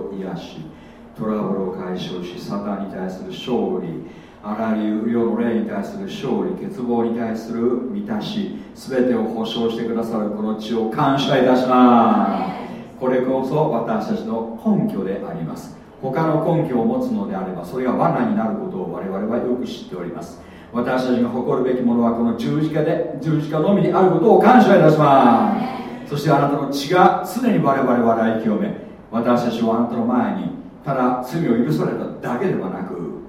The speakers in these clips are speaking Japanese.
を癒しトラブルを解消しサタンに対する勝利あらゆる世の霊に対する勝利欠乏に対する満たし全てを保証してくださるこの地を感謝いたします。これこそ私たちの根拠であります。他の根拠を持つのであればそれが罠になることを我々はよく知っております。私たちが誇るべきものはこの十字架で十字架のみであることを感謝いたします。そしてあなたの血が常に我々は洗い清め私たちはあなたの前にただ罪を許されただけではなく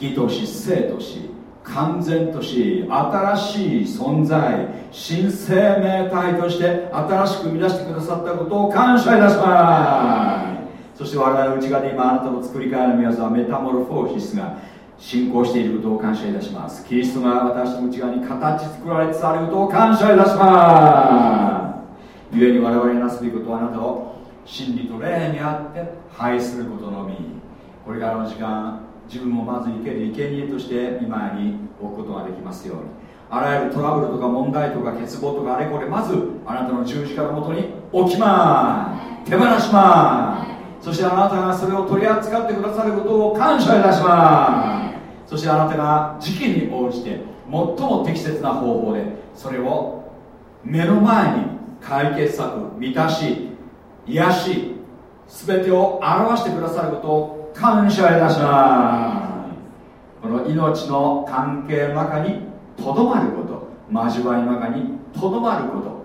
義とし生とし完全とし新しい存在新生命体として新しく生み出してくださったことを感謝いたします。そして我々の内側で今あなたの作り変えの皆さんメタモルフォーシスが進行していることを感謝いたします。キリストが私の内側に形作られつつあることを感謝いたします。故に我々がなすべきことはあなたを真理と霊にあって拝することのみ。これからの時間自分をまず生ける生贄として今に置くことができますように。あらゆるトラブルとか問題とか欠乏とかあれこれまずあなたの十字架のもとに置きます。手放します。そしてあなたがそれを取り扱ってくださることを感謝いたします。そしてあなたが時期に応じて最も適切な方法でそれを目の前に解決策満たし癒し全てを表してくださることを感謝いたします。この命の関係の中にとどまること交わりの中にとどまること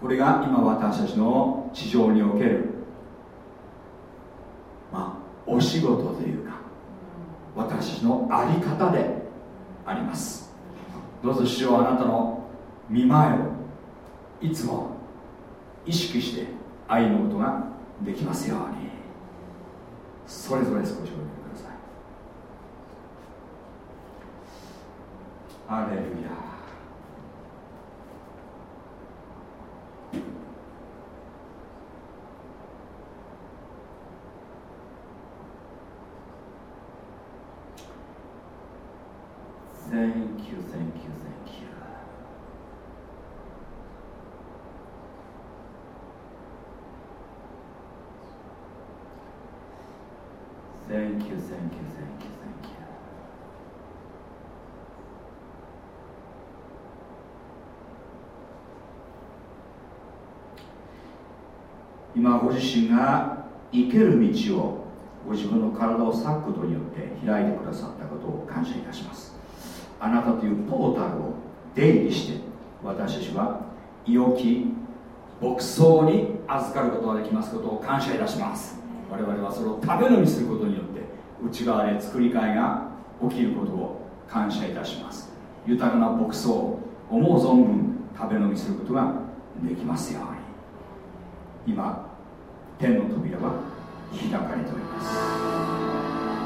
これが今私たちの地上におけるまあお仕事というか私たちの在り方であります。どうぞ主よあなたの見前をいつも意識して愛のことができますように。それぞれ少しお読みください。アレルヤ。Thank you, thank you, thank you. Thank you, thank you, thank you, thank you. 今ご自身が生ける道をご自分の体を裂くことによって開いてくださったことを感謝いたしますあなたというポータルを出入りして私たちは良き牧草に預かることができますことを感謝いたします我々はそれを食べ飲みすることによって内側で作り替えが起きることを感謝いたします。豊かな牧草を思う存分食べ飲みすることができますように。今天の扉は開かれております。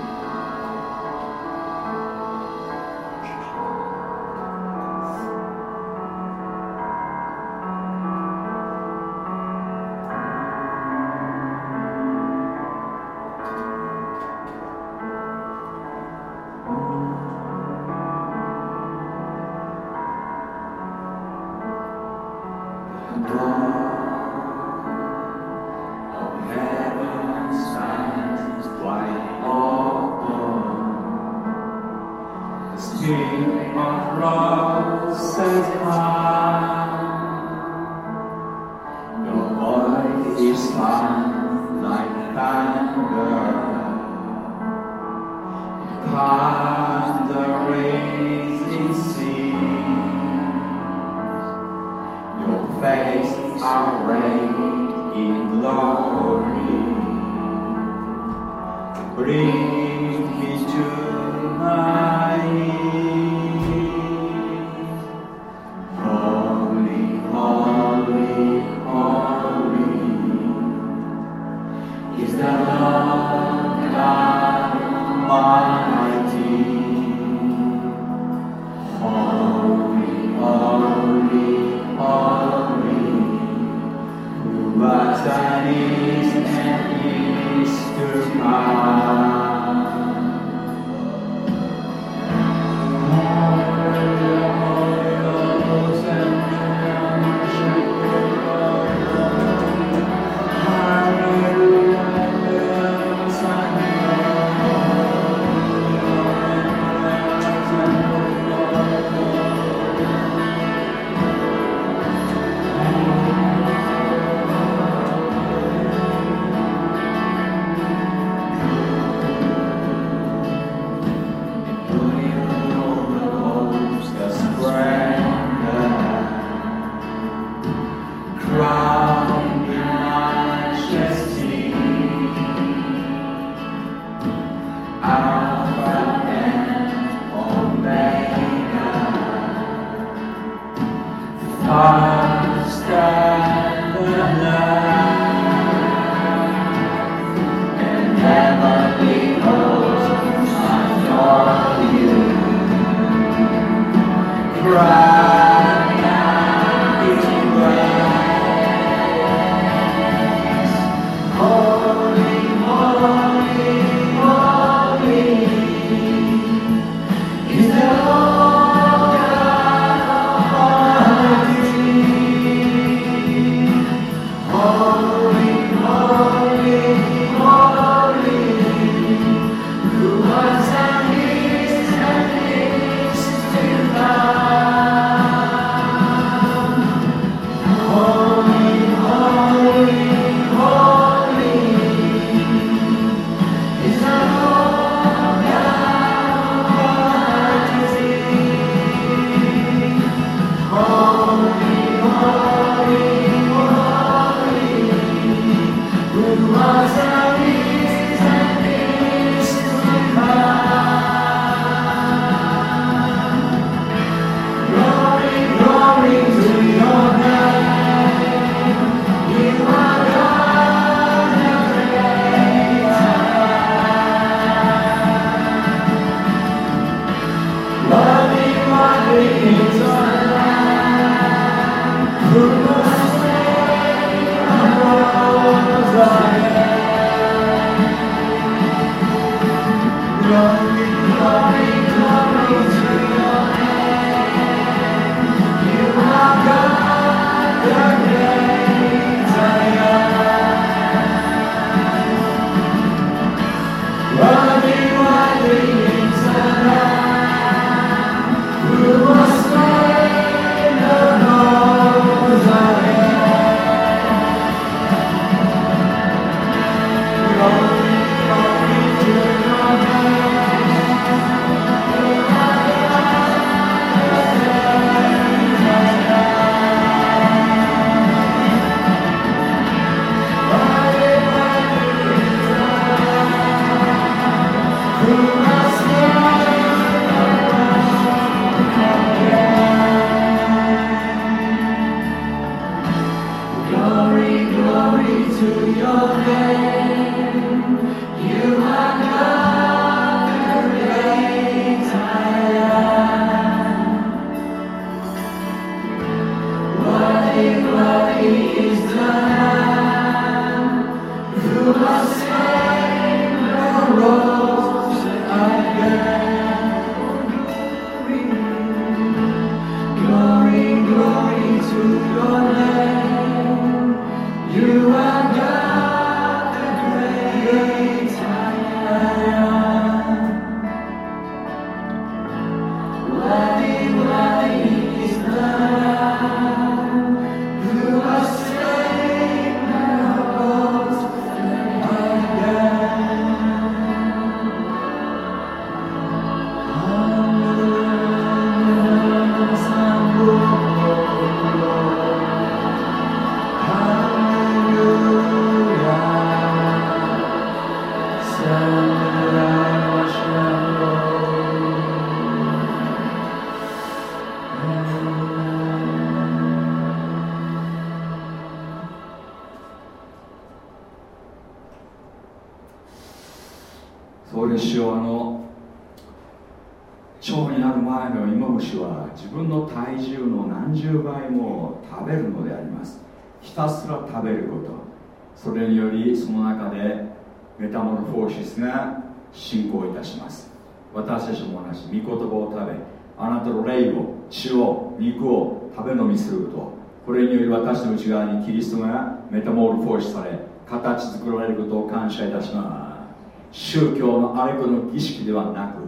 肉を食べ飲みすることこれにより私の内側にキリストがメタモールフォーシされ形作られることを感謝いたします宗教のあれこの儀式ではなく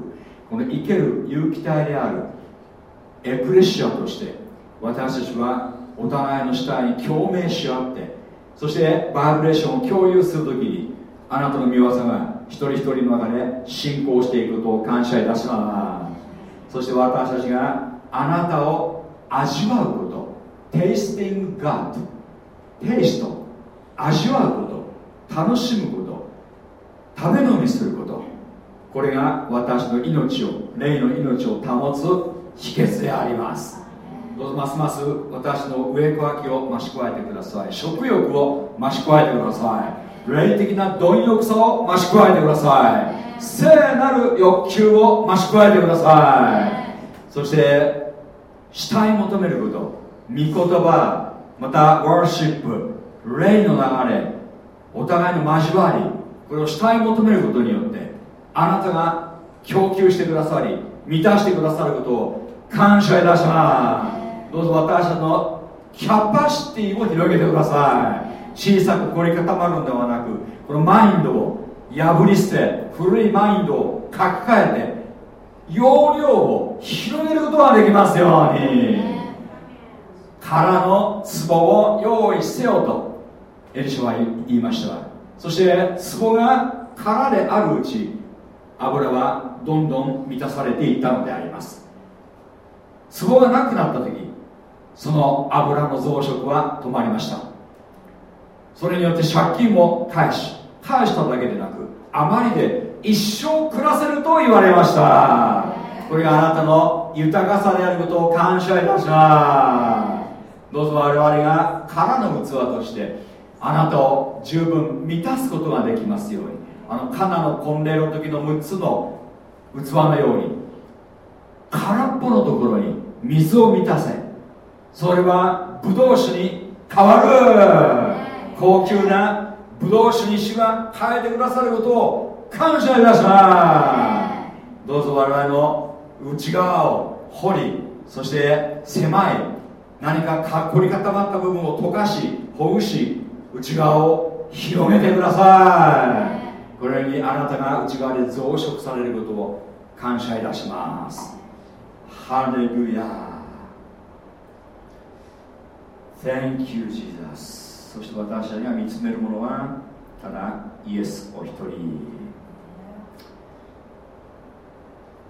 この生ける有機体であるエクレシアとして私たちはお互いの主体に共鳴し合ってそしてバイブレーションを共有するときにあなたの御業が一人一人の中で進行していくことを感謝いたしますそして私たちがあなたを味わうこと。テイスティングガッドテイスト味わうこと。楽しむこと。食べ飲みすること。これが私の命を霊の命を保つ秘訣であります。どうぞますます私の上かきを増し加えてください。食欲を増し加えてください。霊的な貪欲さを増し加えてください。聖なる欲求を増し加えてください。そして死体求めること。御言葉またワーシップ霊の流れ。お互いの交わり。これを死体求めることによってあなたが供給してくださり満たしてくださることを感謝いたします。どうぞ私たちのキャパシティを広げてください。小さく凝り固まるのではなくこのマインドを破り捨て古いマインドを書き換えて容量を広げることができますように。空の壺を用意せよとエリシャは言いましたそして壺が空であるうち油はどんどん満たされていったのであります。壺がなくなった時その油の増殖は止まりました。それによって借金も返し返しただけでなくあまりで一生暮らせると言われました。これがあなたの豊かさであることを感謝いたします。どうぞ我々が空の器としてあなたを十分満たすことができますように。あのカナの婚礼の時の6つの器のように空っぽのところに水を満たせ。それはブドウ酒に変わる。高級なブドウ酒に主が変えてくださることを感謝いたします。どうぞ我々の内側を掘りそして狭い何か凝り固まった部分を溶かしほぐし内側を広げてください。これにあなたが内側で増殖されることを感謝いたします。ハレルヤ Thank you Jesus そして私たちが見つめるものはただイエスお一人。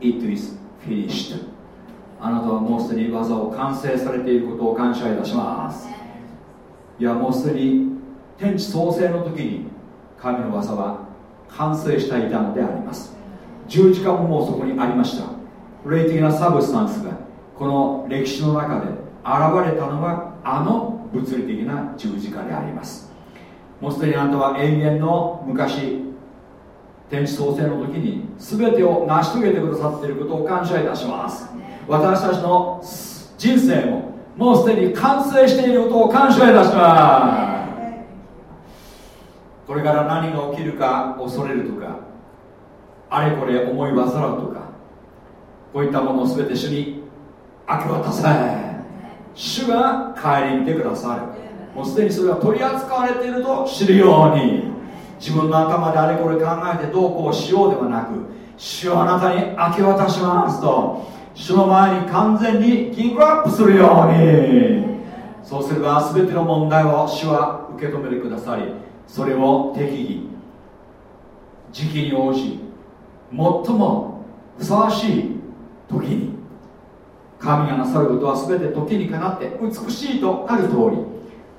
It is finished. あなたはもうすでに技を完成されていることを感謝いたします。いやもうすでに天地創生の時に神の技は完成していたのであります。十字架ももうそこにありました。霊的なサブスタンスがこの歴史の中で現れたのがあの物理的な十字架であります。もうすでにあなたは永遠の昔天地創生の時に全てを成し遂げてくださっていることを感謝いたします。私たちの人生ももうすでに完成していることを感謝いたします。これから何が起きるか恐れるとかあれこれ思い煩うとかこういったものを全て主に明け渡せ。主が帰り見てくださる。もうすでにそれは取り扱われていると知るように自分の頭であれこれ考えてどうこうしようではなく主をあなたに明け渡しますと主の前に完全にギブアップするように。そうすれば全ての問題を主は受け止めてくださりそれを適宜時期に応じ最もふさわしい時に神がなさることは全て時にかなって美しいとある通り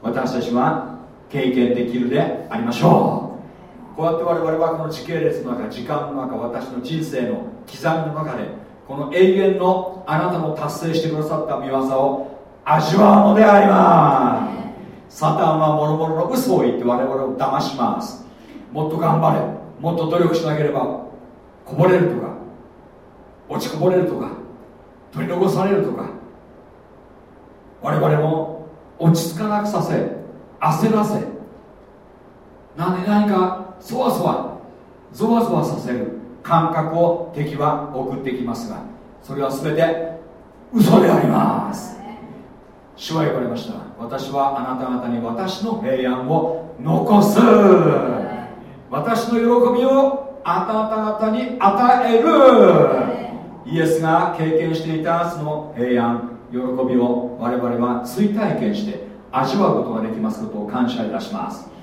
私たちは経験できるでありましょう。こうやって我々はこの時系列の中時間の中私の人生の刻みの中でこの永遠のあなたの達成してくださった見業を味わうのであります。サタンはもろもろの嘘を言って我々を騙します。もっと頑張れ。もっと努力しなければこぼれるとか落ちこぼれるとか取り残されるとか我々も落ち着かなくさせ焦らせ何何かそわそわゾワゾワさせる感覚を敵は送ってきますがそれは全て嘘であります主は言われました私はあなた方に私の平安を残す私の喜びをあなた方に与えるイエスが経験していたその平安喜びを我々は追体験して味わうことができますことを感謝いたします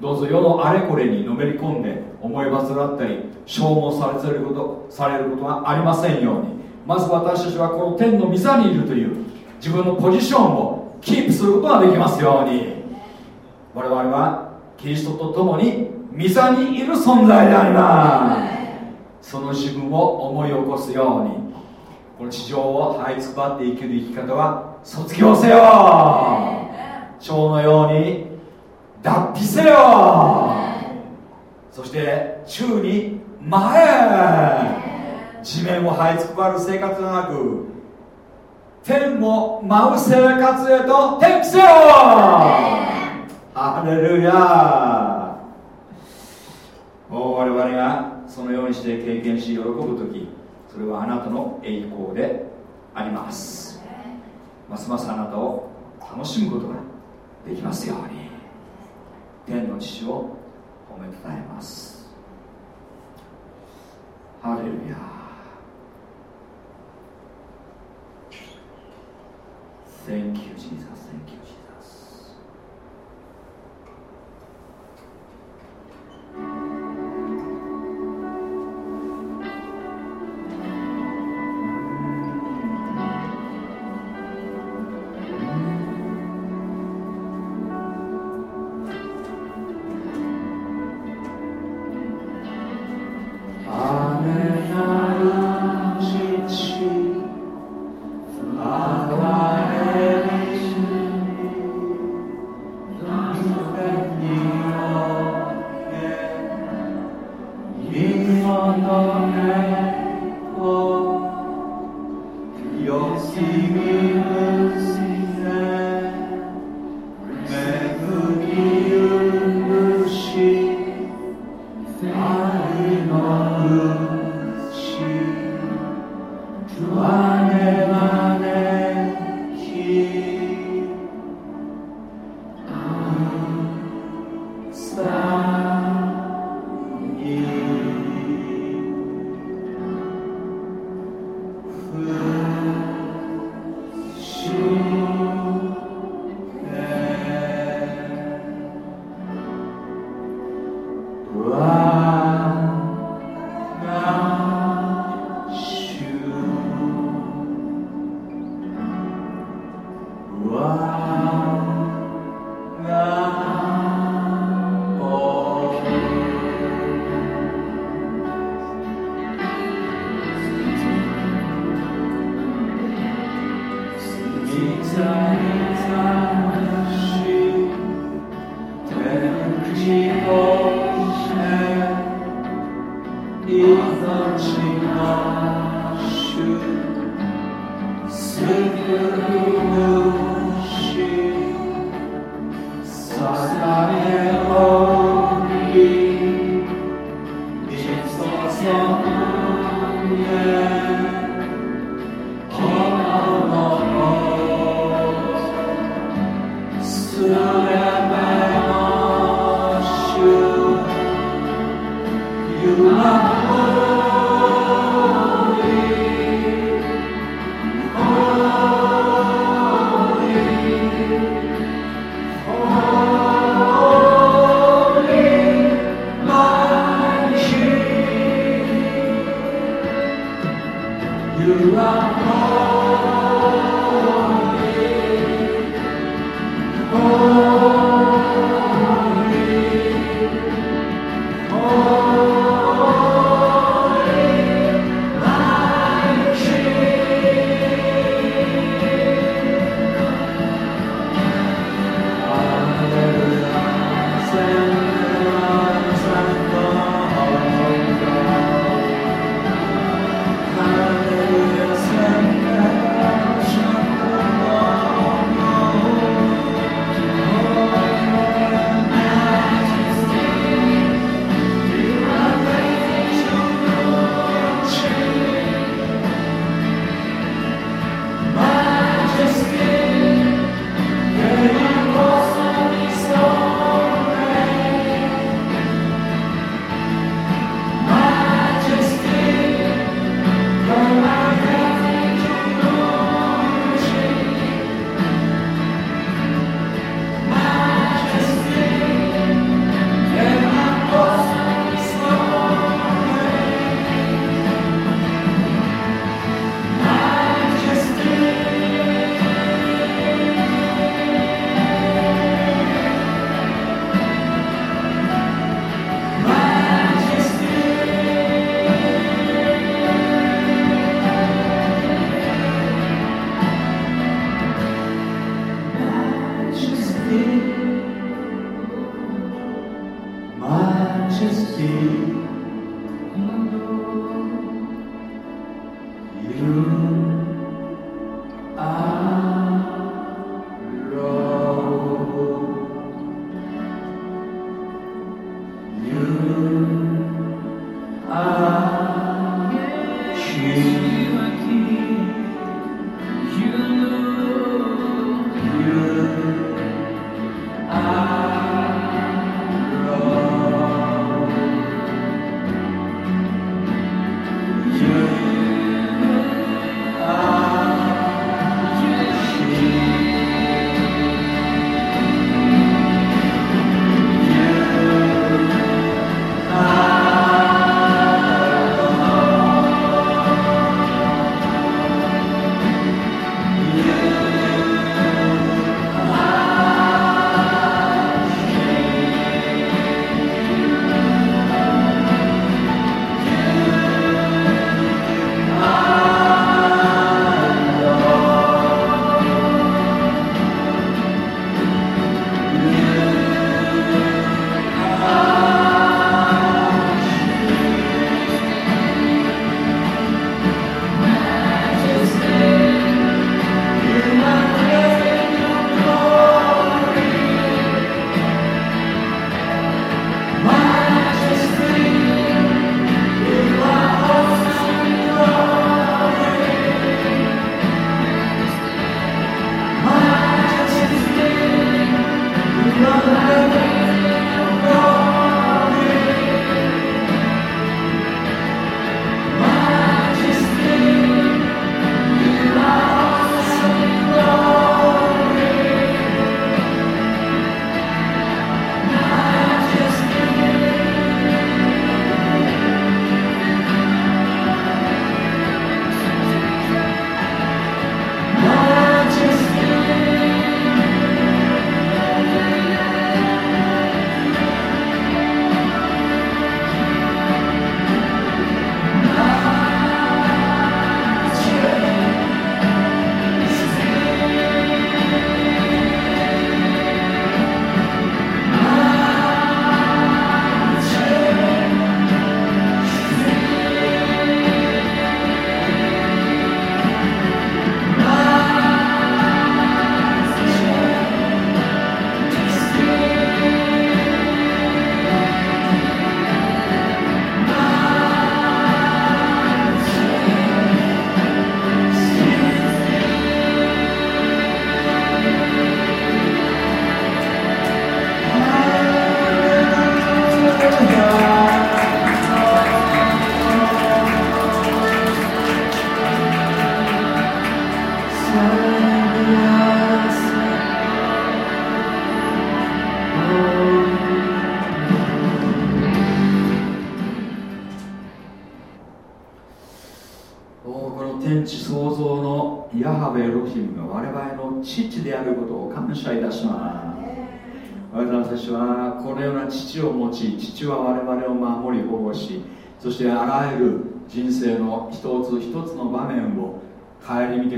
どうぞ世のあれこれにのめり込んで思い煩ったり消耗されていることされることがありませんように。まず私たちはこの天の御座にいるという自分のポジションをキープすることができますように。我々はキリストと共に御座にいる存在であります。その自分を思い起こすように。この地上を這いつくばって生きる生き方は卒業せよ。蝶のように脱皮せよ。そして宙に前。地面を這いつくばる生活ではなく天も舞う生活へと転機せよハレルヤ。もう我々がそのようにして経験し喜ぶ時それはあなたの栄光であります。ますますあなたを楽しむことができますように。天の父を褒めたたえますハレルヤ Thank you, Jesus. Thank you, Jesus.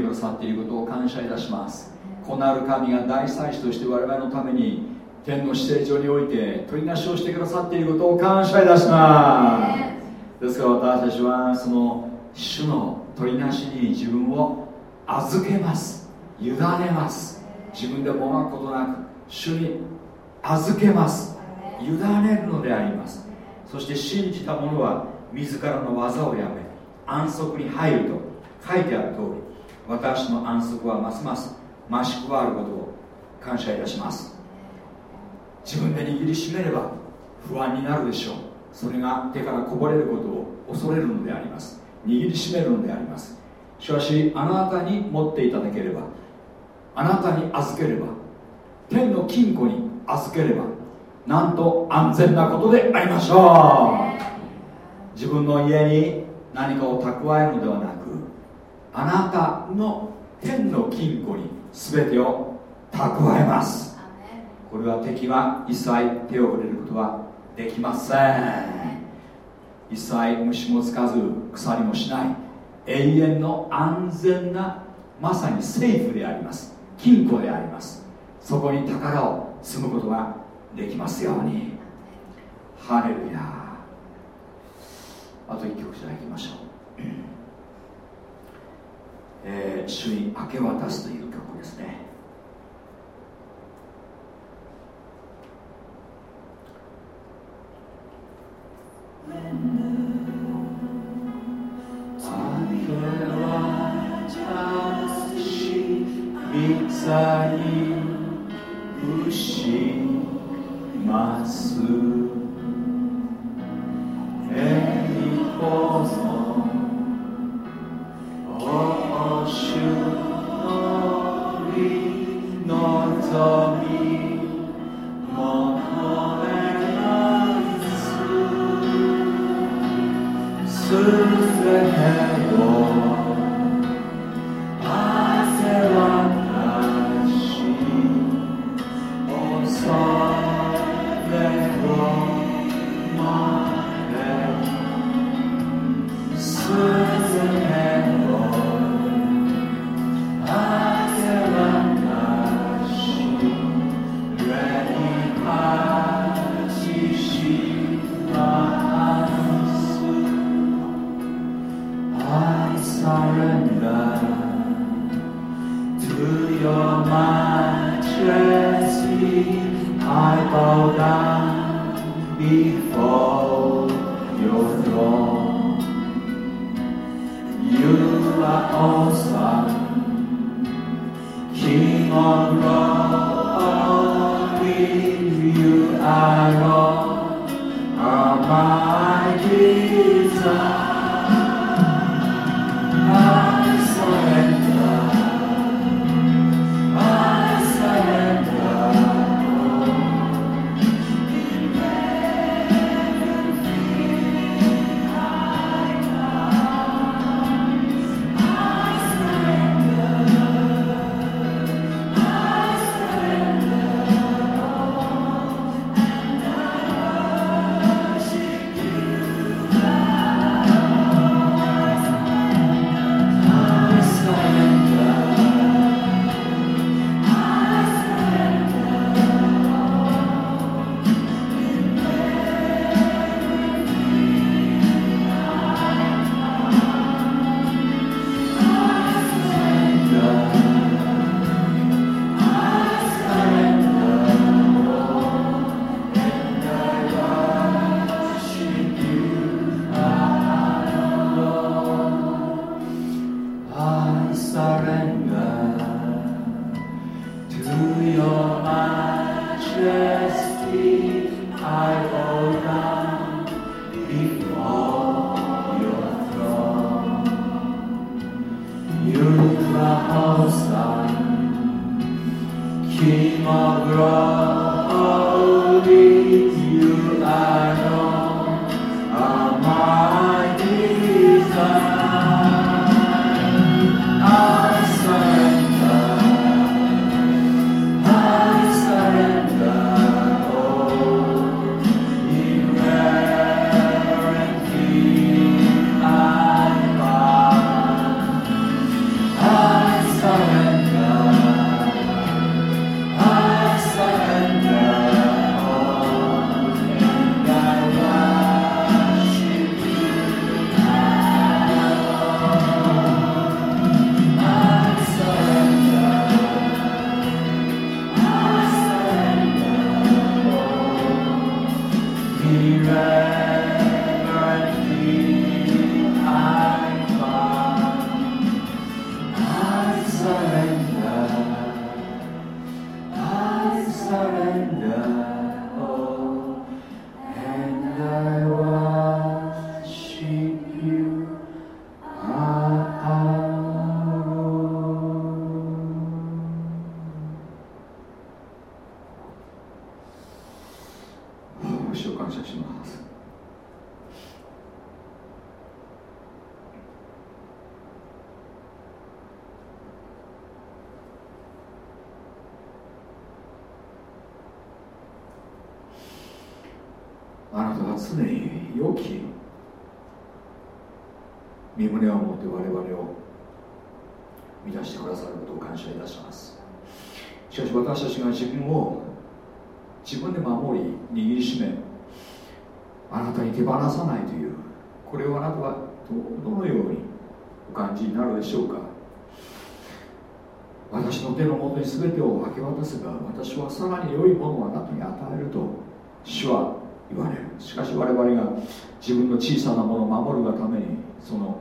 ださっていることを感謝いたします。子なる神が大祭司として我々のために天の姿勢上において取りなしをしてくださっていることを感謝いたします。ですから私たちはその主の取りなしに自分を預けます。委ねます。自分でもがくことなく主に預けます。委ねるのであります。そして信じた者は自らの技をやめ安息に入ると書いてある通り私の安息はますます増し加わることを感謝いたします。自分で握りしめれば不安になるでしょう。それが手からこぼれることを恐れるのであります。握りしめるのであります。しかしあなたに持っていただければあなたに預ければ天の金庫に預ければなんと安全なことでありましょう。自分の家に何かを蓄えるのではなくあなたの天の金庫に全てを蓄えます。これは敵は一切手を触れることはできません。一切虫もつかず鎖もしない。永遠の安全なまさにセーフであります。金庫であります。そこに宝を積むことができますように。ハレルヤあと一曲じゃあいきましょう、えー、主に明け渡すという曲ですね。明け渡し御座に伏します。栄光の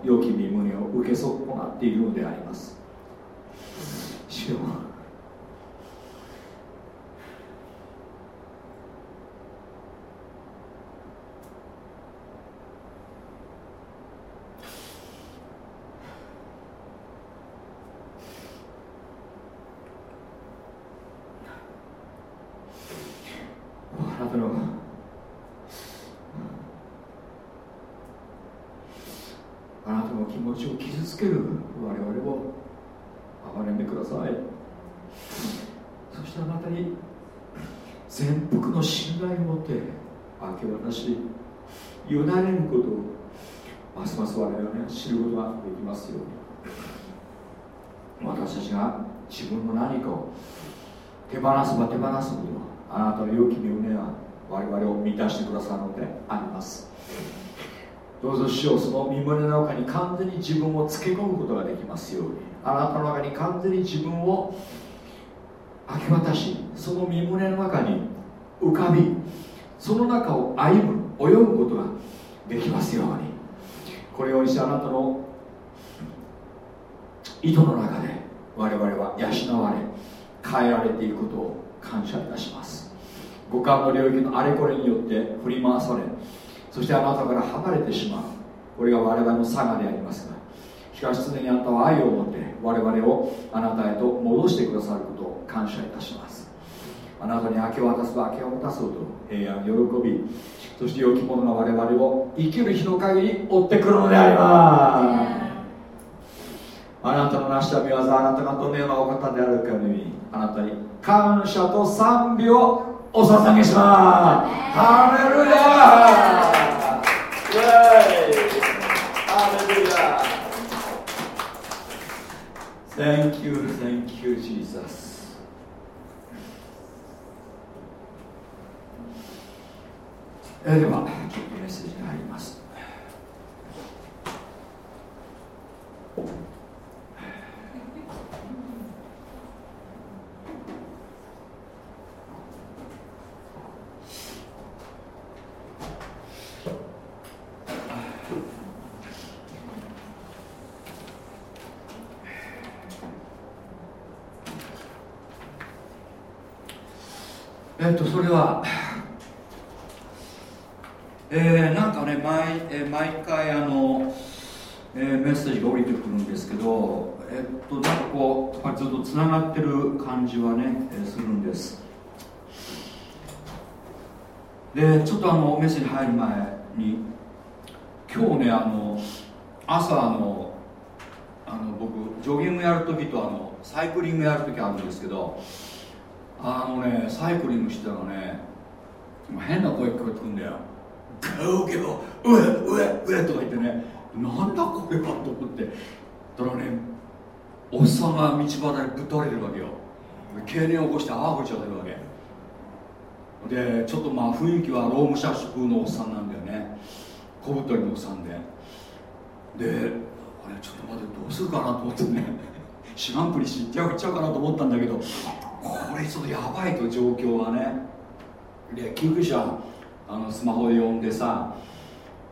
の良き身胸を受け損なっているのであります。主よ。あなたのあなたの気持ちを傷つける我々を憐れんでください。そしてあなたに全幅の信頼を持って明け渡し委ねることをますます我々はね知ることができますように。私たちが自分の何かを手放せば手放すほどあなたの良き身胸は我々を満たしてくださるのであります。どうぞ主よその身胸の中に完全に自分をつけ込むことができますように。あなたの中に完全に自分を明け渡しその身胸の中に浮かびその中を歩む泳ぐことができますように。これをしてあなたの意図の中で我々は養われ変えられていくことを感謝いたします。五感の領域のあれこれによって振り回されそしてあなたから離れてしまう。これが我々の差がでありますがしかし常にあなたは愛を持って我々をあなたへと戻してくださることを感謝いたします。あなたに明け渡すと明け渡すと平安喜びそして良き者が我々を生きる日の限り追ってくるのでありますあなたの成した見業あなたがどのようなお方であるかにあなたに感謝と賛美をお捧げします。ハレルヤ Thank you, thank you, Jesus. えーではちょっとメッセージが入りますえっとそれはえーなんかね毎,、回あの、えーメッセージが降りてくるんですけどえっとなんかこうずっとつながってる感じはね、えーするんです。でちょっとあのメッセージ入る前に今日ねあの朝のあの僕ジョギングやるときとあのサイクリングやるときあるんですけどあのねサイクリングしてたらね変な声聞こえてくるんだよ。ガウゲボうえうえうえとか言ってねなんだこれはと思ってたらねおっさんが道端でぶっ倒れてるわけよ。経年を起こしてああこいちゃってるわけ。でちょっとまあ雰囲気はロームシャツ風のおっさんなんだよね。小太りのおっさんで。であれちょっと待ってどうするかなと思ってね。知らんぷりし行っちゃうちゃうかなと思ったんだけどこれちょっとやばいと状況はね。で救急車あのスマホで呼んでさ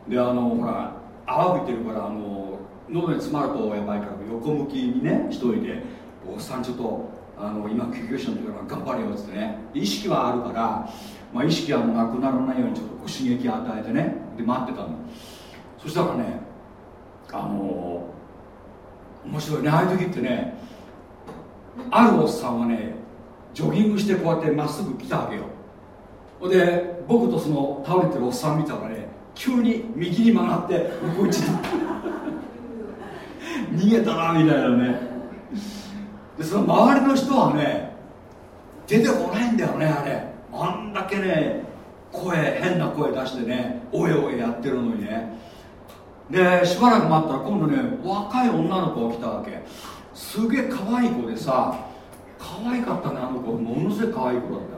であのほら泡吹いてるからあの喉に詰まるとやばいから横向きにね一人でおっさんちょっとあの今救急車の時から頑張れよっつってね意識はあるから、まあ、意識はもうなくならないようにちょっとこう刺激与えてねで待ってたの。そしたらねあの面白いねああいう時ってねあるおっさんはねジョギングしてこうやってまっすぐ来たわけよ。ほんで僕とその倒れてるおっさん見たらね急に右に曲がって向こう行っちゃった逃げたなみたいなね。でその周りの人はね出てこないんだよねあれ。あんだけね声変な声出してねおえおえやってるのにね。でしばらく待ったら今度ね若い女の子が来たわけ。すげえ可愛い子でさ可愛かったねあの子。ものすごい可愛い子だった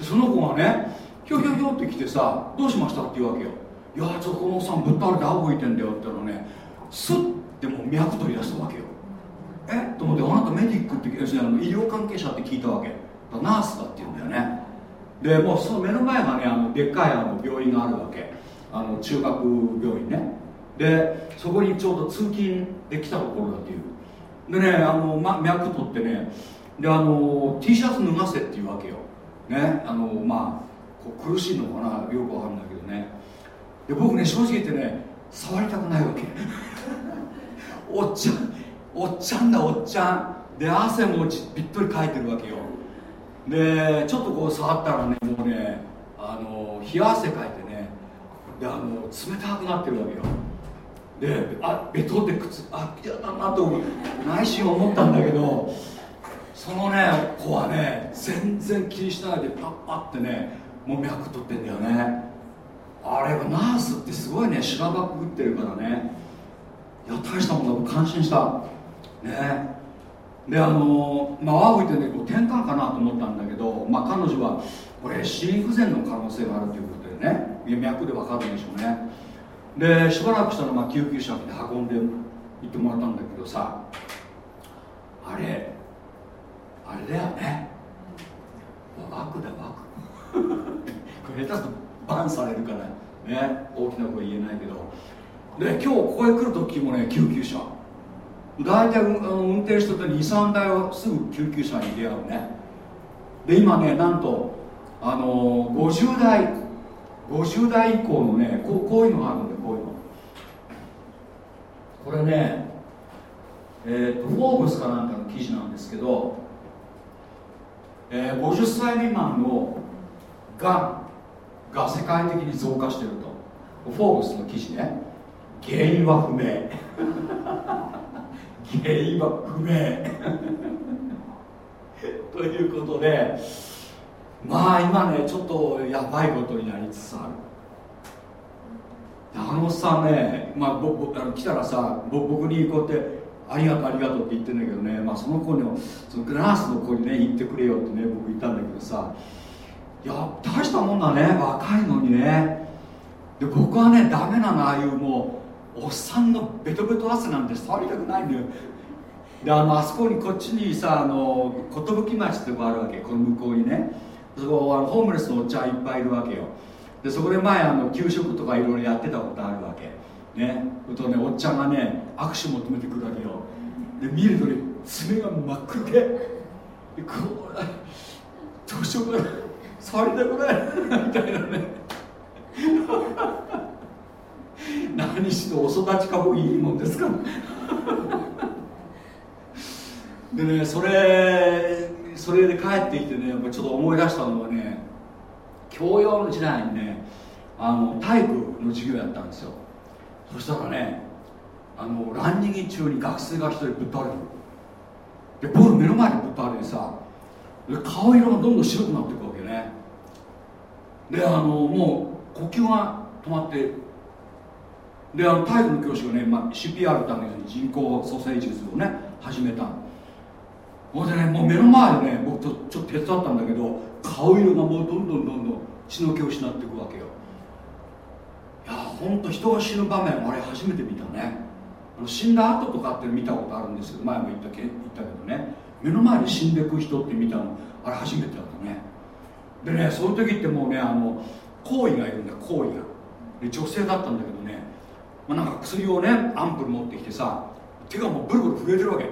その子がねひょひょひょって来てさどうしましたって言うわけよ。いやちょっとこのおっさんぶっ倒れて顎吹いてんだよって言ったらねスッてもう脈取り出したわけよ。え？と思ってあなたメディックって要するに医療関係者って聞いたわけ。ナースだって言うんだよね。でもうその目の前がねあのでっかいあの病院があるわけ。あの中学病院ね。でそこにちょうど通勤で来たところだっていう。でねあの、ま、脈取ってね。であの T シャツ脱がせっていうわけよ。ねあのまあこう苦しいのかなよくわかるんないけどね。で僕ね正直言ってね触りたくないわけ。おっちゃんおっちゃんだおっちゃん。で汗もびっとりかいてるわけよ。でちょっとこう触ったらねもうねあの冷や汗かいてねであの冷たくなってるわけよ。であベトって靴あ嫌だなと内心思ったんだけどそのね子はね全然気にしないでパッパってねもう脈取ってんだよね。あれはナースってすごいね修羅場くぐってるからね。いや大したもんだと感心した。ね。であのまあ泡吹いてねこう転換かなと思ったんだけど、まあ、彼女はこれ心不全の可能性があるということでね脈で分かるんでしょうね。でしばらくしたらまあ救急車で運んで行ってもらったんだけどさあれあれだよね。枠だ枠 これ下手すとバンされるからね。大きな声言えないけど。で今日ここへ来る時もね救急車。大体運転してると23台はすぐ救急車に出会うね。で今ねなんとあの50代50代以降のねこうこういうのがあるんでこういうの。これねえーと、フォーブスかなんかの記事なんですけど、えー、50歳未満のがんが世界的に増加していると。フォーブスの記事ね。原因は不明。原因は不明。ということでまあ今ねちょっとやばいことになりつつある。あのさね、まあ、僕あの来たらさ僕にこうやってありがとうありがとうって言ってんだけどね、まあ、その子にそのグラスの子にね言ってくれよってね僕言ったんだけどさ。いや大したもんだね。若いのにね。で僕はねダメなのああいうもうおっさんのベトベト汗なんて触りたくないんだよ。であのあそこにこっちにさあの寿町ってとこあるわけ。この向こうにね。そこあのホームレスのおっちゃんいっぱいいるわけよ。でそこで前あの給食とかいろいろやってたことあるわけ。ねとねおっちゃんがね握手求めてくるわけよ。で見るとね爪が真っ黒ででこうどうしようかな触りたくない。みたいなね。何しろお育ちかもいいもんですから。でねそれそれで帰ってきてねやっぱちょっと思い出したのはね教養の時代にねあの体育の授業やったんですよ。そしたらねあのランニング中に学生が一人ぶっ倒れる。でボール目の前でぶっ倒れてさ顔色がどんどん白くなっていくわけね。であのもう呼吸が止まってであの体育の教師がね、まあ、CPR ってあげに人工蘇生術をね始めた。ほんでねもう目の前でね僕とちょっと手伝ったんだけど顔色がもうどんどんどんどん血の気を失っていくわけよ。いやほんと人が死ぬ場面あれ初めて見たね。あの死んだ後とかって見たことあるんですけど前も言ったけ言ったけどね。目の前で死んでいく人って見たのあれ初めてだったね。でねそういう時ってもうねあの行為がいるんだ行為が。で女性だったんだけどね、まあ、なんか薬をねアンプル持ってきてさ手がもうブルブル震えてるわけ。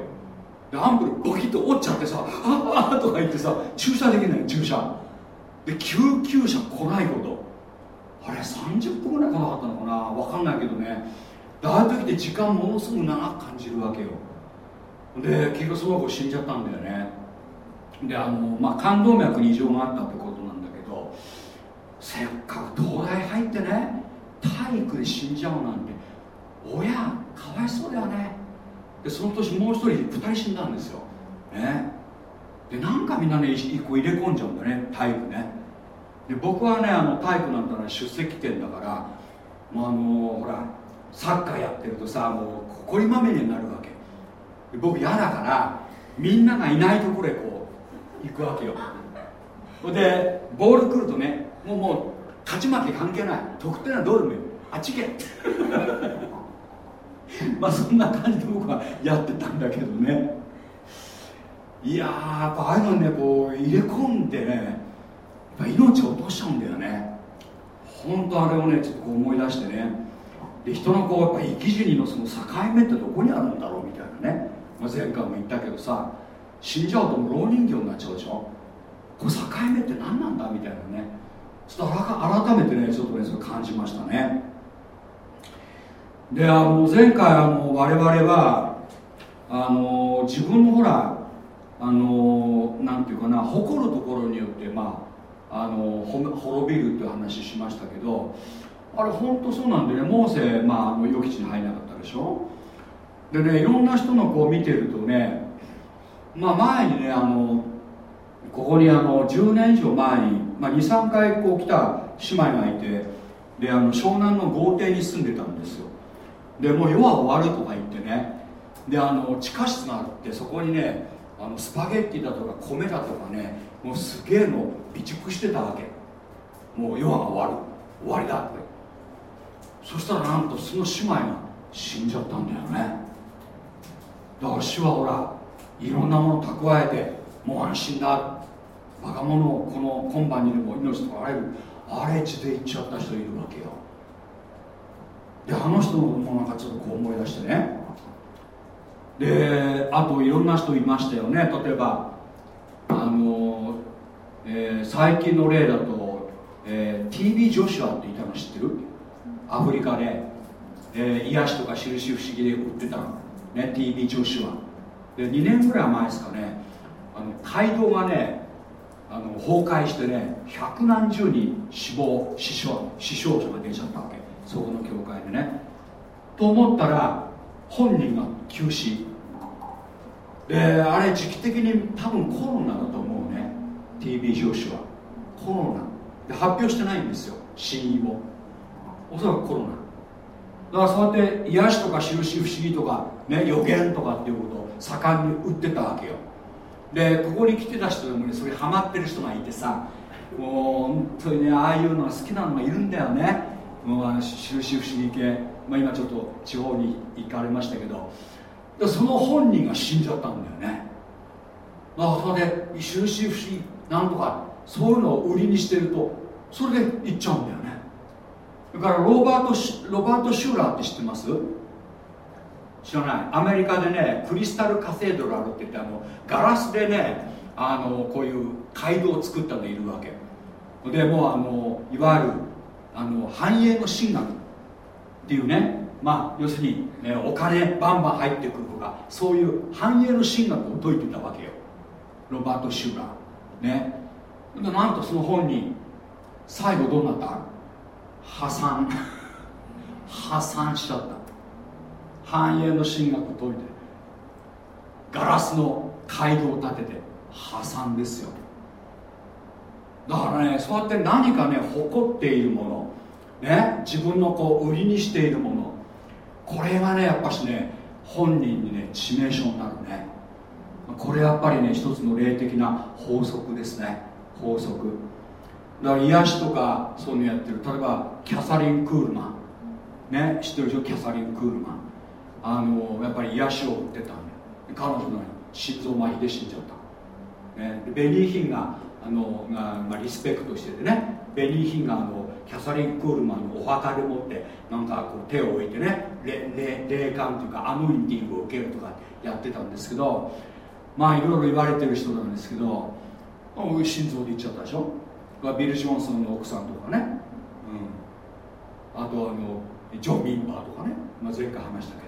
でアンプルボキッと折っちゃってさ「ああ」とか言ってさ注射できない注射で救急車来ないことあれ30分ぐらい来なかったのかな？分かんないけどね。ああいう時で時間ものすごく長く感じるわけよ。で結局その子死んじゃったんだよね。であの、まあ、冠動脈に異常があったってことなんだけどせっかく東大入ってね体育で死んじゃうなんて親かわいそうだよね。でその年もう一人2人死んだんですよ。ね。でなんかみんなね一個入れ込んじゃうんだね体育ね。で僕はねあの体育なんてのは出席権だからもうあのほらサッカーやってるとさもう誇りまみれになるわけ。僕嫌だからみんながいないところへこう行くわけよ。ほでボール来るとねもうもう勝ち負け関係ない。得点はどうでもいい。あっち行け。まあそんな感じで僕はやってたんだけどね。いややっぱああいうのねこう入れ込んでねぱ命を落としちゃうんだよね。本当あれをねちょっとこう思い出してね。で人のこうやっぱ生き死にのその境目ってどこにあるんだろうみたいなね、まあ、前回も言ったけどさ死んじゃうともう老人形になっちゃうでしょ。これ境目って何なんだみたいなね。ちょっと改めてねちょっとねそれ感じましたね。であの前回あの我々はあの自分のほらあのなんていうかな誇るところによってまああの滅びるっていう話しましたけどあれ本当そうなんでねモーセ、まあ、あの予期地に入らなかったでしょ？でねいろんな人のこう見てるとねまあ前にねあのここにあの10年以上前に、まあ、23回こう来た姉妹がいてであの湘南の豪邸に住んでたんですよ。でもう夜は終わるとか言ってねであの地下室があってそこにねあのスパゲッティだとか米だとかねもうすげえの備蓄してたわけ。もう夜が終わる。終わりだって。そしたらなんとその姉妹が死んじゃったんだよね。だから死はほらいろんなもの蓄えてもう安心だ。バカ者をこの今晩にでも命とかあれる。あれ地で行っちゃった人いるわけよ。であの人もなんかちょっとこう思い出してね。であといろんな人いましたよね。例えばあの、えー、最近の例だと、えー、TB ジョシュアっていたの知ってる？アフリカで、えー、癒しとか印不思議で売ってたの、ね、TB ジョシュア。で2年ぐらい前ですかね。あの街道がねあの崩壊してね百何十人死亡死傷死傷者が出ちゃったわけ。そこの教会でね。と思ったら本人が急死。であれ時期的に多分コロナだと思う。TB 上司はコロナ。で発表してないんですよ。死因を。おそらくコロナ。だからそうやって癒しとか印不思議とか、ね、予言とかっていうことを盛んに売ってたわけよ。でここに来てた人でもねそれハマってる人がいてさもう本当にねああいうのが好きなのがいるんだよね。もう印不思議系、まあ、今ちょっと地方に行かれましたけど。その本人が死んじゃったんだよね。だからそれで印不思議なんとかそういうのを売りにしてるとそれで行っちゃうんだよね。だからロバートロバート・シューラーって知ってます？知らない？アメリカでねクリスタルカセドラルって言ってあのガラスでねあのこういう街道を作ったのいるわけ。でもうあのいわゆるあの繁栄の神学っていうねまあ要するに、ね、お金バンバン入ってくるとかそういう繁栄の神学を説いてたわけよ。ロバート・シューラー。ね。でなんとその本人最後どうなった？破産。破産しちゃった。繁栄の神学を説いてガラスの街道を建てて破産ですよ。だからねそうやって何かね誇っているものね自分のこう売りにしているものこれがねやっぱしね本人にね致命傷になるね。これやっぱりね一つの霊的な法則ですね。法則。だから癒しとかそういうのやってる。例えばキャサリン・クールマン。ね知ってるでしょ？キャサリン・クールマン。あのやっぱり癒しを売ってた。んで彼女の心臓麻痺で死んじゃった、ね、ベニー・ヒンがあの、まあ、リスペクトしててね。ベニー・ヒンがあのキャサリン・クールマンのお墓でもってなんかこう手を置いてね霊感というかアノインティングを受けるとかやってたんですけどまあいろいろ言われてる人なんですけど心臓で言っちゃったでしょ？ビル・ジョンソンの奥さんとかね、うん、あとあのジョン・ミンバーとかね、まあ、前回話したけ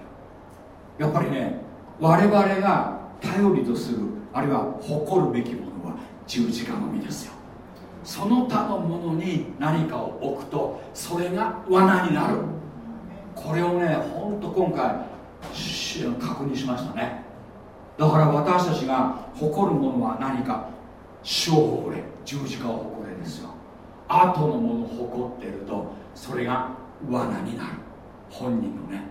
ど。やっぱりね我々が頼りとするあるいは誇るべきものは十字架のみですよ。その他のものに何かを置くとそれが罠になる。これをねほんと今回確認しましたね。だから私たちが誇るものは何か？主を誇れ十字架を誇れですよ。後のものを誇っているとそれが罠になる。本人のね。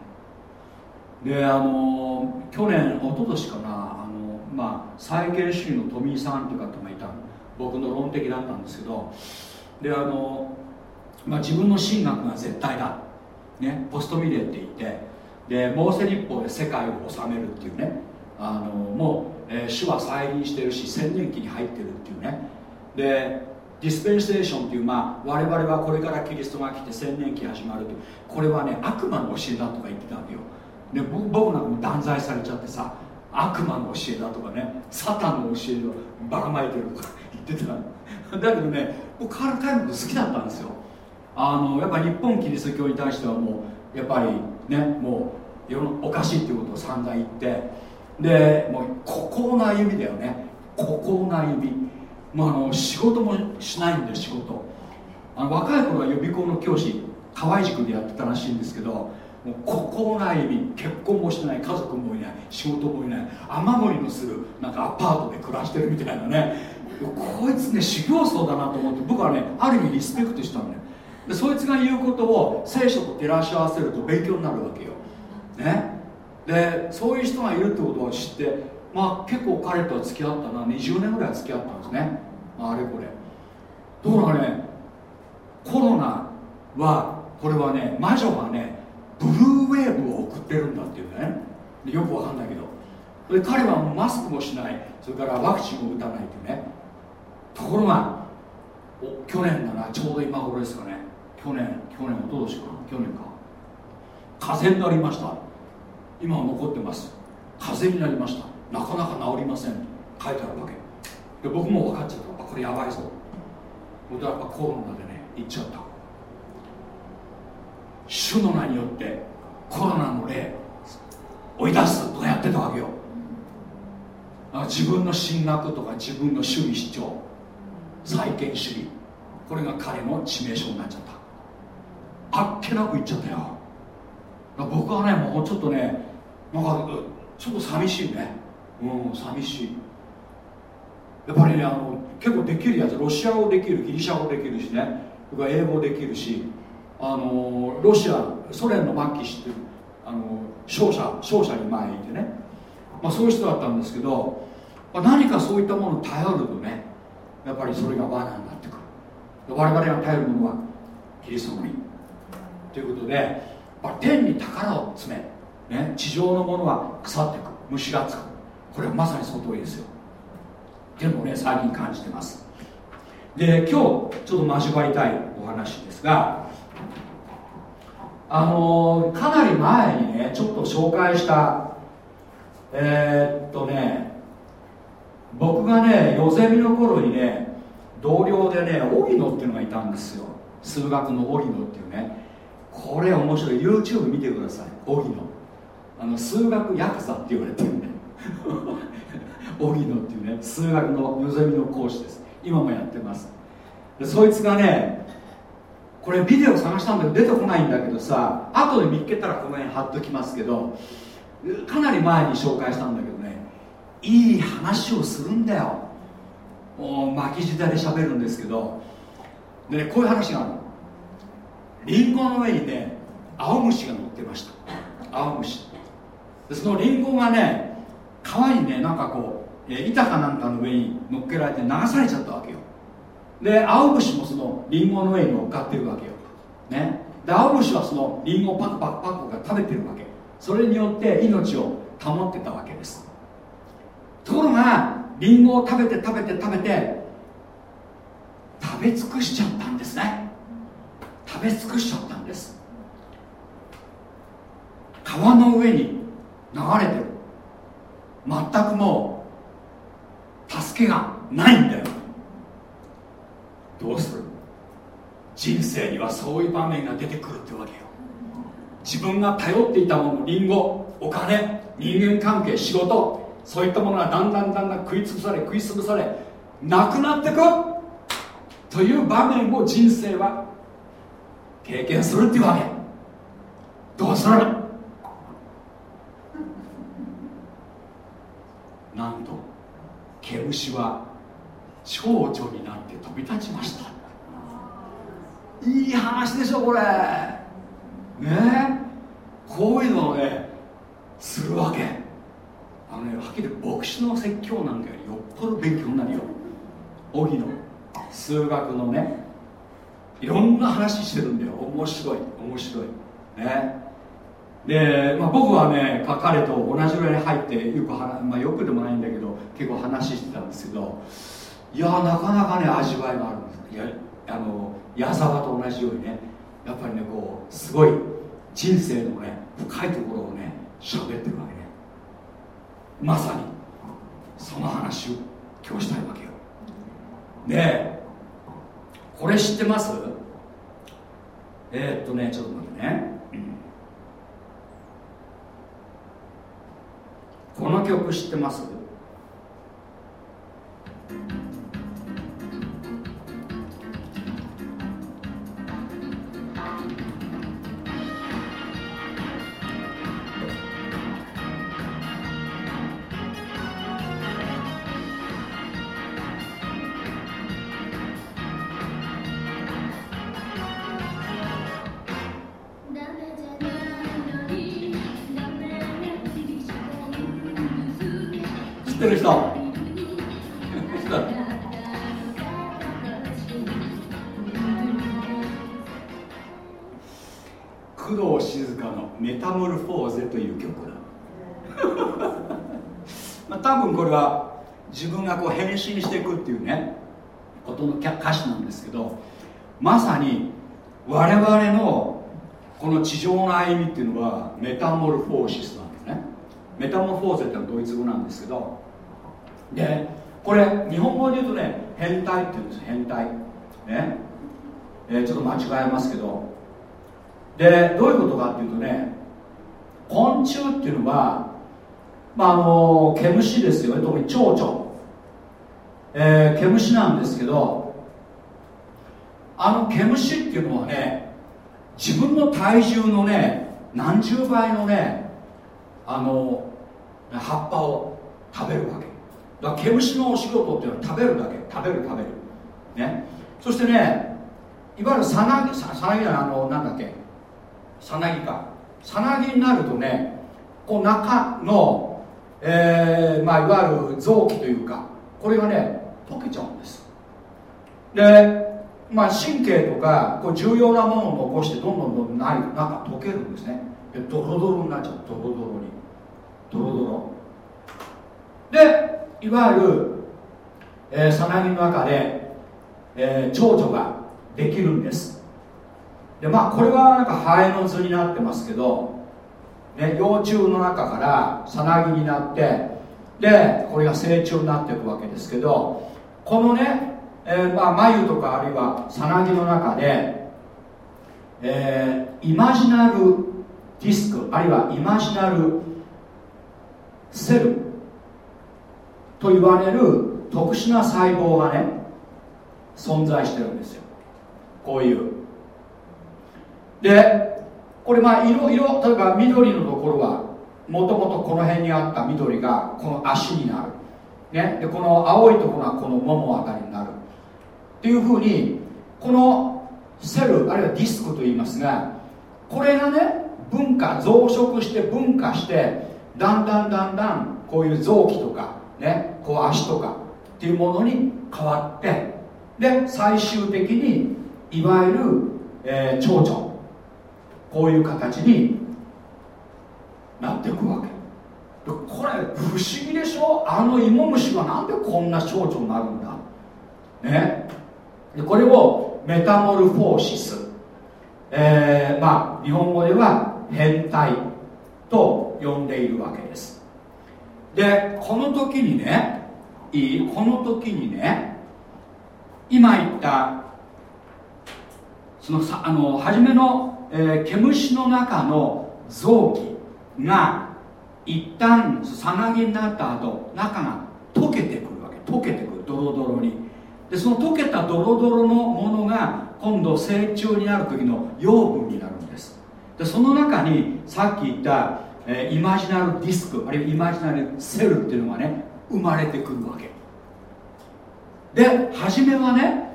であの去年一昨年かなあのまあ再建主義の富井さんという方がいた僕の論的だったんですけどであの、まあ、自分の神学が絶対だ、ね、ポストミレって言ってでモーセ立法で世界を治めるっていうね。あのもう、えー、主は再臨してるし千年期に入ってるっていうね。でディスペンセーションっていう、まあ、我々はこれからキリストが来て千年期始まるというこれはね悪魔の教えだとか言ってたわけよ。で僕なんかも断罪されちゃってさ悪魔の教えだとかねサタンの教えをばらまいてるとか言ってた だけどね僕カール・タイム好きだったんですよ。あのやっぱ日本キリスト教に対してはもうやっぱりねもう世のおかしいっていうことを散々言ってでもう孤高な歩みだよね。孤高な歩み。まあ、あの仕事もしないんで仕事。あの若い頃は予備校の教師河合塾でやってたらしいんですけどもう孤高な意味結婚もしてない家族もいない仕事もいない雨漏りのするなんかアパートで暮らしてるみたいなね。こいつね修行僧だなと思って僕はねある意味リスペクトしたのね。でそいつが言うことを聖書と照らし合わせると勉強になるわけよ。ね。でそういう人がいるってことを知ってまあ結構彼とは付き合ったな20年ぐらい付き合ったんですね。あれこれ。ところがね。コロナはこれはね魔女がねブルーウェーブを送ってるんだっていうね。よくわかんないけど。で彼はもうマスクもしない。それからワクチンも打たないっていうね。ところが去年だな。ちょうど今頃ですかね。去年去年おととしか去年か。風邪になりました。今は残ってます。風邪になりました。なかなか治りません。書いてあるわけ。で僕も分かっちゃった。これやばいぞ。僕はやっぱコロナでね行っちゃった。主の名によってコロナの霊追い出すとかやってたわけよ。自分の進学とか自分の主義主張。再建主義。これが彼の致命傷になっちゃった。あっけなく言っちゃったよ。僕はねもうちょっとねなんかちょっと寂しいね。うん寂しい。やっぱりねあの結構できるやつロシア語できるギリシャ語できるしね。僕は英語できるしあのロシアソ連の末期知ってるあの勝者勝者に前にいてね、まあ、そういう人だったんですけど、まあ、何かそういったものを頼るとねやっぱりそれが罠になってくる。我々が頼るものはキリストのみということで、天に宝を詰め、ね、地上のものは腐っていく虫がつく。これはまさにその通りですよ。っていうのをね最近感じてます。で今日ちょっと交わりたいお話ですがあのー、かなり前にねちょっと紹介したえー、っとね僕がねヨゼミの頃にね同僚でね荻野っていうのがいたんですよ。数学の荻野っていうね。これ面白い。YouTube 見てください。荻野。あの数学ヤクザって言われてるね。荻野っていうね。数学のよゼミの講師です。今もやってます。でそいつがねこれビデオ探したんだけど出てこないんだけどさ後で見つけたらこの辺貼っときますけどかなり前に紹介したんだけどねいい話をするんだよ。もう巻き舌で喋るんですけど。で、ね、こういう話があるリンゴの上にね青虫が乗ってました。青虫。でそのリンゴがね川にねなんかこうえ板かなんかの上に乗っけられて流されちゃったわけよ。で青虫もそのリンゴの上に乗っかってるわけよ。ね。で青虫はそのリンゴをパクパクパクが食べてるわけ。それによって命を保ってたわけです。ところがリンゴを食べて食べて食べて食べ尽くしちゃったんですね。食べ尽くしちゃったんです。川の上に流れてる。全くもう助けがないんだよ。どうする？人生にはそういう場面が出てくるってわけよ。自分が頼っていたものリンゴお金人間関係仕事そういったものがだんだんだんだん食い潰され食い潰されなくなってく？という場面を人生は経験するっていうわけ。どうする？なんと毛虫は蝶々になって飛び立ちました。いい話でしょこれ。ね？えこういうのをねするわけ。あのねはっきり牧師の説教なんかよりよっぽど勉強になるよ。荻野数学のねいろんな話してるんだよ。面白い面白い。ね。で、まあ、僕はね彼と同じぐらいに入ってよく話、まあ、よくでもないんだけど結構話してたんですけどいやなかなかね味わいがあるんです。やあの矢沢と同じようにねやっぱりねこうすごい人生のね深いところをね喋ってるわけね。まさに。その話を今日したいわけよ。でこれ知ってます？えー、っとねちょっと待ってね、この曲知ってます？分がこう変身していくっていうねことの歌詞なんですけどまさに我々のこの地上の歩みっていうのはメタモルフォーシスなんですね。メタモルフォーゼってのはドイツ語なんですけどでこれ日本語で言うとね変態って言うんです変態。ね、えー、ちょっと間違えますけど。でどういうことかっていうとね昆虫っていうのはまああの毛虫ですよね。特に蝶々、えー、毛虫なんですけどあの毛虫っていうのはね自分の体重のね何十倍のねあの葉っぱを食べるわけ。だから毛虫のお仕事っていうのは食べるだけ。食べる食べる。ね。そしてねいわゆるさなぎさなぎはあのなんだっけ。さなぎか。さなぎになるとねこう中の、えーまあ、いわゆる臓器というかこれがね溶けちゃうんです。で、まあ、神経とかこう重要なものを残してどんどんどんどんない中溶けるんですね。でドロドロになっちゃう。ドロドロに。ドロドロ。でいわゆる、えー、さなぎの中で、えー、蝶々ができるんです。でまあこれはなんかハエの図になってますけど、ね、幼虫の中からさなぎになってでこれが成虫になっていくわけですけどこのね、えー、まあ、眉とかあるいはさなぎの中で、えー、イマジナルディスクあるいはイマジナルセルと言われる特殊な細胞がね存在してるんですよ。こういう。でこれまあ色色例えば緑のところはもともとこの辺にあった緑がこの足になる、ね、でこの青いところはこのももあたりになる。っていうふうにこのセルあるいはディスクと言いますがこれがね分化増殖して分化してだんだんだんだんこういう臓器とかね、こう足とかっていうものに変わってで最終的にいわゆる、えー、蝶々こういう形になっていくわけ。これ不思議でしょ？あの芋虫はなんでこんな蝶々になるんだ？ね？でこれをメタモルフォーシス、えー、まあ日本語では変態と呼んでいるわけです。でこの時にねいい？この時にね今言ったそのさあの初めの、えー、毛虫の中の臓器が一旦さなぎになった後中が溶けてくるわけ。溶けてくるドロドロに。でその溶けたドロドロのものが今度成虫になる時の養分になるんです。でその中にさっき言ったえー、イマジナルディスクあるいはイマジナルセルっていうのがね生まれてくるわけ。で初めはね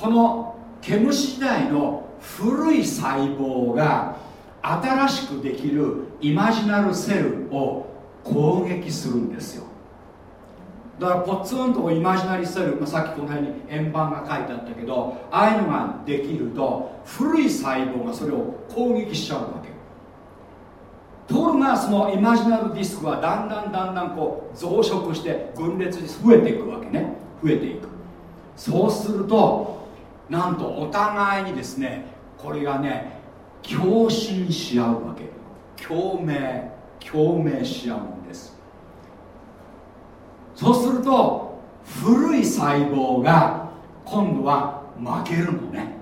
この毛虫時代の古い細胞が新しくできるイマジナルセルを攻撃するんですよ。だからポツンとイマジナリセル、まあ、さっきこの辺に円盤が書いてあったけどああいうのができると古い細胞がそれを攻撃しちゃうわけところがそのイマジナルディスクはだんだんだんだんこう増殖して分裂に増えていくわけね。増えていく。そうするとなんとお互いにですねこれがね共振し合うわけ。共鳴共鳴し合うんです。そうすると古い細胞が今度は負けるのね。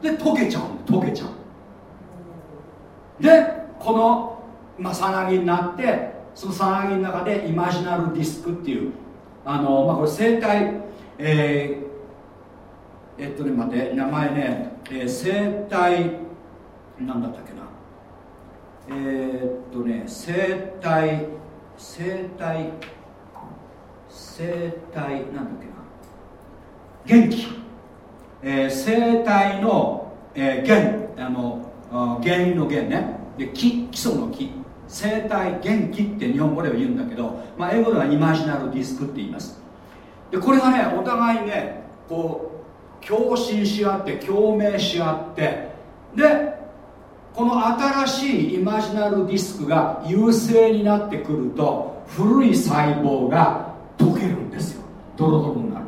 で溶けちゃう溶けちゃう。でこの、まあ、さなぎになってそのさなぎの中でイマジナルディスクっていうあの、まあ、これ生体えー、えっとね待って名前ね、えー、生体なんだったっけな。えー、っとね生体生体生体なんだっけな。元気、えー、生体の、えー、元。あの原因の元ね。で基基礎の木生体元気って日本語では言うんだけど、まあ、英語ではイマジナルディスクって言います。でこれがねお互いねこう共振し合って共鳴し合ってでこの新しいイマジナルディスクが優勢になってくると古い細胞が溶けるんですよ。ドロドロになる。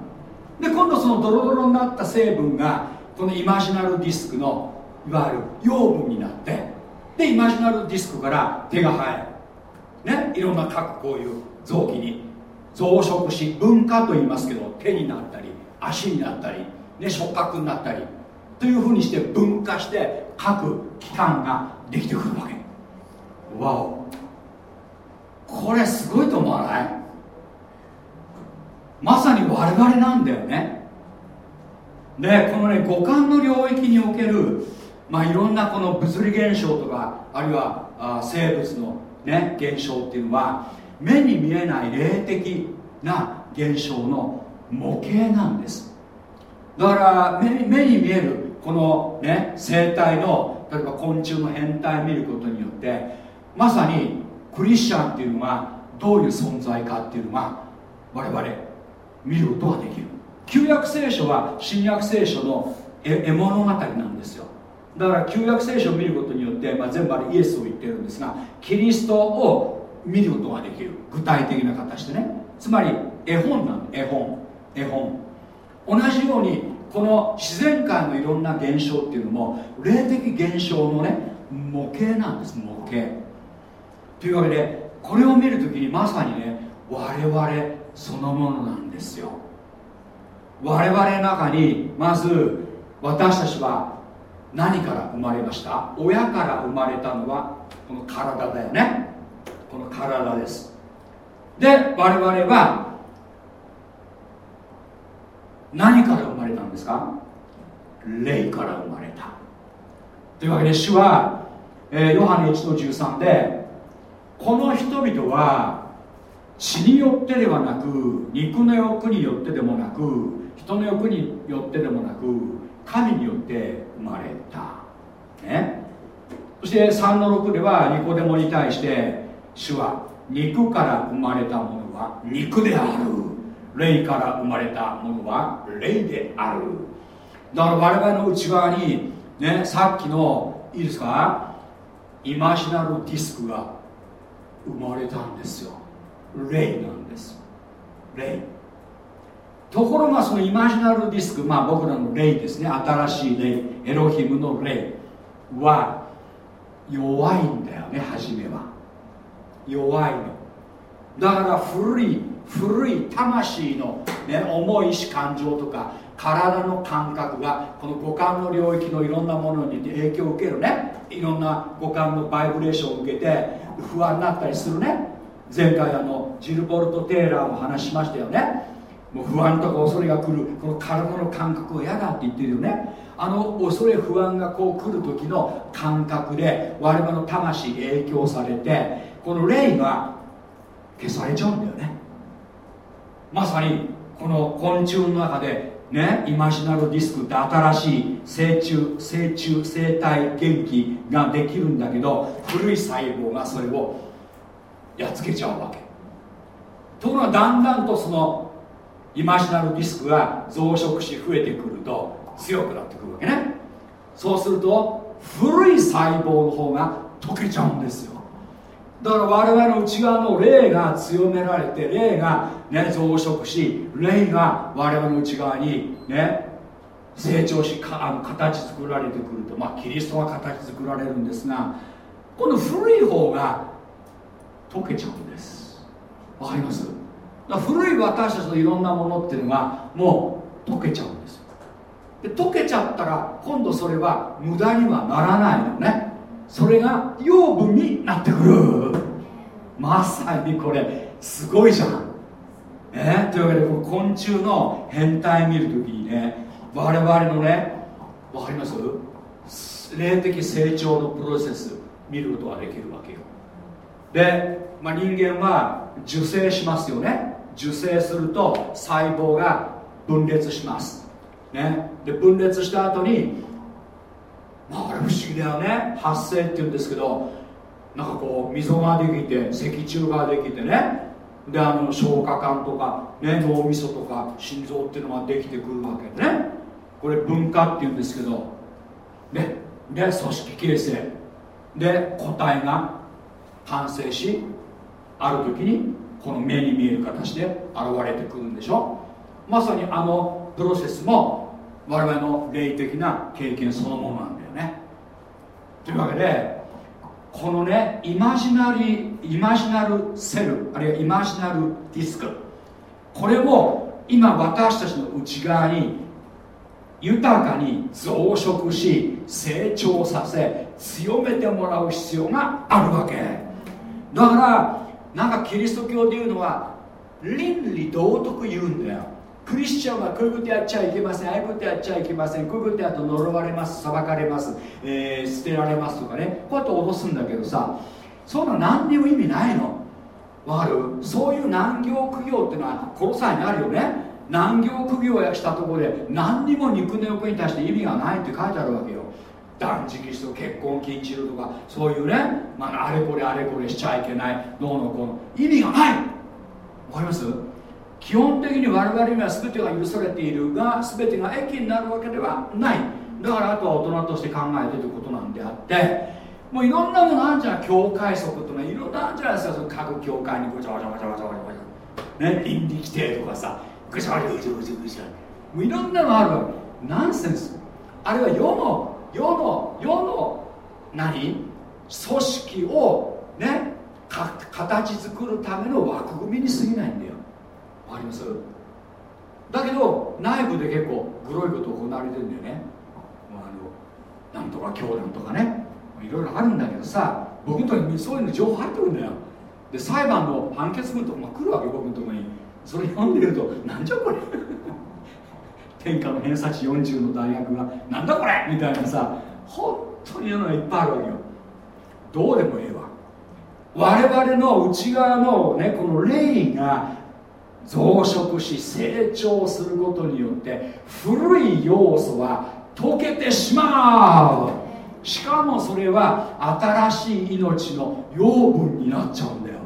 で今度そのドロドロになった成分がこのイマジナルディスクのいわゆる養分になってでイマジナルディスクから手が生えねいろんな各こういう臓器に増殖し分化と言いますけど手になったり足になったり、ね、触覚になったりというふうにして分化して各器官ができてくるわけ。わお。これすごいと思わない？まさに我々なんだよね。でこのね五感の領域におけるまあいろんなこの物理現象とかあるいはあ生物のね現象っていうのは目に見えない霊的な現象の模型なんです。だから目に見えるこのね生態の例えば昆虫の変態を見ることによってまさにクリスチャンっていうのがどういう存在かっていうのが我々見ることができる。旧約聖書は新約聖書の絵物語なんですよ。だから旧約聖書を見ることによって、まあ、全部あれイエスを言ってるんですがキリストを見ることができる。具体的な形でね。つまり絵本なん絵本。絵本。同じようにこの自然界のいろんな現象っていうのも霊的現象のね模型なんです模型。というわけでこれを見るときにまさにね我々そのものなんですよ。我々の中にまず私たちは何から生まれました？親から生まれたのはこの体だよね。この体です。で我々は何から生まれたんですか？霊から生まれた。というわけで主は、えー、ヨハネ1の13でこの人々は血によってではなく肉の欲によってでもなく人の欲によってでもなく神によって生まれた、ね、そして3の6ではニコデモに対して主は肉から生まれたものは肉である。霊から生まれたものは霊である。だから我々の内側にねさっきのいいですか？イマジナルディスクが生まれたんですよ。霊なんです。霊。ところがそのイマジナルディスクまあ僕らの霊ですね。新しい霊。エロヒムの霊。は弱いんだよね初めは。弱いの。だから古い古い魂の、ね、重い意志感情とか体の感覚がこの五感の領域のいろんなものに影響を受けるね。いろんな五感のバイブレーションを受けて不安になったりするね。前回あのジルボルト・テイラーも話しましたよね。もう不安とか恐れが来るこの体の感覚を嫌だって言ってるよね。あの恐れ不安がこう来る時の感覚で我々の魂影響されてこの霊が消されちゃうんだよね。まさにこの昆虫の中でねイマジナルディスクって新しい成虫成虫生体元気ができるんだけど古い細胞がそれをやっつけちゃうわけ。ところがだんだんとそのイマジナルディスクが増殖し増えてくると強くなってくるわけね。そうすると古い細胞の方が溶けちゃうんですよ。だから我々の内側の霊が強められて霊が、ね、増殖し霊が我々の内側にね成長しかあの形作られてくるとまあキリストが形作られるんですがこの古い方が溶けちゃうんです。わかります？古い私たちのいろんなものっていうのがもう溶けちゃうんです。で溶けちゃったら今度それは無駄にはならないのね。それが養分になってくる。まさにこれすごいじゃん。えー、というわけでこの昆虫の変態見るときにね我々のねわかります？霊的成長のプロセス見ることができるわけよ。で、まあ、人間は受精しますよね。受精すると細胞が分裂します。ね？で分裂した後にああれ不思議だよね。発生っていうんですけどなんかこう溝ができて脊柱ができてね。であの消化管とか、ね、脳みそとか心臓っていうのができてくるわけでね。これ分化っていうんですけど。でで組織形成。で個体が完成しある時にこの目に見える形で現れてくるんでしょ。まさにあのプロセスも我々の霊的な経験そのものなんだよねというわけでこのねイマジナリイマジナルセルあるいはイマジナルディスクこれを今私たちの内側に豊かに増殖し成長させ強めてもらう必要があるわけ。だからなんかキリスト教でいうのは倫理道徳言うんだよ。クリスチャンはこういうことやっちゃいけません。ああいうことやっちゃいけません。こういうことやると呪われます。裁かれます、えー、捨てられますとかね。こうやって脅すんだけどさ。そんな何にも意味ないの。わかる？そういう難行苦行っていうのはこの際にあるよね。難行苦行やしたところで何にも肉の欲に対して意味がないって書いてあるわけよ。断食しと結婚禁じるとか。そういうね、まあ、あれこれあれこれしちゃいけない。どうのこうの。意味がない。わかります？基本的に我々には全てが許されているが全てが益になるわけではない。だからあとは大人として考えてということなんであってもういろんなものあるじゃん境界則とかいろんなあるじゃないですかその各教会にごちゃごちゃごちゃごちゃごちゃごちゃ。ね倫理規定とかさぐちゃぐちゃぐちゃぐちゃぐちゃ。もういろんなのある。わけナンセンス。あるいは世の世の世の何？組織をね形作るための枠組みに過ぎないんだよ。わかります？だけど内部で結構グロいこと行われてるんだよね。あのなんとか教団とかね。いろいろあるんだけどさ僕のとこにそういうの情報入ってくるんだよ。で裁判の判決文とか来るわけ僕のとこに。それ読んでるとなんじゃこれ？天下の偏差値40の大学がなんだこれ？みたいなさ本当に世の中いっぱいあるわけよ。どうでもええわ。我々の内側のねこの霊が増殖し成長することによって古い要素は溶けてしまう。しかもそれは新しい命の養分になっちゃうんだよ。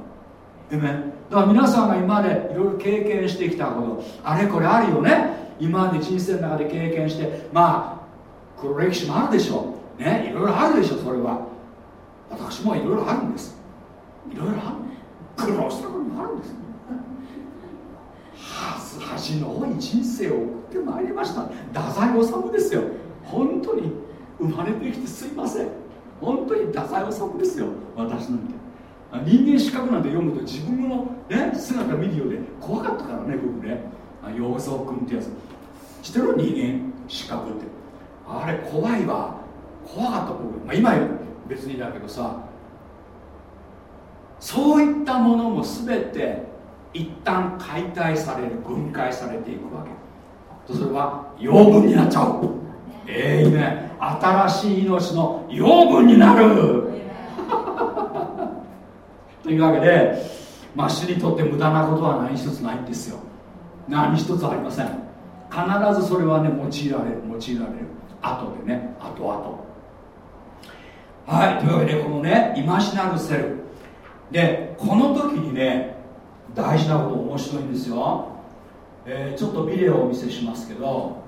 えめだから皆さんが今までいろいろ経験してきたことあれこれあるよね。今まで人生の中で経験してまあ黒歴史もあるでしょう。ね。いろいろあるでしょそれは。私もいろいろあるんです。いろいろある。苦労したこともあるんです恥の多い人生を送ってまいりました。太宰治ですよ。本当に生まれてきてすいません。本当に太宰治ですよ。私なんて。人間資格なんて読むと自分の、ね、姿見るようで怖かったからね僕ね。洋蔵君ってやつ。知ってる？人間資格って。あれ怖いわ。怖かった僕、まあ、今よ別にだけどさ。そういったものも全て一旦解体される分解されていくわけ。それは養分になっちゃう。ええー、ね。新しい命の養分になる。というわけでまあ死にとって無駄なことは何一つないんですよ。何一つありません。必ずそれはね用いられる用いられる。後でね後々。はいというわけでこのね今しなるセル。でこの時にね大事なこと面白いんですよ、えー、ちょっとビデオをお見せしますけど。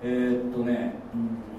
えー、っとね、うん。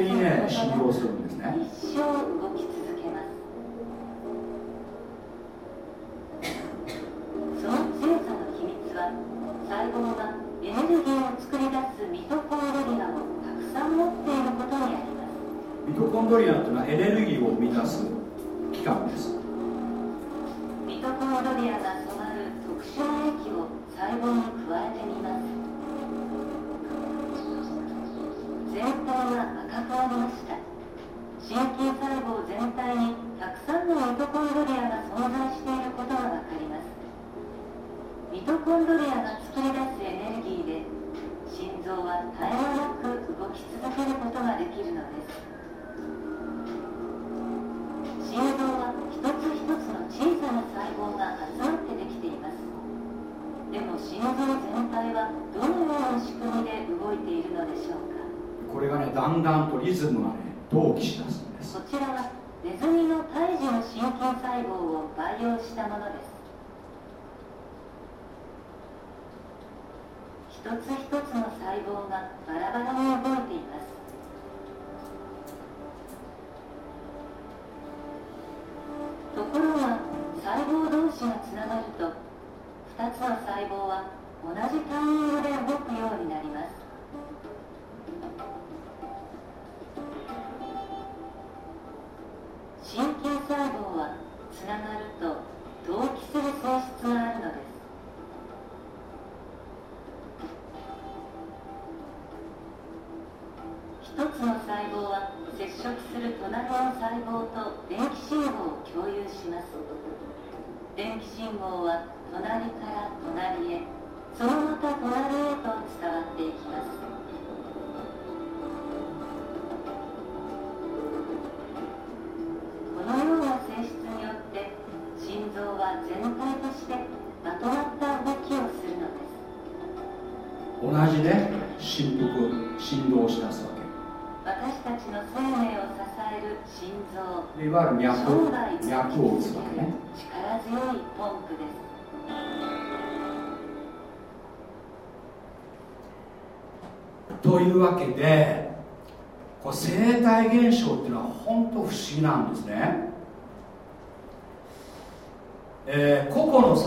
手にね信用するんですね。一生動き続けますその強さの秘密は細胞がエネルギーを作り出すミトコンドリアをたくさん持っていることにあります。ミトコンドリアというのはエネルギーを生み出す。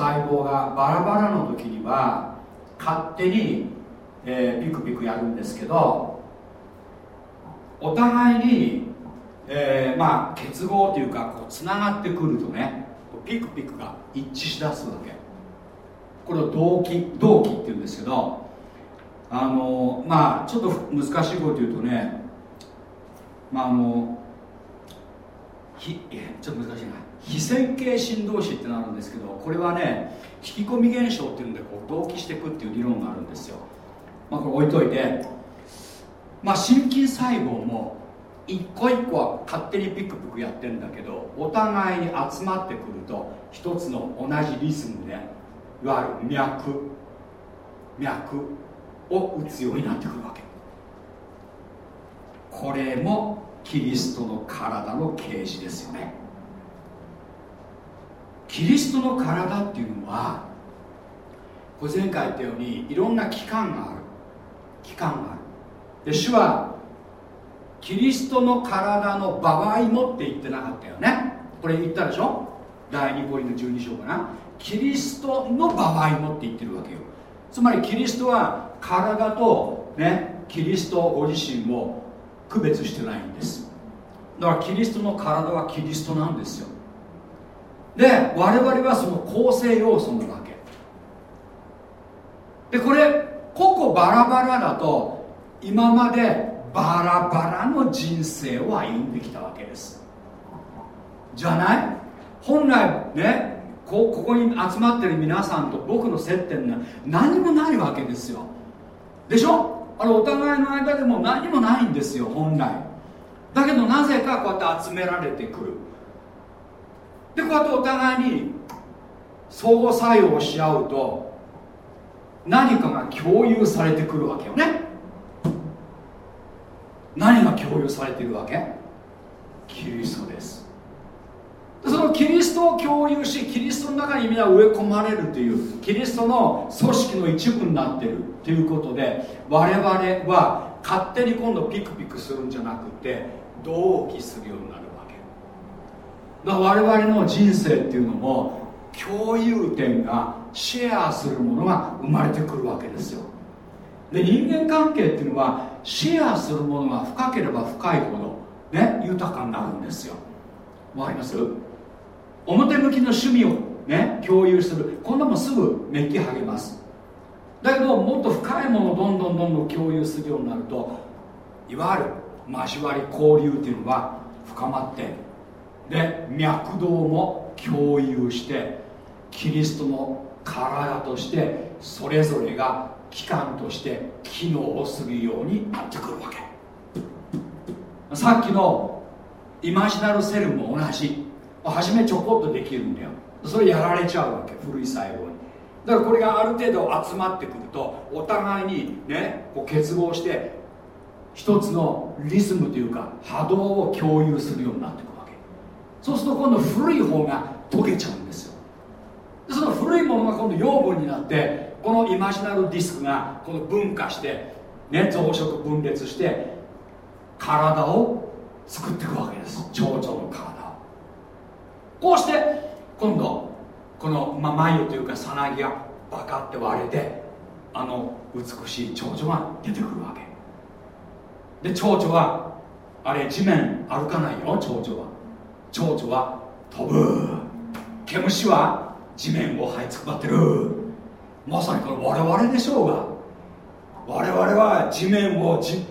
細胞がバラバラの時には勝手に、えーピクピクやるんですけどお互いに、えーまあ結合というかこうつながってくるとねピクピクが一致しだすわけ。これを同期同期っていうんですけどあのまあちょっと難しいこと言うとねまああのひえちょっと難しいな。非線形振動子ってのがあるんですけどこれはね引き込み現象っていうんでこう同期していくっていう理論があるんですよ。まあこれ置いといてまあ心筋細胞も一個一個は勝手にピクピクやってるんだけどお互いに集まってくると一つの同じリズムでいわゆる脈脈を打つようになってくるわけ。これもキリストの体の啓示ですよね。キリストの体っていうのはこれ前回言ったようにいろんな器官がある。器官がある。で主はキリストの体の場合もって言ってなかったよね。これ言ったでしょ？第2コリント12章かな。キリストの場合もって言ってるわけよ。つまりキリストは体とねキリストご自身を区別してないんです。だからキリストの体はキリストなんですよ。で我々はその構成要素なわけ。でこれ個々バラバラだと今までバラバラの人生を歩んできたわけです。じゃない？本来ねこここに集まってる皆さんと僕の接点が何もないわけですよ。でしょ？あれお互いの間でも何もないんですよ本来。だけどなぜかこうやって集められてくる。でこうやってお互いに相互作用をし合うと何かが共有されてくるわけよね。何が共有されているわけ？キリストです。でそのキリストを共有しキリストの中に皆植え込まれるというキリストの組織の一部になっているということで我々は勝手に今度ピクピクするんじゃなくて同期するようになる。だから我々の人生っていうのも共有点がシェアするものが生まれてくるわけですよ。で人間関係っていうのはシェアするものが深ければ深いほどね豊かになるんですよ。わかります？表向きの趣味をね共有する。こんなもんすぐめきはげます。だけどもっと深いものをどんどんどんどん共有するようになるといわゆる交わり交流っていうのが深まってで脈動も共有してキリストの体としてそれぞれが機関として機能をするようになってくるわけ。さっきのイマジナルセルも同じ。初めちょこっとできるんだよ。それやられちゃうわけ古い細胞に。だからこれがある程度集まってくるとお互いにねこう結合して一つのリズムというか波動を共有するようになってくる。そうすると今度古い方が溶けちゃうんですよ。でその古いものが今度養分になってこのイマジナルディスクがこの分化してね増殖分裂して体を作っていくわけです。蝶々の体を。こうして今度この、ま、眉というかさなぎがバカって割れてあの美しい蝶々が出てくるわけ。で蝶々はあれ地面歩かないよ蝶々は。蝶々は飛ぶ。毛虫は地面を這いつくばってる。まさにこれ我々でしょうが。我々は地面をじ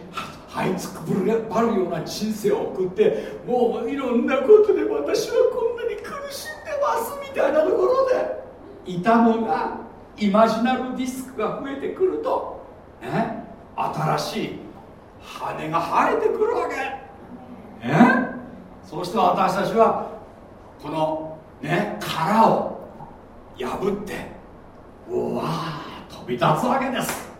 這いつくばるような人生を送ってもういろんなことで私はこんなに苦しんでますみたいなところでいたのがイマジナルディスクが増えてくると、ね、新しい羽が生えてくるわけ、ね、そうして私たちはこのね殻を破ってうわー飛び立つわけです。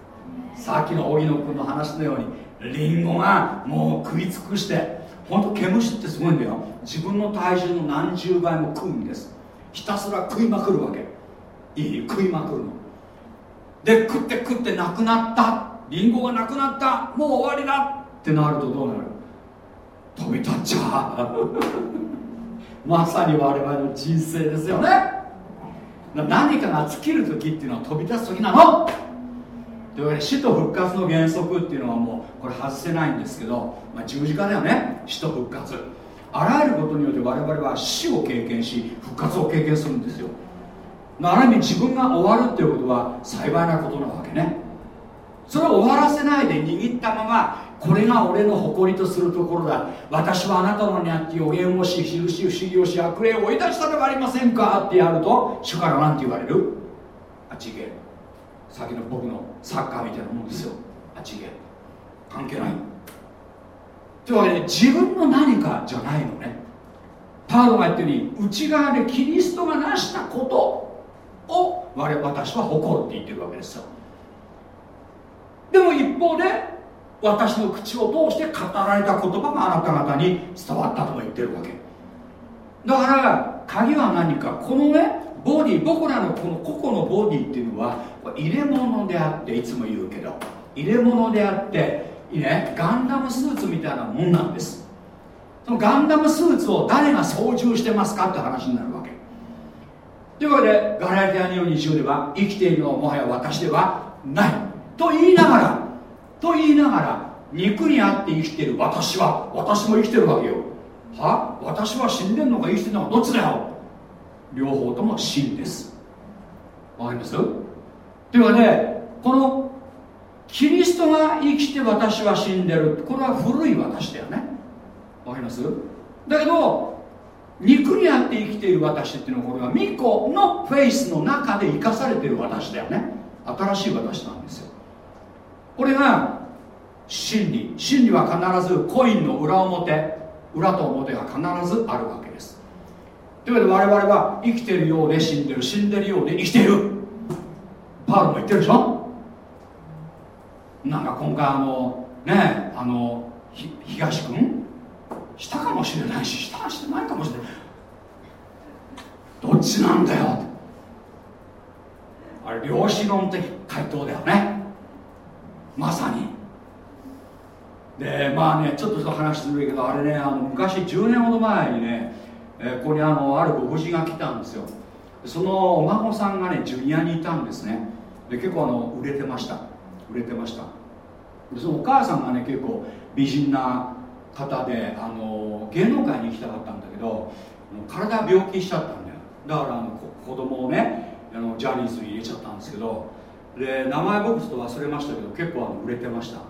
さっきの荻野君の話のようにリンゴがもう食い尽くして本当毛虫ってすごいんだよ。自分の体重の何十倍も食うんです。ひたすら食いまくるわけ。いい食いまくるの。で食って食ってなくなった。リンゴがなくなった。もう終わりだ。ってなるとどうなる？飛び立っちゃう。まさに我々の人生ですよね。何かが尽きる時っていうのは飛び立つ時なの。というわけで死と復活の原則っていうのはもうこれ外せないんですけど、まあ、十字架だよね。死と復活。あらゆることによって我々は死を経験し復活を経験するんですよ。ある意味自分が終わるっていうことは幸いなことなわけね。それを終わらせないで握ったままこれが俺の誇りとするところだ。私はあなたのにあって予言をし印を不思議をし悪霊を追い出したではありませんか？ってやると主から何て言われる？あっちげ先の僕のサッカーみたいなもんですよ。あっちげ関係ない。というわけで自分の何かじゃないのね。パウロが言ってるように内側でキリストが成したことを我私は誇るって言ってるわけですよ。でも一方で私の口を通して語られた言葉があなた方に伝わったとも言ってるわけ。だから鍵は何か。このねボディ僕らのこの個々のボディっていうのは入れ物であっていつも言うけど入れ物であってねガンダムスーツみたいなもんなんです。そのガンダムスーツを誰が操縦してますかって話になるわけ。というわけでガラティア2の20では生きているのはもはや私ではない。と言いながらと言いながら肉にあって生きてる私は私も生きてるわけよ。は？私は死んでんのか生きてるのかどっちだよ。両方とも真です。わかります？というわけでこのキリストが生きて私は死んでる。これは古い私だよね。わかります？だけど肉にあって生きている私っていうのはこれは巫女のフェイスの中で生かされてる私だよね。新しい私なんですよ。これが真理。真理は必ずコインの裏表裏と表が必ずあるわけです。というわけで我々は生きてるようで死んでる。死んでるようで生きている。パウロも言ってるでしょ？なんか今回あのねあの東君？したかもしれないししたしてないかもしれない。どっちなんだよあれ量子論的回答だよね。まさに。でまあねちょっと話するけどあれねあの昔10年ほど前にね、え、ここにあのあるご婦人が来たんですよ。そのお孫さんがねジュニアにいたんですね。で結構あの売れてました。売れてました。でそのお母さんがね結構美人な方であの芸能界に行きたかったんだけど体病気しちゃったんだよ。だからあの子供をねあのジャニーズに入れちゃったんですけどで名前僕ちょっと忘れましたけど結構あの売れてました。い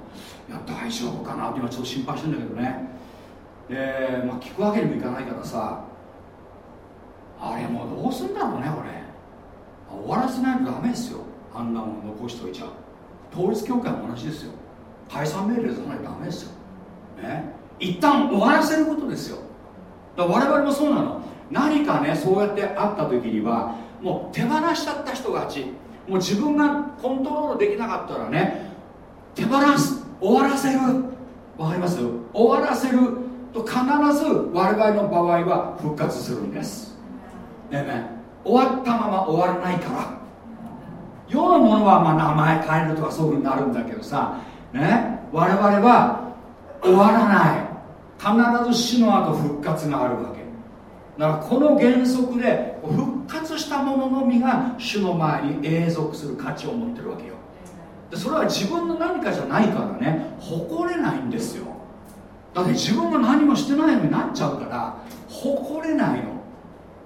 や大丈夫かな？って今ちょっと心配してんだけどね。で、まあ、聞くわけにもいかないからさあれもうどうすんだろうねこれ。終わらせないとダメですよ。あんなもの残しておいちゃ。う統一教会も同じですよ。解散命令出さないとダメですよ。ね。一旦終わらせることですよ。だ我々もそうなの。何かねそうやってあった時にはもう手放しちゃった人がち。もう自分がコントロールできなかったらね手放す終わらせる。わかります？終わらせると必ず我々の場合は復活するんです。ねね終わったまま終わらないから。世のものはま名前変えるとかそういうふうになるんだけどさ。ね我々は終わらない。必ず死の後復活があるわけ。だからこの原則で復活したもののみが主の前に永続する価値を持ってるわけよ。でそれは自分の何かじゃないからね誇れないんですよ。だって自分が何もしてないのになっちゃうから誇れないの。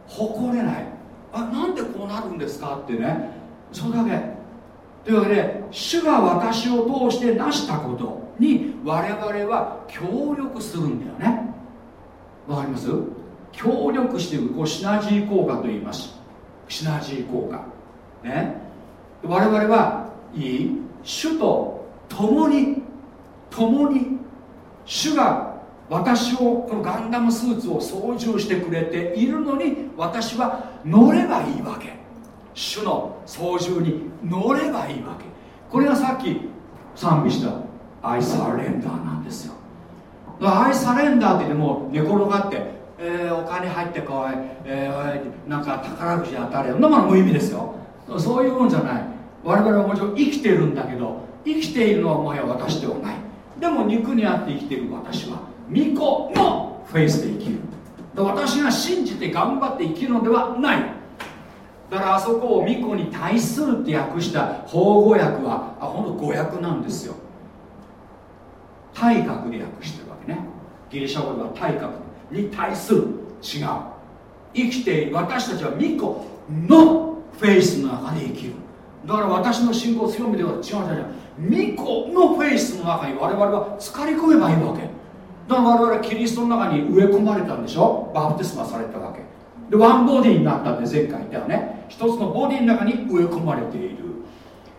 誇れない。あなんでこうなるんですかってね。それだけ。というわけで主が私を通して成したことに我々は協力するんだよね。わかります？協力していくこうシナジー効果と言います。シナジー効果。ね。我々はいい主と共に共に主が私をこのガンダムスーツを操縦してくれているのに私は乗ればいいわけ。主の操縦に乗ればいいわけ。これがさっき賛美した。アイサレンダーなんですよ。アイサレンダーって言っても寝転がって、えー、お金入ってこい、えー、なんか宝くじ当たれそんなもの無意味ですよ。そういうもんじゃない。我々はもちろん生きてるんだけど生きているのはもはや私ではない。でも肉にあって生きてる私は巫女のフェイスで生きる。私が信じて頑張って生きるのではない。だからあそこを巫女に対するって訳した法語訳はあほんと語訳なんですよ。体格で訳してるわけね。ギリシャ語では体格。に対する違う。生きて私たちは巫女のフェイスの中で生きる。だから私の信仰強みでは違うじゃない巫女のフェイスの中に我々は浸かり込めばいいわけ。だから我々はキリストの中に植え込まれたんでしょ。バプテスマされたわけ。でワンボディになったって前回言ったよね。一つのボディの中に植え込まれている。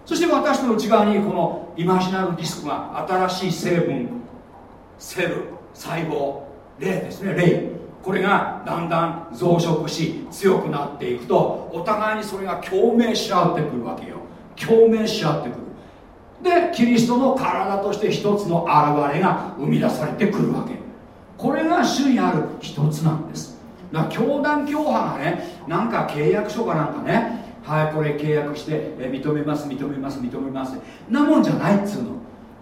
そして私の内側にこのイマジナルディスクが新しい成分セル細胞霊ですね霊これがだんだん増殖し強くなっていくとお互いにそれが共鳴し合ってくるわけよ。共鳴し合ってくる。でキリストの体として一つの現れが生み出されてくるわけ。これが主にある一つなんです。だから教団教派がねなんか契約書かなんかねはいこれ契約してえ認めます認めます認めます。なもんじゃないっつうの。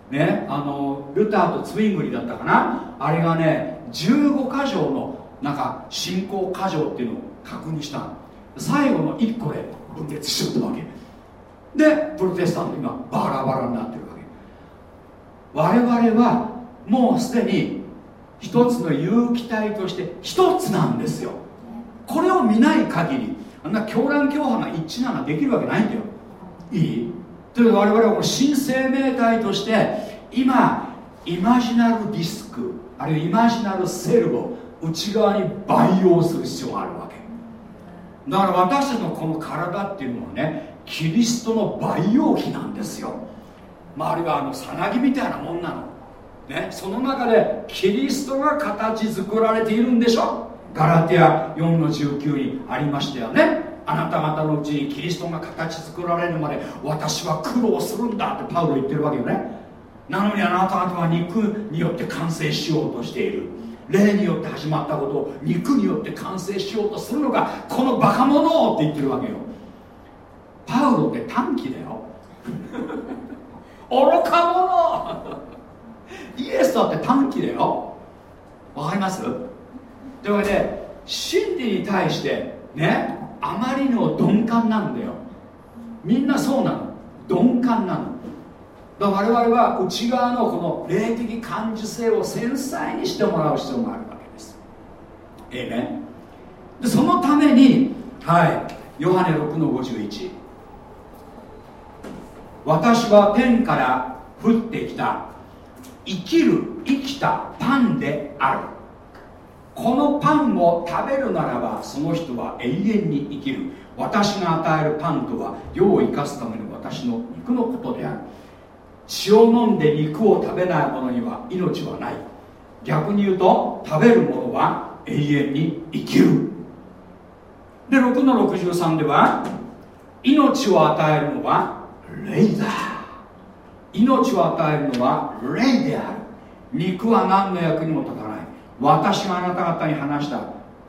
ねあのルターとツイングリだったかな。あれがね15箇条のなんか信仰箇条っていうのを確認した最後の1個で分裂しちゃったわけ。でプロテスタント今バラバラになってるわけ。我々はもうすでに一つの有機体として一つなんですよ。これを見ない限りあんな狂乱教派が一致なんかできるわけないんだよ。いい？という我々はこの新生命体として今イマジナルディスクあるいはイマジナルセルを内側に培養する必要があるわけ。だから私たちのこの体っていうのはねキリストの培養器なんですよ、まあ、あるいはあのさなぎみたいなもんなの、ね、その中でキリストが形作られているんでしょ。ガラテア4の19にありましたよね。あなた方のうちにキリストが形作られるまで私は苦労するんだってパウロ言ってるわけよね。なのにあなた方は肉によって完成しようとしている。霊によって始まったことを肉によって完成しようとするのがこのバカ者って言ってるわけよ。パウロって短期だよ。愚か者。イエスだって短期だよ。わかります？というわけで真理に対してねあまりの鈍感なんだよ。みんなそうなの。鈍感なの。だから我々は内側のこの霊的感受性を繊細にしてもらう必要があるわけです。ええねでそのためにはいヨハネ6の51私は天から降ってきた生きる生きたパンである。このパンを食べるならばその人は永遠に生きる。私が与えるパンとは世を生かすための私の肉のことである。血を飲んで肉を食べない者には命はない。逆に言うと食べる者は永遠に生きる。で6の63では命を与えるのは霊だ。命を与えるのは霊である。肉は何の役にも立たない。私があなた方に話した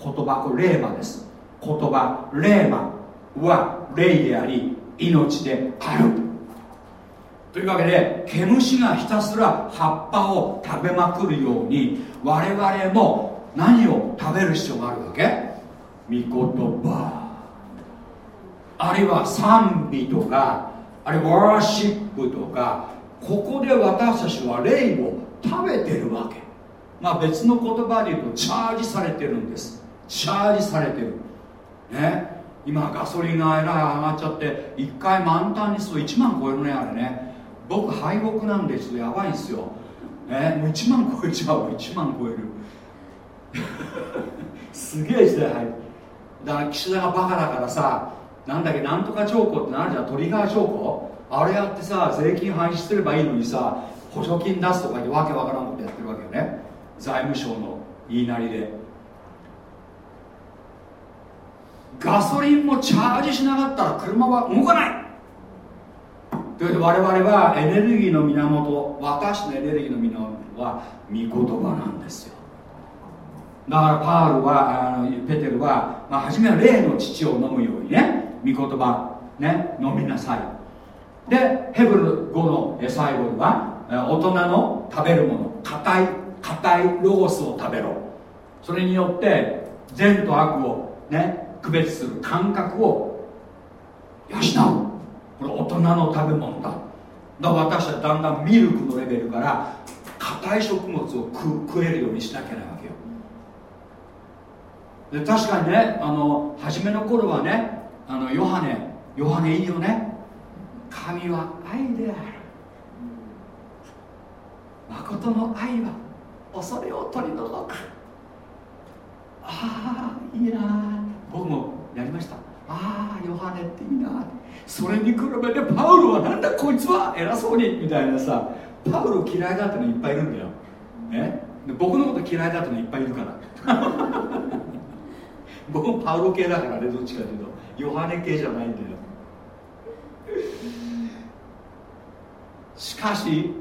言葉これ霊馬です。言葉霊馬は霊であり命である。というわけで毛虫がひたすら葉っぱを食べまくるように我々も何を食べる必要があるわけ？御言葉あるいは賛美とかあるいはワーシップとかここで私たちは霊を食べてるわけ。まあ別の言葉で言うとチャージされてるんです。チャージされてる。ね。今ガソリンがえらい上がっちゃって1回満タンにすると1万超えるねあれね。僕敗北なんでちょっとやばいんですよ、ね、もう1万超えちゃう1万超える。すげえ時代入る。だから岸田がバカだからさなんだっけなんとか条項ってなるじゃん。トリガー条項。あれやってさ税金廃止すればいいのにさ補助金出すとかってわけわからんことやってるわけよね。財務省の言いなりで。ガソリンもチャージしなかったら車は動かない。というわけで我々はエネルギーの源私のエネルギーの源は御言葉なんですよ。だからパウルはあのペテルは、まあ、初めは霊の父を飲むようにね御言葉ね飲みなさい。でヘブル語の最後には大人の食べるもの硬い硬いロゴスを食べろ。それによって善と悪をね区別する感覚を養う。これ大人の食べ物だ。だから私はだんだんミルクのレベルから硬い食物を食えるようにしなきゃないわけよ。で確かにねあの初めの頃はねあのヨハネヨハネいいよね。神は愛である。誠の愛は恐れを取り除く。ああいいな僕もやりました。ああヨハネっていいな。それに比べてパウロはなんだこいつは偉そうにみたいなさパウロ嫌いだってのいっぱいいるんだよ、ね、で僕のこと嫌いだってのいっぱいいるから。僕もパウロ系だからねどっちかというと。ヨハネ系じゃないんだよ。しかし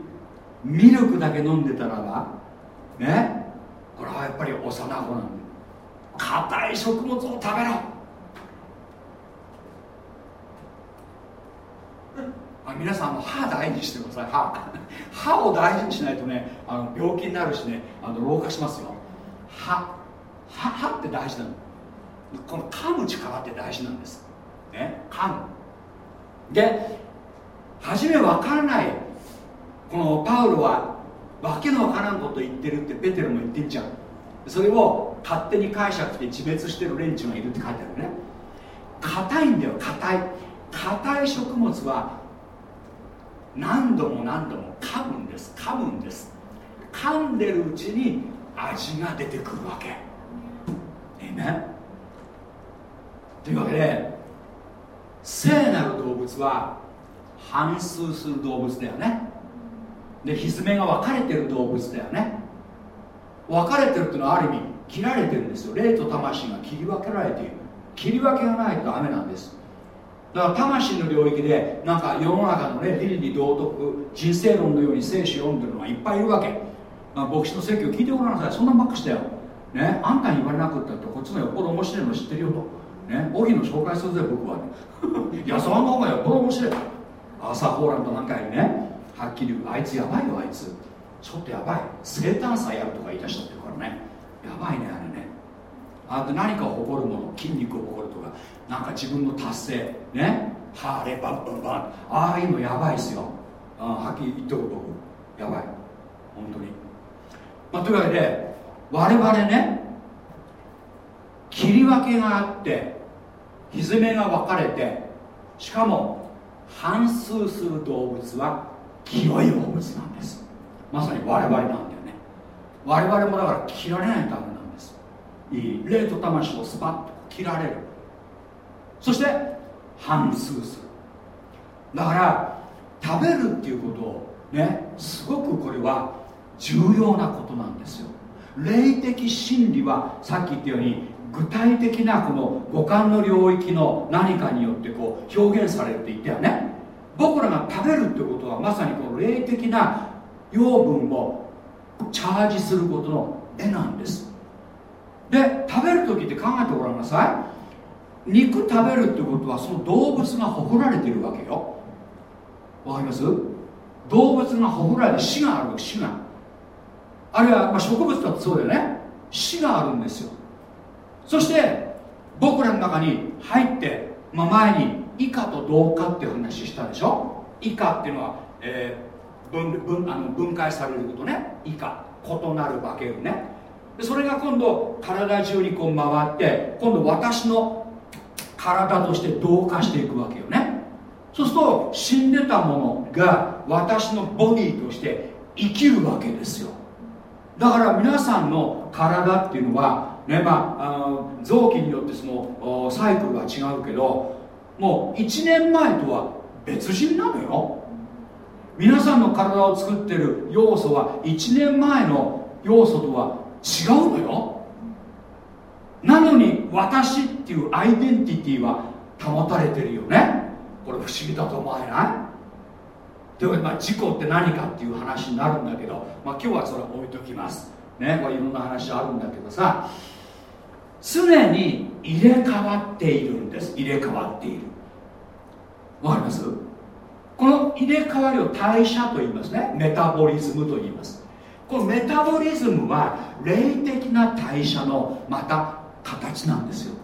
ミルクだけ飲んでたらばね？これはやっぱり幼子なんだ硬い食物を食べろ。あ皆さん歯大事にしてください。歯。歯を大事にしないとねあの病気になるしねあの老化しますよ。歯。歯歯って大事なの。この噛む力って大事なんです。ね。噛む。で初め分からないこのパウロはわけのわからんこと言ってるってペテロも言ってんじゃん。それを勝手に解釈して自滅してる連中がいるって書いてあるね。硬いんだよ硬い。硬い食物は何度も何度も噛むんです。噛むんです。噛んでるうちに味が出てくるわけ。えねというわけで聖なる動物は反数する動物だよね。で蹄が分かれてる動物だよね。分かれてるっていうのはある意味切られてるんですよ。霊と魂が切り分けられている。切り分けがないとダメなんです。だから魂の領域でなんか世の中のね理理道徳人生論のように聖書読んでるのがいっぱいいるわけ、まあ、牧師の説教聞いてごらんなさい。そんなばっかしたよ。ね。あんたに言われなくったってこっちのよっぽど面白いの知ってるよと。ね。荻の紹介するぜ僕は、ね、いやその方がよっぽど面白い。朝ホーランドなんかにね。はっきり言う。あいつやばいよあいつ。ちょっとやばい。生誕祭やるとか言い出しちゃってからね。やばいねあれ。ねあと何かを誇るもの筋肉を誇るとかなんか自分の達成ね？ハーレバンバンバン。ああいうのやばいっすよ。あはっきり言っとく僕。やばい。本当に。まあというわけで我々ね切り分けがあって蹄が分かれてしかも反数する動物は清い動物なんです。まさに我々なんだよね。我々もだから切られないためなんいい霊と魂をスパッと切られる。そして反数する。だから食べるっていうことをねすごくこれは重要なことなんですよ。霊的真理はさっき言ったように具体的なこの五感の領域の何かによってこう表現されるって言ったよね僕らが食べるってことはまさにこの霊的な養分をチャージすることの絵なんです。で食べる時って考えてごらんなさい。肉食べるってことはその動物がほふられてるわけよ。わかります？動物がほふられて死がある死が。あるいはまあ植物だってそうだよね。死があるんですよ。そして僕らの中に入って、まあ、前に以下と同化っていう話したでしょ？以下っていうのは、えー、分分あの分解されることね。以下異なる化けるね。でそれが今度体中にこう回って今度私の体として同化していくわけよね。そうすると死んでたものが私のボディとして生きるわけですよ。だから皆さんの体っていうのはねまあ、あの臓器によってそのサイクルは違うけどもう1年前とは別人なのよ。皆さんの体を作ってる要素は1年前の要素とは違うのよ。なのに私っていうアイデンティティは保たれてるよね。これ不思議だと思わない？というわけで、ま、事故って何かっていう話になるんだけど、まあ、今日はそれは置いときます。ねこれいろんな話あるんだけどさ。常に入れ替わっているんです。入れ替わっている。わかります？この入れ替わりを代謝と言いますね。メタボリズムと言います。このメタボリズムは霊的な代謝のまた形なんですよ。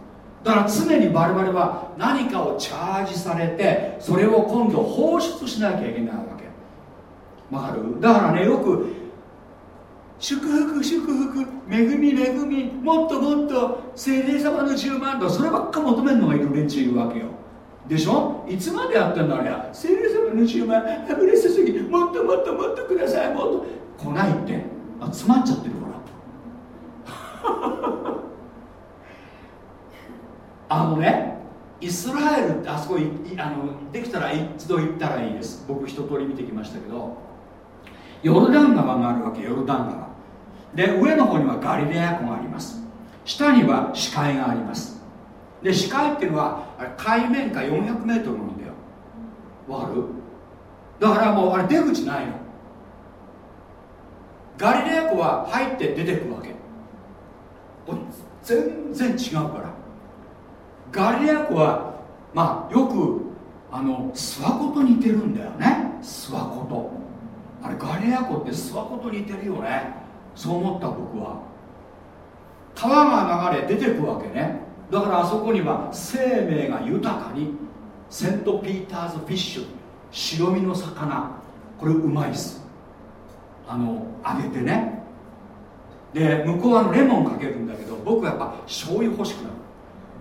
だから常に我々は何かをチャージされてそれを今度放出しなきゃいけないわけ。わかる？だからねよく祝福祝福恵み恵みもっともっと精霊様の10万とそればっか求めるのがいる連中いるわけよ。でしょ？いつまでやってんのあれや精霊様の10万はぶれすぎもっともっともっとくださいもっと。来ないって。あ詰まっちゃってるから。あのねイスラエルってあそこいあのできたら一度行ったらいいです。僕一通り見てきましたけど。ヨルダン川があるわけヨルダン川。で上の方にはガリレア湖があります。下には視界があります。で視界っていうのは海面下4 0 0メートルなんだよ。わかる？だからもうあれ出口ないの。ガリレア湖は入って出てくわけ。全然違うから。ガリレア湖はまあよくあの諏訪湖と似てるんだよね。諏訪湖と。あれガリレア湖って諏訪湖と似てるよね。そう思った僕は。川が流れ出てくわけね。だからあそこには生命が豊かにセントピーターズフィッシュ白身の魚。これうまいっす。あの揚げてね。で向こうはレモンかけるんだけど僕はやっぱ醤油欲しくな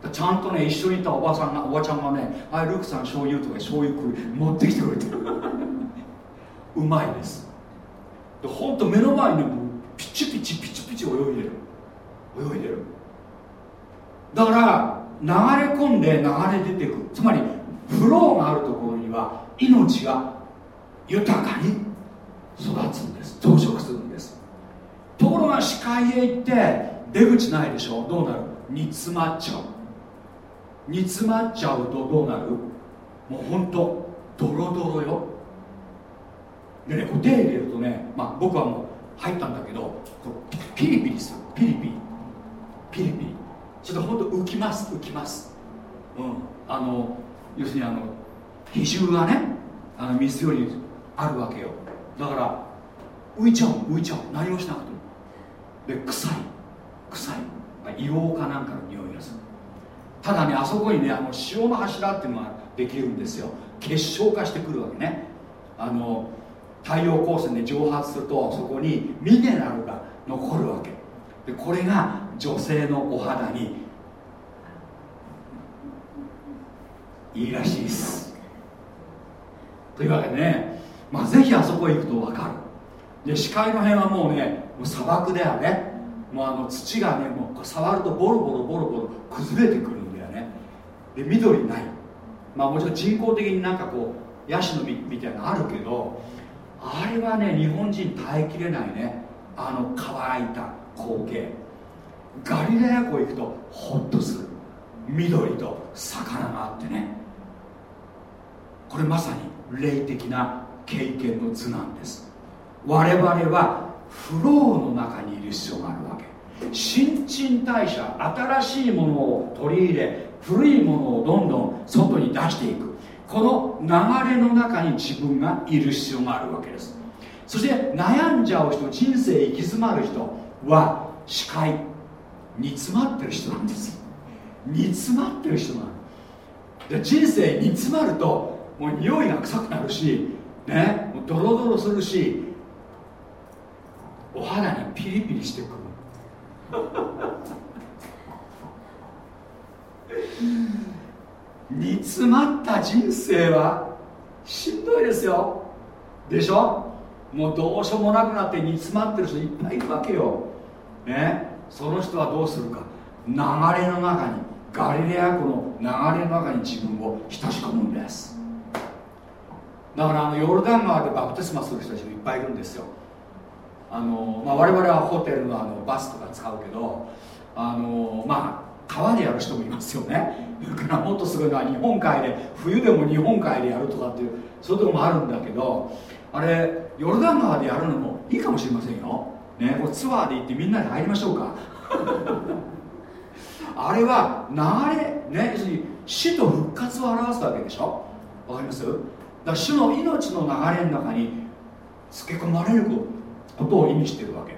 る。ちゃんとね一緒にいたおばさんがおばちゃんがね「はいルークさん醤油」とか醤油く持ってきてくれてる。うまいです。でほんと目の前にねピチピチピチピチ泳いでる。泳いでる。だから流れ込んで流れ出てく。つまりフローがあるところには命が豊かに育つんです。増殖するんです。ところが視界へ行って出口ないでしょ。どうなる？煮詰まっちゃう。煮詰まっちゃうとどうなる？もうほんとドロドロよ。でねこう手入れるとね、まあ、僕はもう入ったんだけどピリピリする。ピリピリ。ピリピリ。ちょっとほんと浮きます。浮きます。うん。あの要するにあの比重がねあの水よりあるわけよ。だから浮いちゃう浮いちゃう何もしなくてもで臭い臭い。硫黄かなんかの匂いがする。ただねあそこにねあの塩の柱っていうのができるんですよ。結晶化してくるわけね。あの太陽光線で蒸発するとそこにミネラルが残るわけ。でこれが女性のお肌にいいらしいです。というわけでね、まあ、ぜひあそこへ行くと分かる。で視界の辺はもうねもう砂漠であれもうあの土がねもう触るとボロボロボロボロ崩れてくるんだよね。で緑ない。まあもちろん人工的になんかこうヤシの実みたいなのあるけどあれはね日本人耐えきれないね。あの乾いた光景。ガリレア湖行くとホッとする。緑と魚があってね。これまさに霊的な経験の図なんです。我々はフローの中にいる必要があるわけ。新陳代謝新しいものを取り入れ古いものをどんどん外に出していく。この流れの中に自分がいる必要があるわけです。そして悩んじゃう人人生行き詰まる人は視界煮詰まってる人なんです。煮詰まってる人なので人生煮詰まるともう匂いが臭くなるしねドロドロするしお肌にピリピリしてくる。煮詰まった人生はしんどいですよ。でしょ？もうどうしようもなくなって煮詰まってる人いっぱいいるわけよ。ね？その人はどうするか？流れの中にガリレア湖の流れの中に自分を浸し込むんです。だからあのヨルダン川でバプテスマする人たちもいっぱいいるんですよ。あの、まあ、我々はホテルのあのバスとか使うけどあのまあ川でやる人もいますよね。だからもっとすごいのは日本海で冬でも日本海でやるとかっていうそういうとこもあるんだけどあれヨルダン川でやるのもいいかもしれませんよ、ね、これツアーで行ってみんなで入りましょうか。あれは流れね死と復活を表すわけでしょ？わかります？だ主の命の流れの中につけ込まれることを意味してるわけ。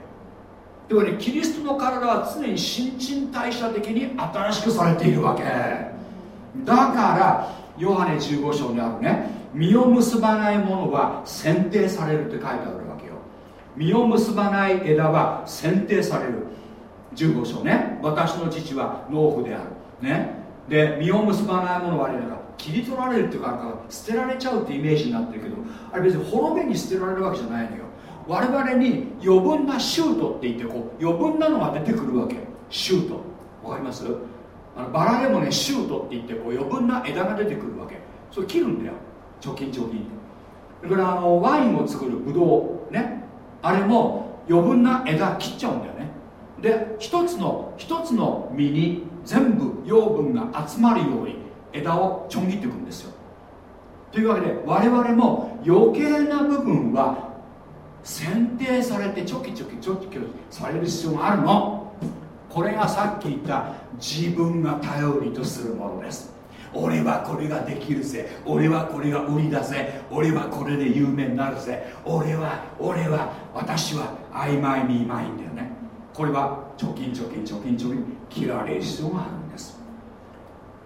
でもねキリストの体は常に新陳代謝的に新しくされているわけ。だからヨハネ15章にあるね実を結ばないものは選定されるって書いてあるわけよ。実を結ばない枝は選定される。15章ね。私の父は農夫である。ね。で実を結ばないものはあれだから切り取られるっていうか捨てられちゃうってイメージになってるけどあれ別に滅べに捨てられるわけじゃないのよ。我々に余分なシュートって言ってこう余分なのが出てくるわけ。シュート。わかります？あのバラでもねシュートって言ってこう余分な枝が出てくるわけ。それ切るんだよ。貯金貯金だからあのワインを作るブドウね。あれも余分な枝切っちゃうんだよね。で一つの一つの実に全部養分が集まるように枝をちょん切っていくんですよ。というわけで我々も余計な部分は選定されてちょきちょきちょきちょきされる必要があるの。これがさっき言った自分が頼りとするものです。俺はこれができるぜ。俺はこれが売りだぜ。俺はこれで有名になるぜ。俺は俺は私は曖昧にいまいんだよね。これは貯金貯金貯金貯金切られる必要があるんです。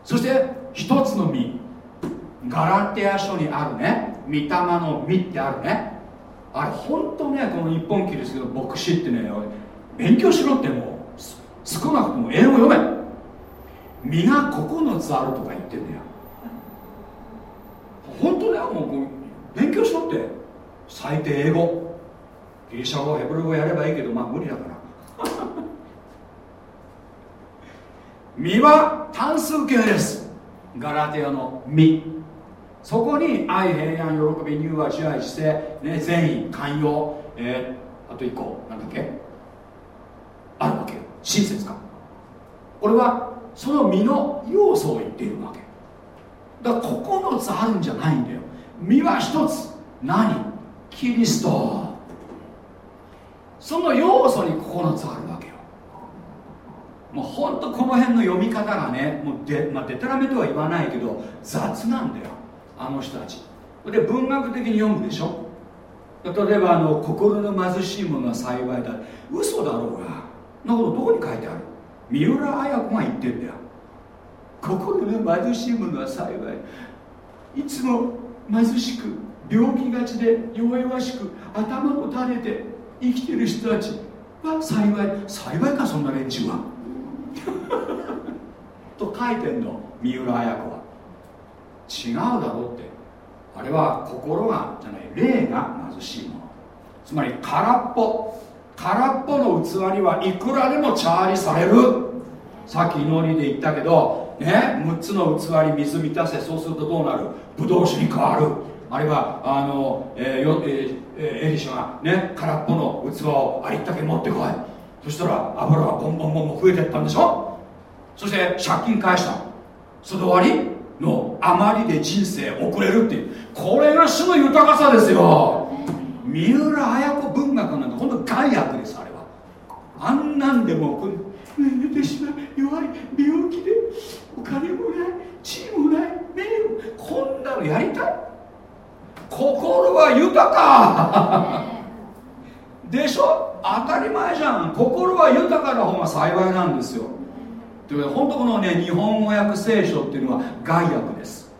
そして一つの実。ガラテヤ書にあるね。御霊の実ってあるね。あれ本当ねこの日本記ですけど牧師ってね勉強しろってもう少なくとも英語読め。身が9つあるとか言ってんだよ。本当だよもう勉強しろって。最低英語。ギリシャ語ヘブル語やればいいけどまあ無理だから。身は単数形です。ガラテヤの身そこに愛平安喜び乳和慈愛知性、ね、善意寛容、えー、あと1個なんだっけ？あるわけ親切かこれはその身の要素を言っているわけ。だから9つあるんじゃないんだよ。身は1つ。何？キリスト。その要素に9つあるわけ。もうほんとこの辺の読み方がねもうで、まあ、デタラメとは言わないけど雑なんだよあの人たち。で文学的に読むでしょ？例えばあの心の貧しい者は幸いだ。嘘だろうが。なことどこに書いてある？三浦綾子が言ってんだよ。心の貧しい者は幸い。いつも貧しく病気がちで弱々しく頭を垂れて生きてる人たちは幸い。幸いかそんな連中は。と書いてんの三浦綾子は。違うだろうって。あれは心がじゃない霊が貧しいもの。つまり空っぽ。空っぽの器にはいくらでもチャージされる。さっき祈りで言ったけどね6つの器に水満たせそうするとどうなる？ブドウ酒に変わる。あるいはあの、えーよえー、エリシャがね空っぽの器をありったけ持ってこい。そしたら油がボンボンボンボン増えてったんでしょ？そして借金返した。その終わり？の余りで人生送れるっていう。これが主の豊かさですよ。三浦綾子文学なんて本当害悪ですあれは。あんなんでもこ私は弱い病気でお金もない地位もない名誉こんなのやりたい。心は豊か。でしょ？当たり前じゃん。心は豊かな方が幸いなんですよ。ということで本当このね日本語訳聖書っていうのは害悪です。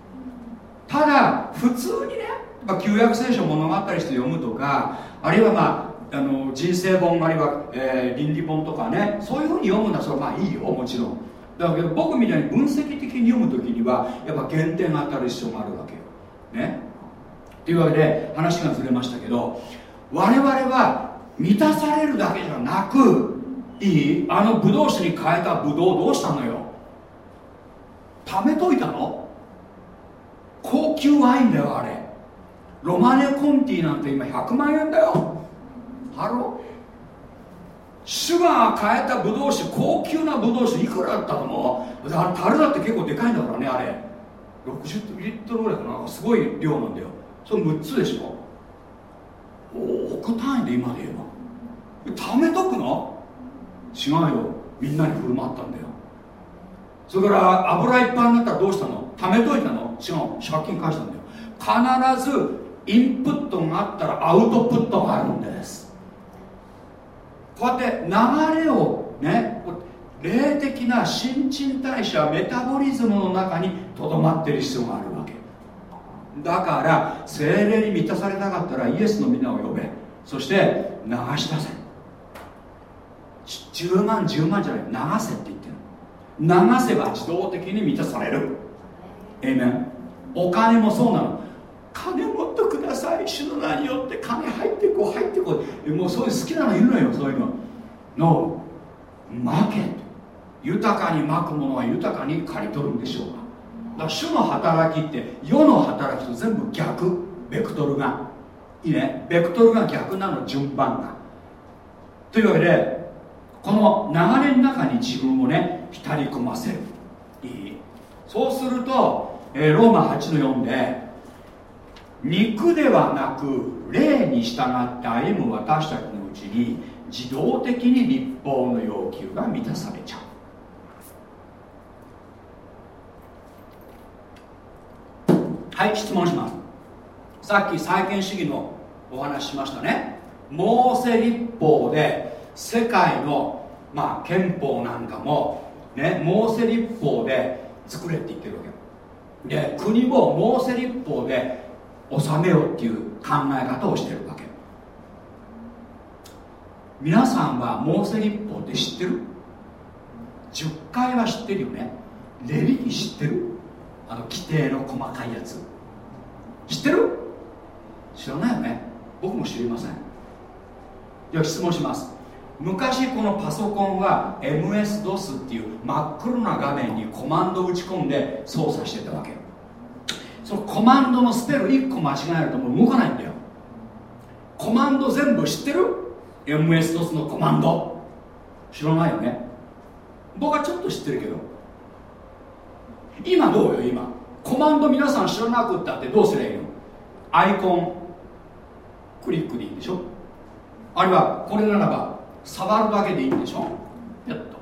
ただ普通にね、まあ、旧約聖書物語して読むとかあるいはまああの人生本あるいは、えー、倫理本とかねそういうふうに読むのはそれはまあいいよもちろん。だけど僕みたいに分析的に読む時にはやっぱ減点が当たる必要があるわけよ。ね？というわけで話がずれましたけど我々は満たされるだけじゃなくいいあのブドウ酒に変えたブドウどうしたのよ？貯めといたの？高級ワインだよあれ。ロマネ・コンティなんて今100万円だよ。ハロ主が変えたブドウ酒高級なブドウ酒いくらだったと思う？あれ樽だって結構でかいんだからねあれ。60リットルぐらいかな？すごい量なんだよ。それ6つでしょ？億単位で今で言えば貯めとくの？違うよ。みんなに振る舞ったんだよ。それから油いっぱいになったらどうしたの？貯めといたの？違う。借金返したんだよ。必ずインプットがあったらアウトプットがあるんです。こうやって流れをね霊的な新陳代謝メタボリズムの中にとどまってる必要があるわけ。だから精霊に満たされたかったらイエスの皆を呼べ。そして流し出せ。10万10万じゃない流せって言ってる流せば自動的に満たされる。えめんお金もそうなの。金もっとください。主の名によって金入ってこう入ってこう。もうそういう好きなのいるのよそういうのの負け。豊かにまくものは豊かに刈り取るんでしょうかだから主の働きって世の働きと全部逆。ベクトルが。いいね。ベクトルが逆なの順番が。というわけでこの流れの中に自分をね浸り込ませる。いい？そうすると、えー、ローマ8の4で肉ではなく霊に従って歩む私たちのうちに自動的に立法の要求が満たされちゃう。はい質問します。さっき再建主義のお話しましたね。モーセ立法で世界の、まあ、憲法なんかも、ね、モーセ立法で作れって言ってるわけ。で国もモーセ立法で収めようっていう考え方をしてるわけ。皆さんはモーセ立法って知ってる？10回は知ってるよね。レビキ知ってる？あの規定の細かいやつ。知ってる？知らないよね。僕も知りません。では質問します。昔このパソコンは MS-DOS っていう真っ黒な画面にコマンド打ち込んで操作してたわけそのコマンドのスペル1個間違えるともう動かないんだよ。コマンド全部知ってる？MS-DOS のコマンド。知らないよね。僕はちょっと知ってるけど。今どうよ？今。コマンド皆さん知らなくったってどうすればいいの？アイコンクリックでいいんでしょ？あるいはこれならば触るだけでいいんでしょ？やっと。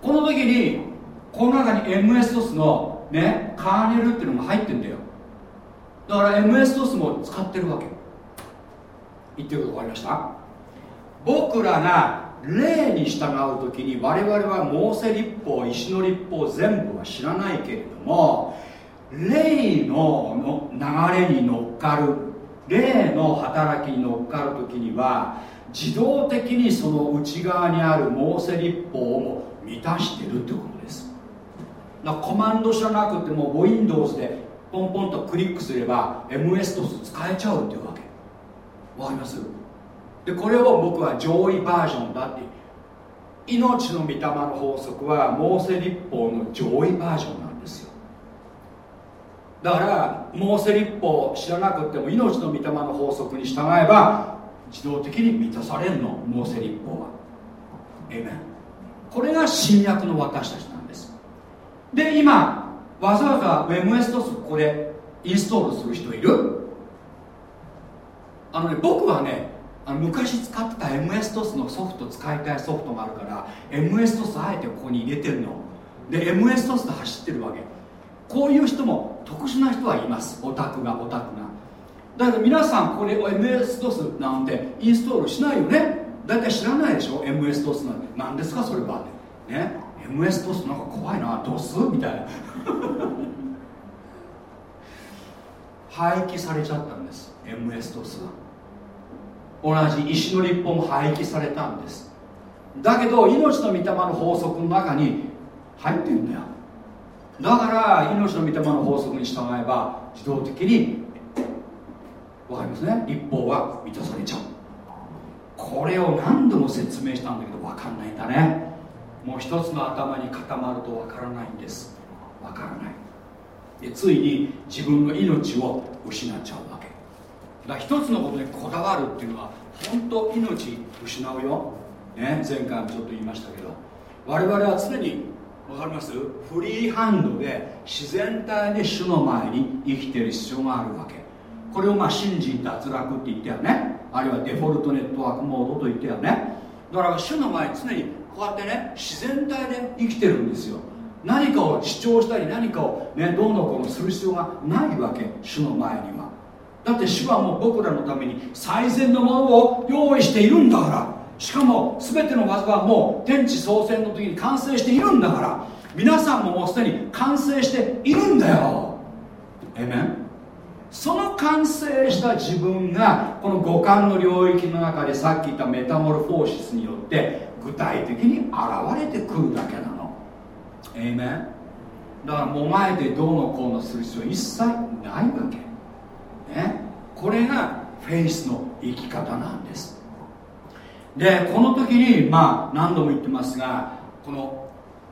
この時にこの中に MS-DOS のねカーネルっていうのが入ってんだよ。だから MS-DOS も使ってるわけ。言ってること分かりました？僕らが霊に従う時に我々はモーセ立法石の立法全部は知らないけれども霊の流れに乗っかる霊の働きに乗っかる時には自動的にその内側にあるモーセ立法をも満たしてるってことです。だコマンド知らなくても Windows でポンポンとクリックすれば MS-DOS 使えちゃうっていうわけ。わかります？でこれを僕は上位バージョンだって。命の御霊の法則はモーセ立法の上位バージョンなんですだからモーセ立法知らなくても命の御霊の法則に従えば自動的に満たされるのモーセ立法は。エメンこれが新約の私たちなんです。で今わざわざ MS-DOS ここでインストールする人いる？あのね僕はねあの昔使ってた MS-DOS のソフト使いたいソフトがあるから MS-DOS あえてここに入れてるの。で MS-DOS で走ってるわけ。こういう人も特殊な人はいます。オタクがオタクが。だけど皆さんこれ MS-DOS なんてインストールしないよね。大体知らないでしょ？MS-DOS なんて。何ですかそれはね？MS-DOS なんか怖いな。DOS みたいな。廃棄されちゃったんです。MS-DOS は。同じ石の立法も廃棄されたんです。だけど命の御霊の法則の中に入ってるんだよ。だから命の御霊の法則に従えば自動的にわかりますね？立法は満たされちゃう。これを何度も説明したんだけど分かんないんだね。もう一つの頭に固まると分からないんです。分からない。でついに自分の命を失っちゃうわけ。だから一つのことにこだわるっていうのは本当命失うよ、ね、前回もちょっと言いましたけど。我々は常に分かります？フリーハンドで自然体で主の前に生きてる必要があるわけ。これをまあ信心脱落って言ってよね。あるいはデフォルトネットワークモードと言ってよね。だから主の前に常にこうやってね自然体で生きてるんですよ。何かを主張したり何かをねどうのこうのする必要がないわけ。主の前には。だって主はもう僕らのために最善のものを用意しているんだから。しかも全ての技はもう天地創生の時に完成しているんだから皆さんももうすでに完成しているんだよ。えめんその完成した自分がこの五感の領域の中でさっき言ったメタモルフォーシスによって具体的に現れてくるだけなの。えめんだからもまえてどうのこうのする必要一切ないわけ。ね？これがフェイスの生き方なんです。でこの時にまあ何度も言ってますがこの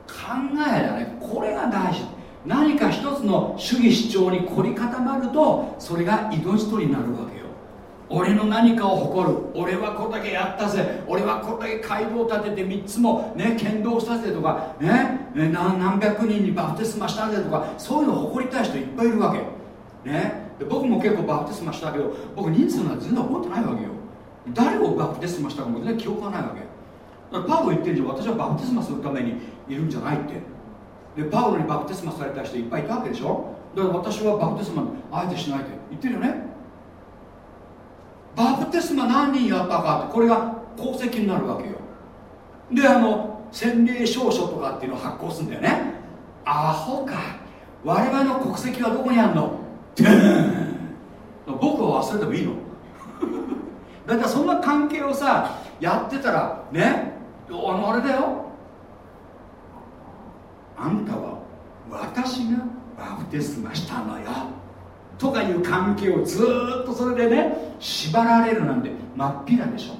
考えだね。これが大事。何か一つの主義主張に凝り固まるとそれが命取りになるわけよ。俺の何かを誇る。俺はこれだけやったぜ。俺はこれだけ街道を建てて3つもね剣道したぜとかね何何百人にバプテスマしたぜとかそういうのを誇りたい人いっぱいいるわけね。で僕も結構バプテスマしたけど僕人数なんて全然覚えてないわけよ。誰をバプテスマしたかも全然記憶がないわけ。だからパウロ言ってるじゃん私はバプテスマするためにいるんじゃないって。でパウロにバプテスマされた人いっぱいいたわけでしょ。だから私はバプテスマあえてしないって。言ってるよね。バプテスマ何人やったかってこれが功績になるわけよ。であの洗礼証書とかっていうのを発行するんだよね。アホか。我々の国籍はどこにあるの？僕は忘れてもいいの。だからそんな関係をさやってたらねあのあれだよ。あんたは私がバプテスマしたのよ。とかいう関係をずっとそれでね縛られるなんて真っ平でしょ。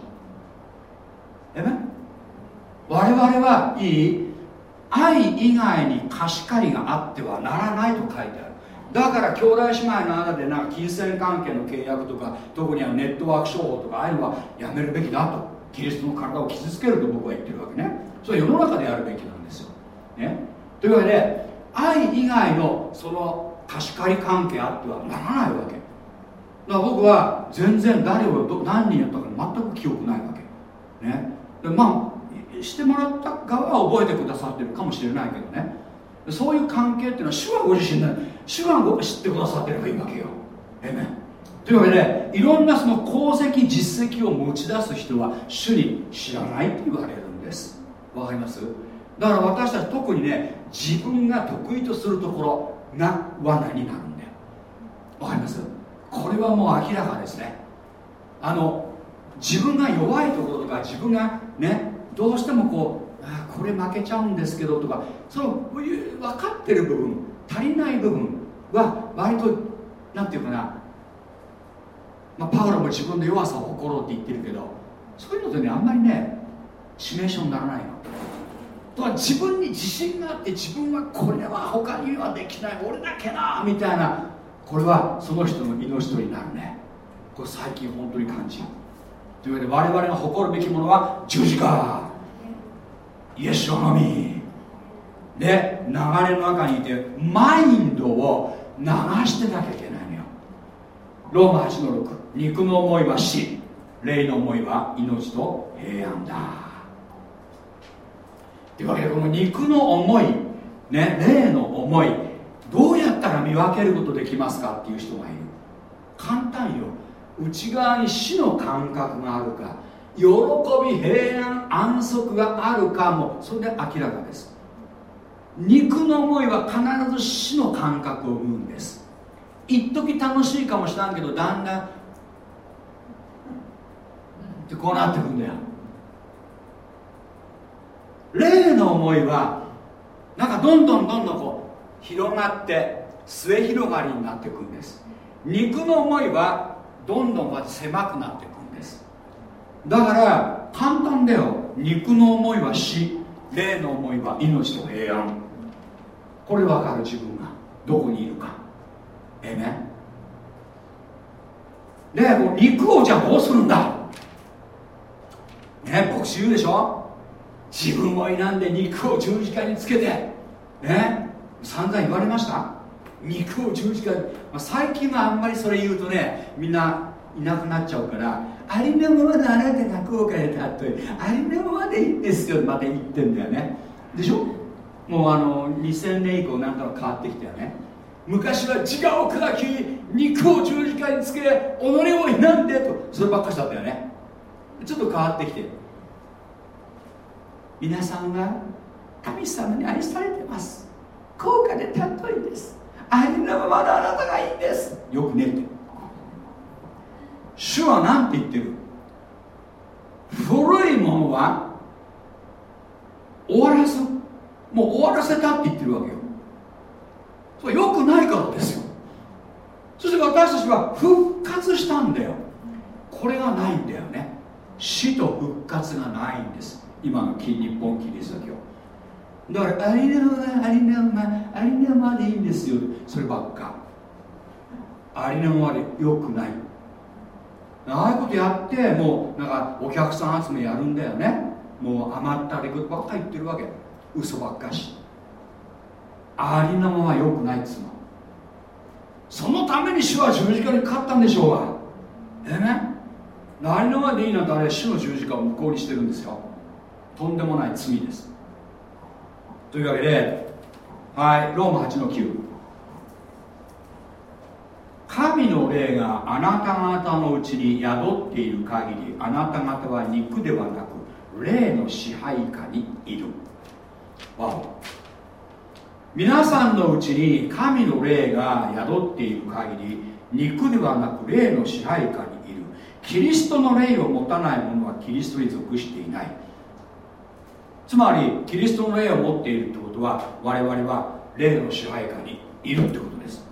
えめ？我々はいい。愛以外に貸し借りがあってはならないと書いてある。だから兄弟姉妹の間でな金銭関係の契約とか特にはネットワーク商法とかああいうのはやめるべきだと。キリストの体を傷つけると僕は言ってるわけね。それは世の中でやるべきなんですよ、ね、というわけで愛以外のその貸し借り関係あってはならないわけ。だから僕は全然誰を何人やったか全く記憶ないわけ。ね。でまあしてもらった側は覚えてくださってるかもしれないけどね。そういう関係っていうのは主はご自身で主がご知ってくださってればいいわけよ。えめというわけでいろんなその功績実績を持ち出す人は主に知らないって言われるんです。わかります？だから私たち特にね自分が得意とするところが罠になるんだよ。わかります？これはもう明らかですね。あの自分が弱いところとか自分がねどうしてもこうこれ負けちゃうんですけどとかその分かってる部分足りない部分は割となんていうかな、まあ、パウロも自分の弱さを誇ろうって言ってるけどそういうのってねあんまりね致命傷にならないの。とは自分に自信があって自分はこれは他にはできない俺だけなみたいなこれはその人の命取りになるね。これ最近本当に感じる。というわけで我々が誇るべきものは十字架。イエスのみで流れの中にいてマインドを流してなきゃいけないのよ。ローマ8の6肉の思いは死。霊の思いは命と平安だ。というわけでこの肉の思いね霊の思いどうやったら見分けることできますかっていう人がいる。簡単よ。内側に死の感覚があるか。喜び平安安息があるかも。それで明らかです。肉の思いは必ず死の感覚を生むんです。一時楽しいかもしらんけどだんだんってこうなってくんだよ。霊の思いはなんかどんどんどんどんこう広がって末広がりになっていくんです。肉の思いはどんどんこう狭くなってだから簡単だよ。肉の思いは死。霊の思いは命と平安。これ分かる自分が。どこにいるか。ええねで肉をじゃあどうするんだ？ね牧師言うでしょ？自分を否んで肉を十字架につけて。ね散々言われました？肉を十字架に、まあ、最近はあんまりそれ言うとねみんないなくなっちゃうからありのままのあなたが後悔で例えありのままでいいんですよまた言ってんだよね。でしょ？もうあの2000年以降なんか変わってきたよね。昔は自我を砕き肉を十字架につけ己を否んでとそればっかしだったよね。ちょっと変わってきて。皆さんは神様に愛されてます。高価で尊いんです。ありのままのあなたがいいんです。よくねって。主は何て言ってる？古いものは終わらすもう終わらせたって言ってるわけよ。それよくないからですよ。そして私たちは復活したんだよ。これがないんだよね。死と復活がないんです。今の日本キリスト教。だからありのまありのまありのまでいいんですよ。そればっか。ありのままでよくない。ああいうことやってもうなんかお客さん集めやるんだよね。もう余ったりことばっかり言ってるわけ。嘘ばっかし。ありのままよくないっつうの。そのために主は十字架にかかったんでしょうが。ええね。ありのままでいいなんてあれ主の十字架を無効にしてるんですよ。とんでもない罪です。というわけではいローマ8の9神の霊があなた方のうちに宿っている限りあなた方は肉ではなく霊の支配下にいる。わお。皆さんのうちに神の霊が宿っている限り肉ではなく霊の支配下にいる。キリストの霊を持たない者はキリストに属していない。つまりキリストの霊を持っているってことは我々は霊の支配下にいるってことです。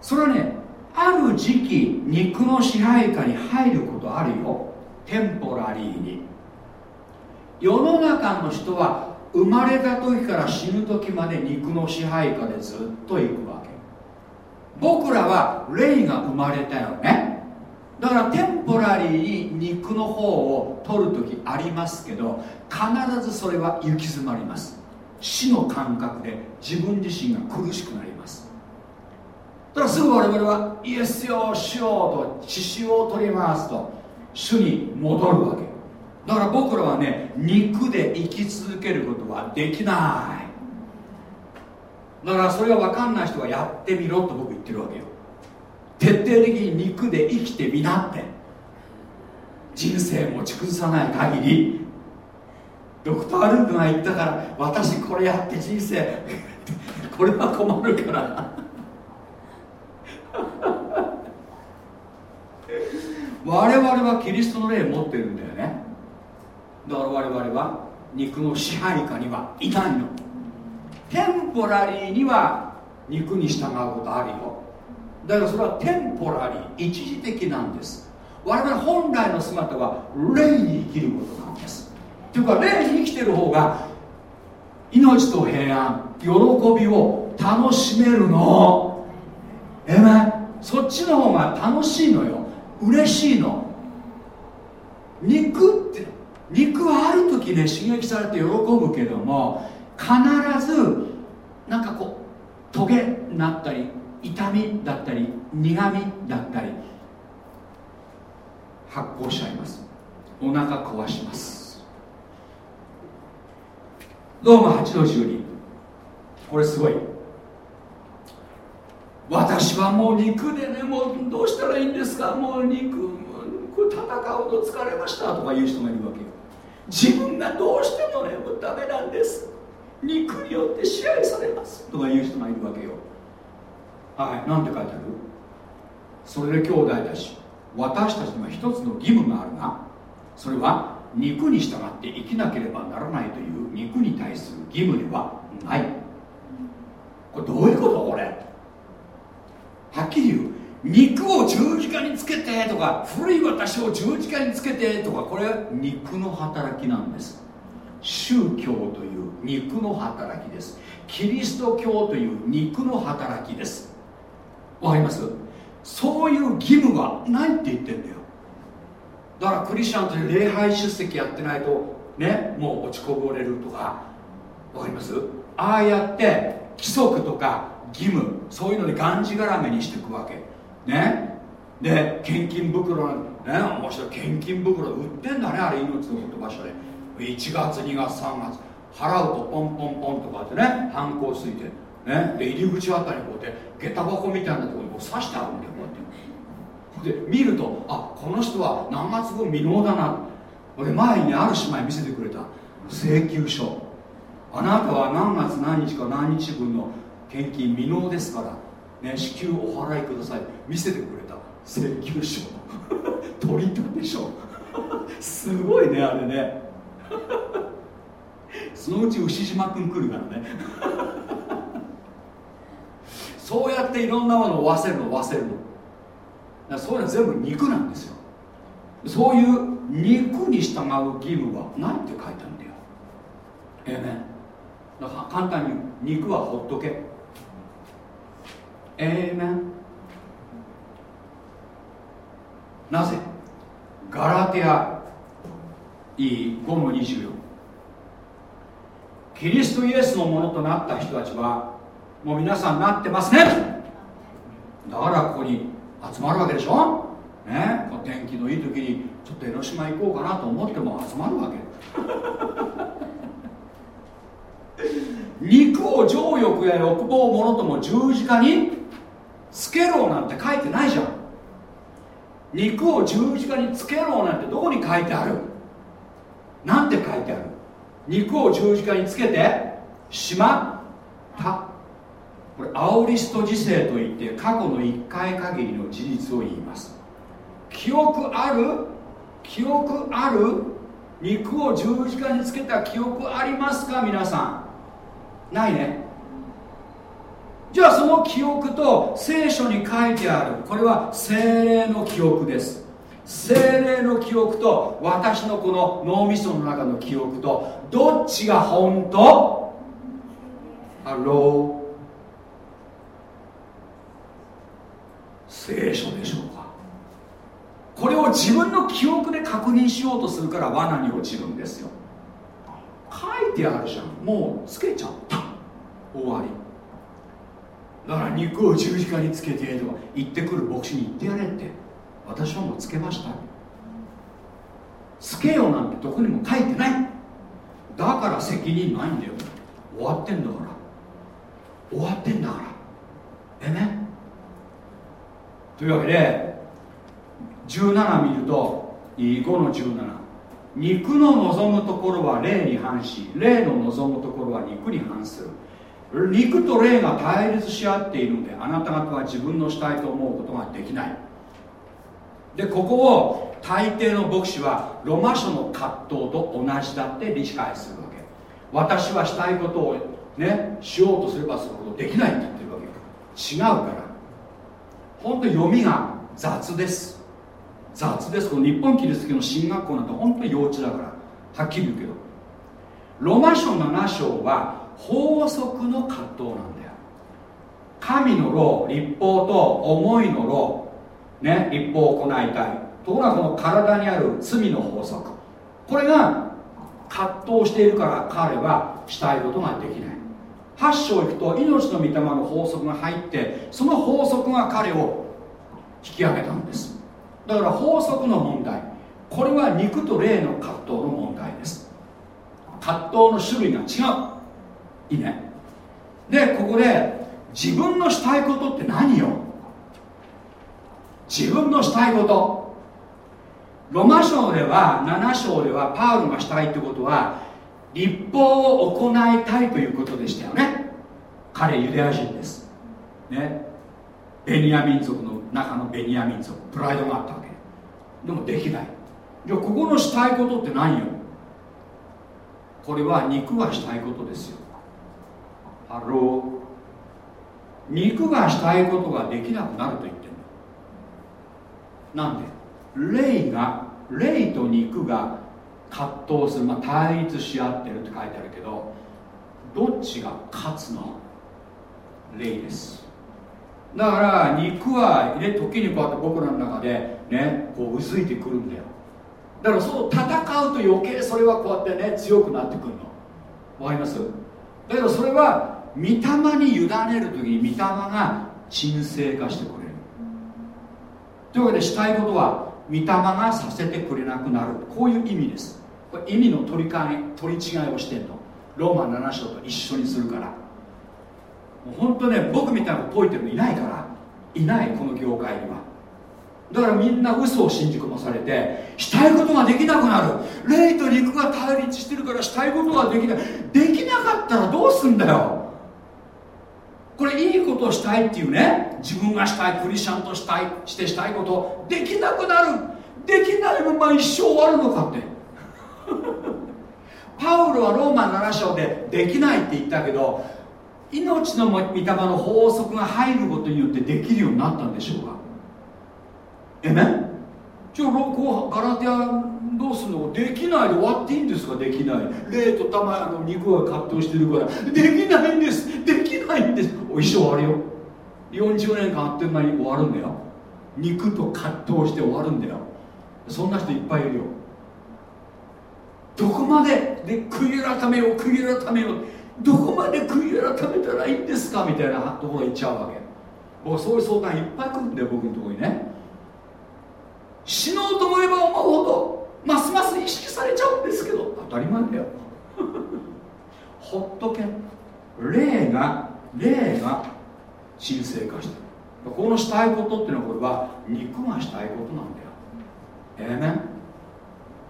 それはねある時期肉の支配下に入ることあるよ。テンポラリーに。世の中の人は生まれた時から死ぬ時まで肉の支配下でずっと行くわけ。僕らは霊が生まれたよね。だからテンポラリーに肉の方を取る時ありますけど必ずそれは行き詰まります。死の感覚で自分自身が苦しくなります。ただすぐ我々はイエスよしようと血潮を取りますと主に戻るわけ。だから僕らはね肉で生き続けることはできない。だからそれが分かんない人はやってみろと僕言ってるわけよ。徹底的に肉で生きてみなって。人生持ち崩さない限り。ドクター・ルークが言ったから私これやって人生 これは困るから。我々はキリストの霊持ってるんだよね。だから我々は肉の支配下にはいないの。テンポラリーには肉に従うことあるよ。だからそれはテンポラリー一時的なんです。我々本来の姿は霊に生きることなんです。というか霊に生きてる方が命と平安喜びを楽しめるの。えめそっちの方が楽しいのよ。嬉しいの。肉って肉はある時ね刺激されて喜ぶけども必ずなんかこうトゲになったり痛みだったり苦みだったり発酵しちゃいます。お腹壊します。ローマ8の12これすごい。私はもう肉でねもうどうしたらいいんですか？もう肉これ戦うの疲れましたとか言う人がいるわけよ。自分がどうしてもねもうダメなんです。肉によって支配されますとか言う人がいるわけよ。はい何て書いてある？それで兄弟たち私たちには一つの義務があるがそれは肉に従って生きなければならないという肉に対する義務ではない。これどういうこと？これ。はっきり言う。肉を十字架につけてとか古い私を十字架につけてとかこれは肉の働きなんです。宗教という肉の働きです。キリスト教という肉の働きです。わかります？そういう義務はないって言ってんだよ。だからクリスチャンとして礼拝出席やってないとねもう落ちこぼれるとか。わかります？ああやって規則とか義務そういうのでがんじがらめにしていくわけ。ね。で献金袋ね面白い。献金袋売ってんだねあれ命の言葉書で。1月2月3月。払うとポンポンポンとかってね反抗ついてねで入り口あたりこうやって下駄箱みたいなところにこう刺してあるんだよこうやって。で見るとあこの人は何月分未納だな。俺前にある姉妹見せてくれた。請求書。あなたは何月何日か何日分の献金未納ですからね支給お払いください。見せてくれた。請求書。取り立て書。すごいねあれね。そのうち牛島君来るからね。そうやっていろんなものを忘れるの忘れるの。そういうのは全部肉なんですよ。そういう肉に従う義務は何て書いてあるんだよ。ええね。だから簡単に肉はほっとけ。ええねなぜ?ガラテアいい5の24キリストイエスのものとなった人たちはもう皆さんなってますね。だからここに集まるわけでしょ？ね？天気のいい時にちょっと江ノ島行こうかなと思っても集まるわけ。肉を情欲や欲望をものとも十字架につけろなんて書いてないじゃん。肉を十字架につけろなんてどこに書いてある？なんて書いてある？肉を十字架につけて？しまった。これアオリスト時世といって過去の1回限りの事実を言います。記憶ある？記憶ある？肉を十字架につけた記憶ありますか？皆さん。ないね。じゃあその記憶と聖書に書いてある。これは聖霊の記憶です。聖霊の記憶と私のこの脳みその中の記憶とどっちが本当？ハロー聖書でしょうか？これを自分の記憶で確認しようとするから罠に落ちるんですよ。書いてあるじゃん。もうつけちゃった。終わり。だから肉を十字架につけてとか言ってくる牧師に言ってやれって。私はもうつけました。つけようなんてどこにも書いてない。だから責任ないんだよ。終わってんだから。終わってんだから。えねというわけで17見ると5の17肉の望むところは霊に反し霊の望むところは肉に反する。肉と霊が対立し合っているのであなた方は自分のしたいと思うことができない。でここを大抵の牧師はロマ書の葛藤と同じだって理解するわけ。私はしたいことをねしようとすればするほどできないって言ってるわけ。違うから。本当読みが雑です。雑です。この日本キリスト教の進学校なんて本当に幼稚だから。はっきり言うけど。ロマ書7章は法則の葛藤なんだよ。神の労立法と思いの労ね立法を行いたい。ところがこの体にある罪の法則。これが葛藤しているから彼はしたいことができない。8章行くと命の御霊の法則が入ってその法則が彼を引き上げたんです。だから法則の問題。これは肉と霊の葛藤の問題です。葛藤の種類が違う。いいね。でここで自分のしたいことって何よ？自分のしたいこと。ロマ書では7章ではパウロがしたいってことは立法を行いたいということでしたよね。彼ユダヤ人です。ね。ベニヤ民族の中のベニヤ民族。プライドがあったわけ。でもできない。じゃあここのしたいことって何よ？これは肉がしたいことですよ。ハロー肉がしたいことができなくなると言ってるの。なんで？霊が霊と肉が葛藤する、まあ、対立し合ってるって書いてあるけどどっちが勝つの？霊です。だから肉は、ね、時にこうやって僕らの中でねこううずいてくるんだよ。だからそう戦うと余計それはこうやってね強くなってくるの。わかります？だけどそれは御霊に委ねる時に御霊が沈静化してくれる。というわけでしたいことは御霊がさせてくれなくなる。こういう意味です。これ意味の取り替え取り違いをしてんの。ローマ7章と一緒にするから。もう本当ね僕みたいなの解いてるのいないから。いないこの業界には。だからみんな嘘を信じ込まされてしたいことができなくなる。霊と肉が対立してるからしたいことができない。できなかったらどうすんだよ。これいいことをしたいっていうね。自分がしたいクリスチャンとしたいしてしたいこと。できなくなる。できないまま一生終わるのかって。パウロはローマ7章でできないって言ったけど命の御霊の法則が入ることによってできるようになったんでしょうか。えめじゃあガラテアどうするの？できないで終わっていいんですか？できない。霊と玉の肉が葛藤してるから。できないんです。できないんです。お一生終わるよ。40年間あってん間に終わるんだよ。肉と葛藤して終わるんだよ。そんな人いっぱいいるよ。どこまで？で悔い改めよう悔い改めよう。どこまで悔い改めたらいいんですか？みたいなところ行っちゃうわけ。僕そういう相談いっぱい来るんだよ僕のところにね。死のうと思えば思うほど。ますます意識されちゃうんですけど。当たり前だよ。ほっとけ。霊が霊が神聖化してる。このしたいことっていうのはこれは肉がしたいことなんだよ。ええー、ね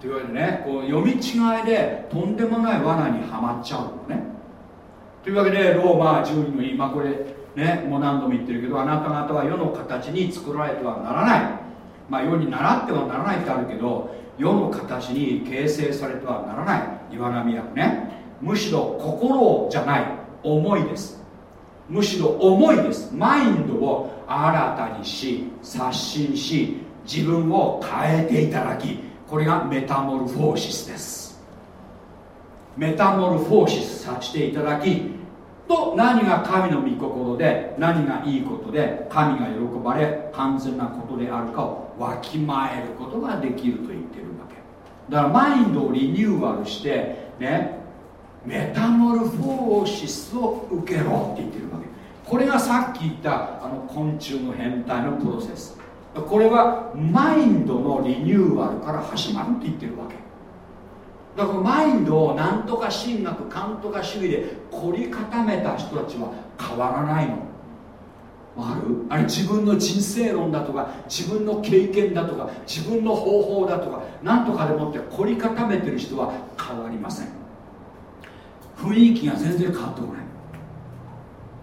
というわけでねこう読み違いでとんでもない罠にはまっちゃうのね。というわけでローマ12の今これねもう何度も言ってるけどあなた方は世の形に作られてはならない。まあ世に習ってはならないってあるけど世の形に形成されてはならない岩波役ね。むしろ心じゃない思いです。むしろ思いです。マインドを新たにし刷新し自分を変えていただきこれがメタモルフォーシスです。メタモルフォーシスさしていただきと何が神の御心で何がいいことで神が喜ばれ完全なことであるかをわきまえることができると言ってるわけ。だからマインドをリニューアルしてねメタモルフォーシスを受けろって言ってるわけ。これがさっき言ったあの昆虫の変態のプロセス。これはマインドのリニューアルから始まるって言ってるわけ。だからマインドを何とか神学勘とか主義で凝り固めた人たちは変わらないの。ある？あれ自分の人生論だとか自分の経験だとか自分の方法だとか何とかでもって凝り固めてる人は変わりません。雰囲気が全然変わってこない。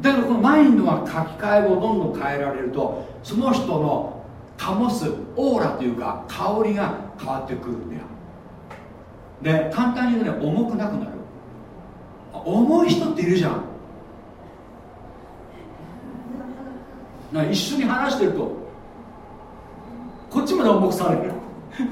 だからこのマインドが書き換えをどんどん変えられるとその人の醸すオーラというか香りが変わってくるんだよ。で簡単に言うとね重くなくなる。重い人っているじゃん。な一緒に話してるとこっちまで重くされる。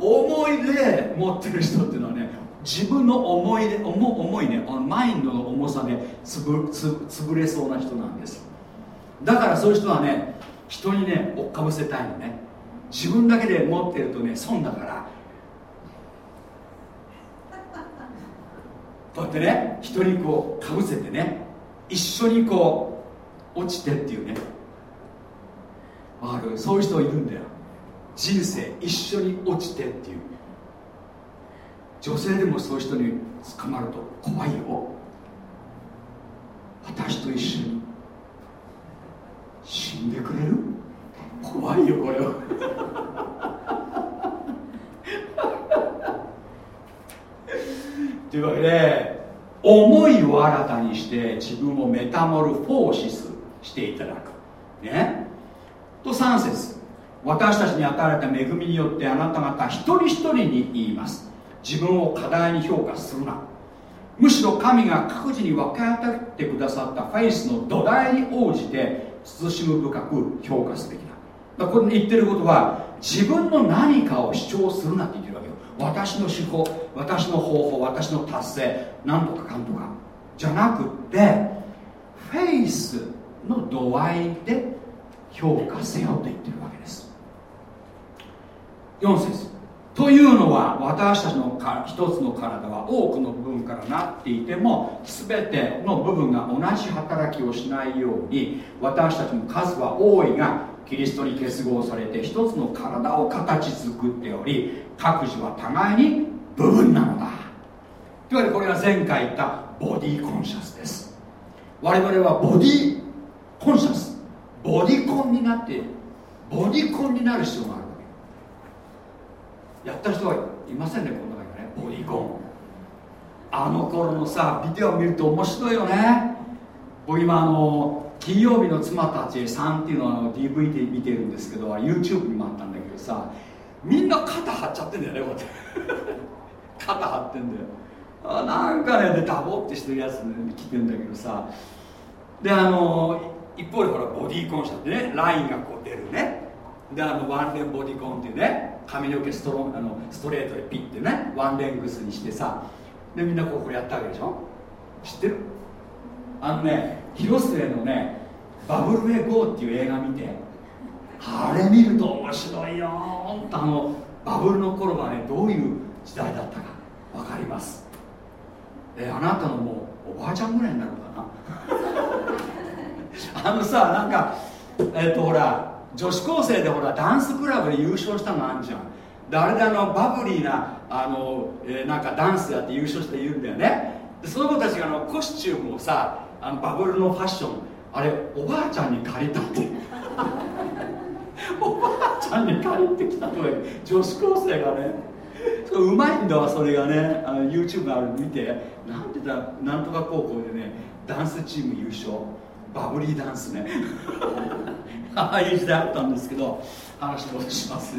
思いで持ってる人っていうのはね自分の思いで思いねマインドの重さでつぶつ潰れそうな人なんです。だからそういう人はね人にね追っかぶせたいのね。自分だけで持ってるとね損だから。こうやってね人にこうかぶせてね一緒にこう落ちてっていうね。あるそういう人いるんだよ。人生一緒に落ちてっていう。女性でもそういう人に捕まると怖いよ。私と一緒に。死んでくれる？怖いよこれは。というわけで思いを新たにして自分をメタモルフォーシスしていただく。ね。と3節。私たちに与えられた恵みによってあなた方一人一人に言います。自分を過大に評価するな。むしろ神が各自に分け与えてくださったフェイスの土台に応じて慎む深く評価すべきだこれ言ってることは自分の何かを主張するなって言ってるわけよ。私の手法私の方法私の達成なんとかかんとか。じゃなくってフェイスの度合いで評価せよと言ってるわけです。4節。というのは私たちの一つの体は多くの部分からなっていても全ての部分が同じ働きをしないように私たちも数は多いがキリストに結合されて一つの体を形作っており各自は互いに部分なのだ。というわけでこれが前回言ったボディコンシャスです。我々はボディコンシャスボディコンになってボディコンになる必要があるわけ。やった人はいませんねこの中にはね。ボディコン。あの頃のさビデオ見ると面白いよね。僕今あの金曜日の妻たちさんっていうのはあの DVD 見てるんですけど YouTube にもあったんだけどさみんな肩張っちゃってんだよねこうやって。肩張ってんだよ。あなんかねでダボってしてるやつ、ね、着てんだけどさ。であの一方でほらボディコンシャってねラインがこう出るね。であのワンレンボディコンっていうね髪の毛ストロあのストレートでピッてねワンレングスにしてさ。でみんなこうこうやったわけでしょ？知ってる？あのね広末のねバブルウェイゴーっていう映画見てあれ見ると面白いよ。本当あのバブルの頃はねどういう時代だったか分かります。えあなたのもうおばあちゃんぐらいになるかな？あのさなんかえっ、とほら女子高生でほらダンスクラブで優勝したのあんじゃん。であれであのバブリーなあの、えー、なんかダンスやって優勝して言うんだよね。でその子たちがあのコスチュームをさあのバブルのファッションあれおばあちゃんに借りたって。おばあちゃんに借りてきたと女子高生がね。うまいんだわそれがね。あの YouTube がある見て。なんて言ったらなんとか高校でねダンスチーム優勝。バブリーダンスね。ああいう時代あったんですけど話戻します。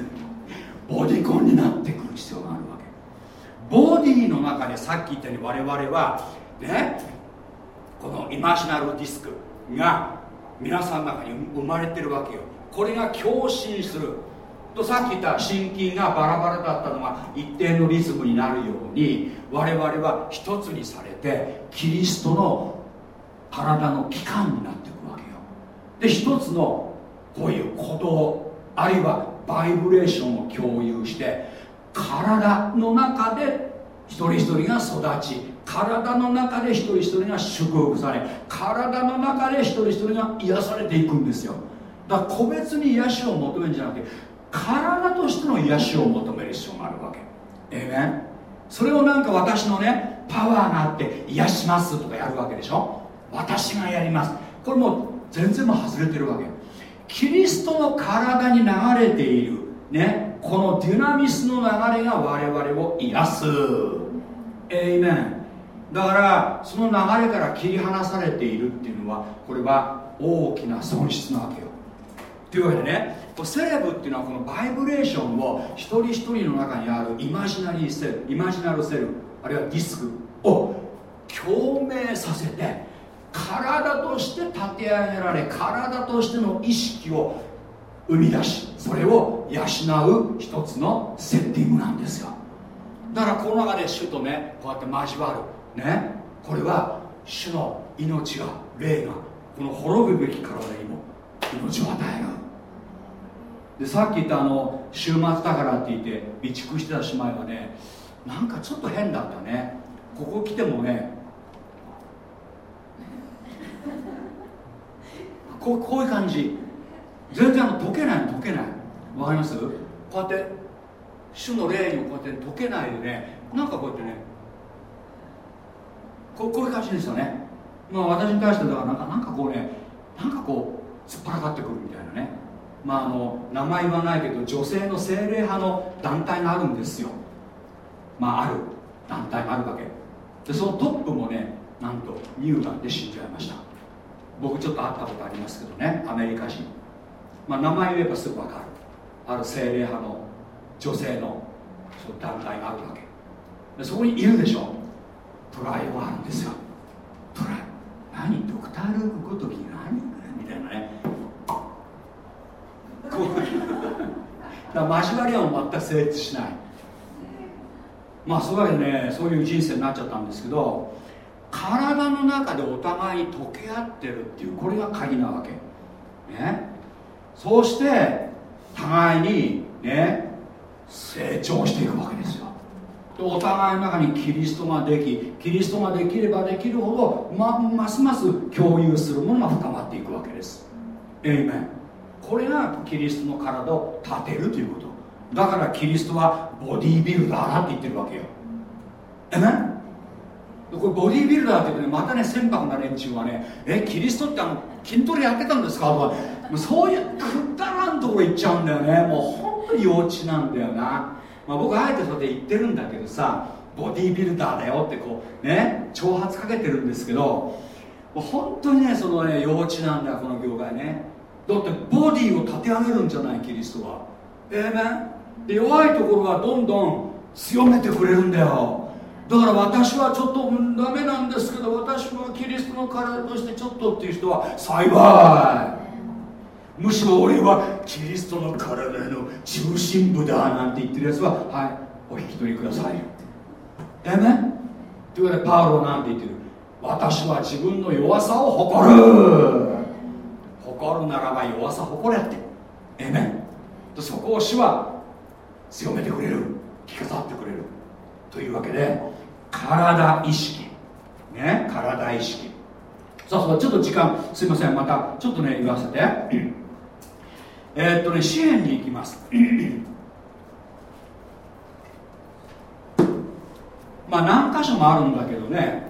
ボディコンになってくる必要があるわけ。ボディの中でさっき言ったように我々はねこのイマジナルディスクが皆さんの中に生まれてるわけよ。これが共振する。とさっき言った心筋がバラバラだったのが一定のリズムになるように我々は一つにされてキリストの体の器官になっていくわけよ。で一つのこういう鼓動あるいはバイブレーションを共有して体の中で一人一人が育ち体の中で一人一人が祝福され体の中で一人一人が癒されていくんですよ。だから個別に癒しを求めるんじゃなくて体としての癒しを求める必要があるわけ。ええねそれをなんか私のねパワーがあって癒しますとかやるわけでしょ？私がやります。これもう全然も外れてるわけ。キリストの体に流れているねこのデュナミスの流れが我々を癒す。エイメンだからその流れから切り離されているっていうのはこれは大きな損失なわけよ。というわけでねセレブっていうのはこのバイブレーションを一人一人の中にあるイマジナリーセルイマジナルセルあるいはディスクを共鳴させて体として立て上げられ体としての意識を生み出しそれを養う一つのセッティングなんですよ。だからこの中で主とねこうやって交わる。ねこれは主の命が霊がこの滅ぶべき体にも命を与える。でさっき言ったあの週末だからって言って備蓄してた姉妹はねなんかちょっと変だったね。ここ来てもね こうこういう感じ。全然溶けない溶けない。わかります？こうやって主の霊にこうやって溶けないでねなんかこうやってねこうこういう感じですよね。まあ私に対してだからなんかなんかこうねなんかこう突っ張らかってくるみたいなね。まああの名前言わないけど女性の精霊派の団体があるんですよ。まあある団体があるわけ。でそのトップもねなんと乳がんで死んじゃいました。僕ちょっと会ったことありますけどねアメリカ人。まあ名前言えばすぐ分かる。ある精霊派の女性のその団体があるわけ。でそこにいるでしょ。トライはあるんですよ。トライ。何？ドクター・ルークごとき何みたいなね。こう。だ交わりは全く成立しない。まあそういうわけでねそういう人生になっちゃったんですけど体の中でお互いに溶け合ってるっていうこれが鍵なわけ。ね。そうして互いにね成長していくわけですよ。お互いの中にキリストができキリストができればできるほど、ま、ますます共有するものが深まっていくわけです。エイメンこれがキリストの体を立てるということ。だからキリストはボディービルダーだって言ってるわけよ。えめこれボディービルダーって言ってねまたね船舶な連中はねえキリストってあの筋トレやってたんですか？とかそういうくだらんところ行っちゃうんだよね。もう本当に幼稚なんだよな。まあ、僕あえてそれで言ってるんだけどさボディービルダーだよってこうね挑発かけてるんですけど本当にねそのね幼稚なんだよこの業界ね。だってボディーを立て上げるんじゃないキリストは。ええー、で弱いところはどんどん強めてくれるんだよ。だから私はちょっと、ダメなんですけど私はキリストの体としてちょっとっていう人は幸い。むしろ俺はキリストの体の中心部だなんて言ってるやつははいお引き取りくださいえめというわけでパウロは何て言ってる。私は自分の弱さを誇る。誇るならば弱さ誇れって。えめそこを主は強めてくれる。着飾ってくれる。というわけで体意識。ね体意識。さあそうちょっと時間すいません。またちょっとね言わせて。えー、っとね支援に行きます。まあ何箇所もあるんだけどね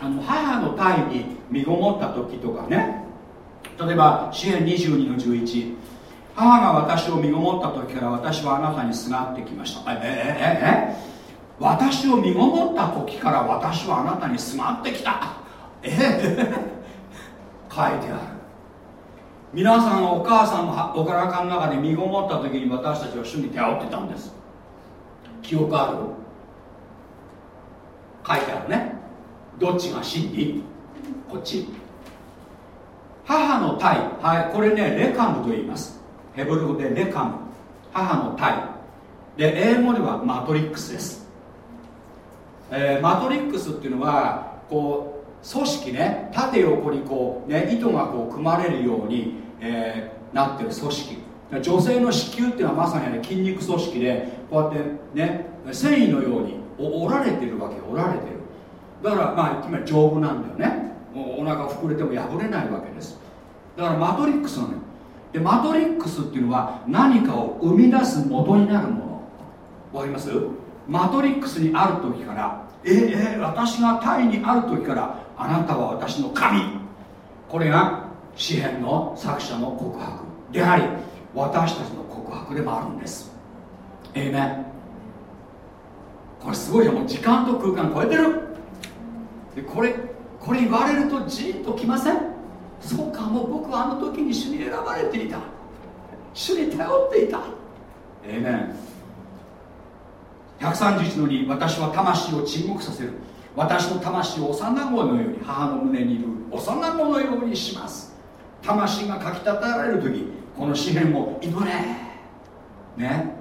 あの母の胎に身ごもった時とかね例えば支援22の11母が私を身ごもった時から私はあなたにすがってきました。えええええ私を身ごもった時から私はあなたにすがってきたええ書いてある皆さんお母さんのお体の中で身ごもった時に私たちは主に頼ってたんです。記憶ある？書いてあるね。どっちが真理？こっち。母の体はいこれねレカムと言います。ヘブル語でレカム。母の体で英語ではマトリックスです、えー、マトリックスっていうのはこう組織ね縦横にこう、ね、糸がこう組まれるように、えー、なってる組織。女性の子宮っていうのはまさに、ね、筋肉組織でこうやってね繊維のように折られてるわけ折られてる。だからまあつまり丈夫なんだよね。お腹膨れても破れないわけです。だからマトリックスなのよ。でマトリックスっていうのは何かを生み出す元になるもの。わかります？マトリックスにある時からええ私がタイにある時からあなたは私の神。これが詩篇の作者の告白であり私たちの告白でもあるんです。ええねこれすごいじゃん。もう時間と空間超えてる。でこれこれ言われるとじーっときません？そうかもう僕はあの時に主に選ばれていた。主に頼っていた。ええね131の2私は魂を沈黙させる。私の魂を幼子のように母の胸にいる幼子のようにします。魂がかきたたられる時この詩篇を祈れ。ね。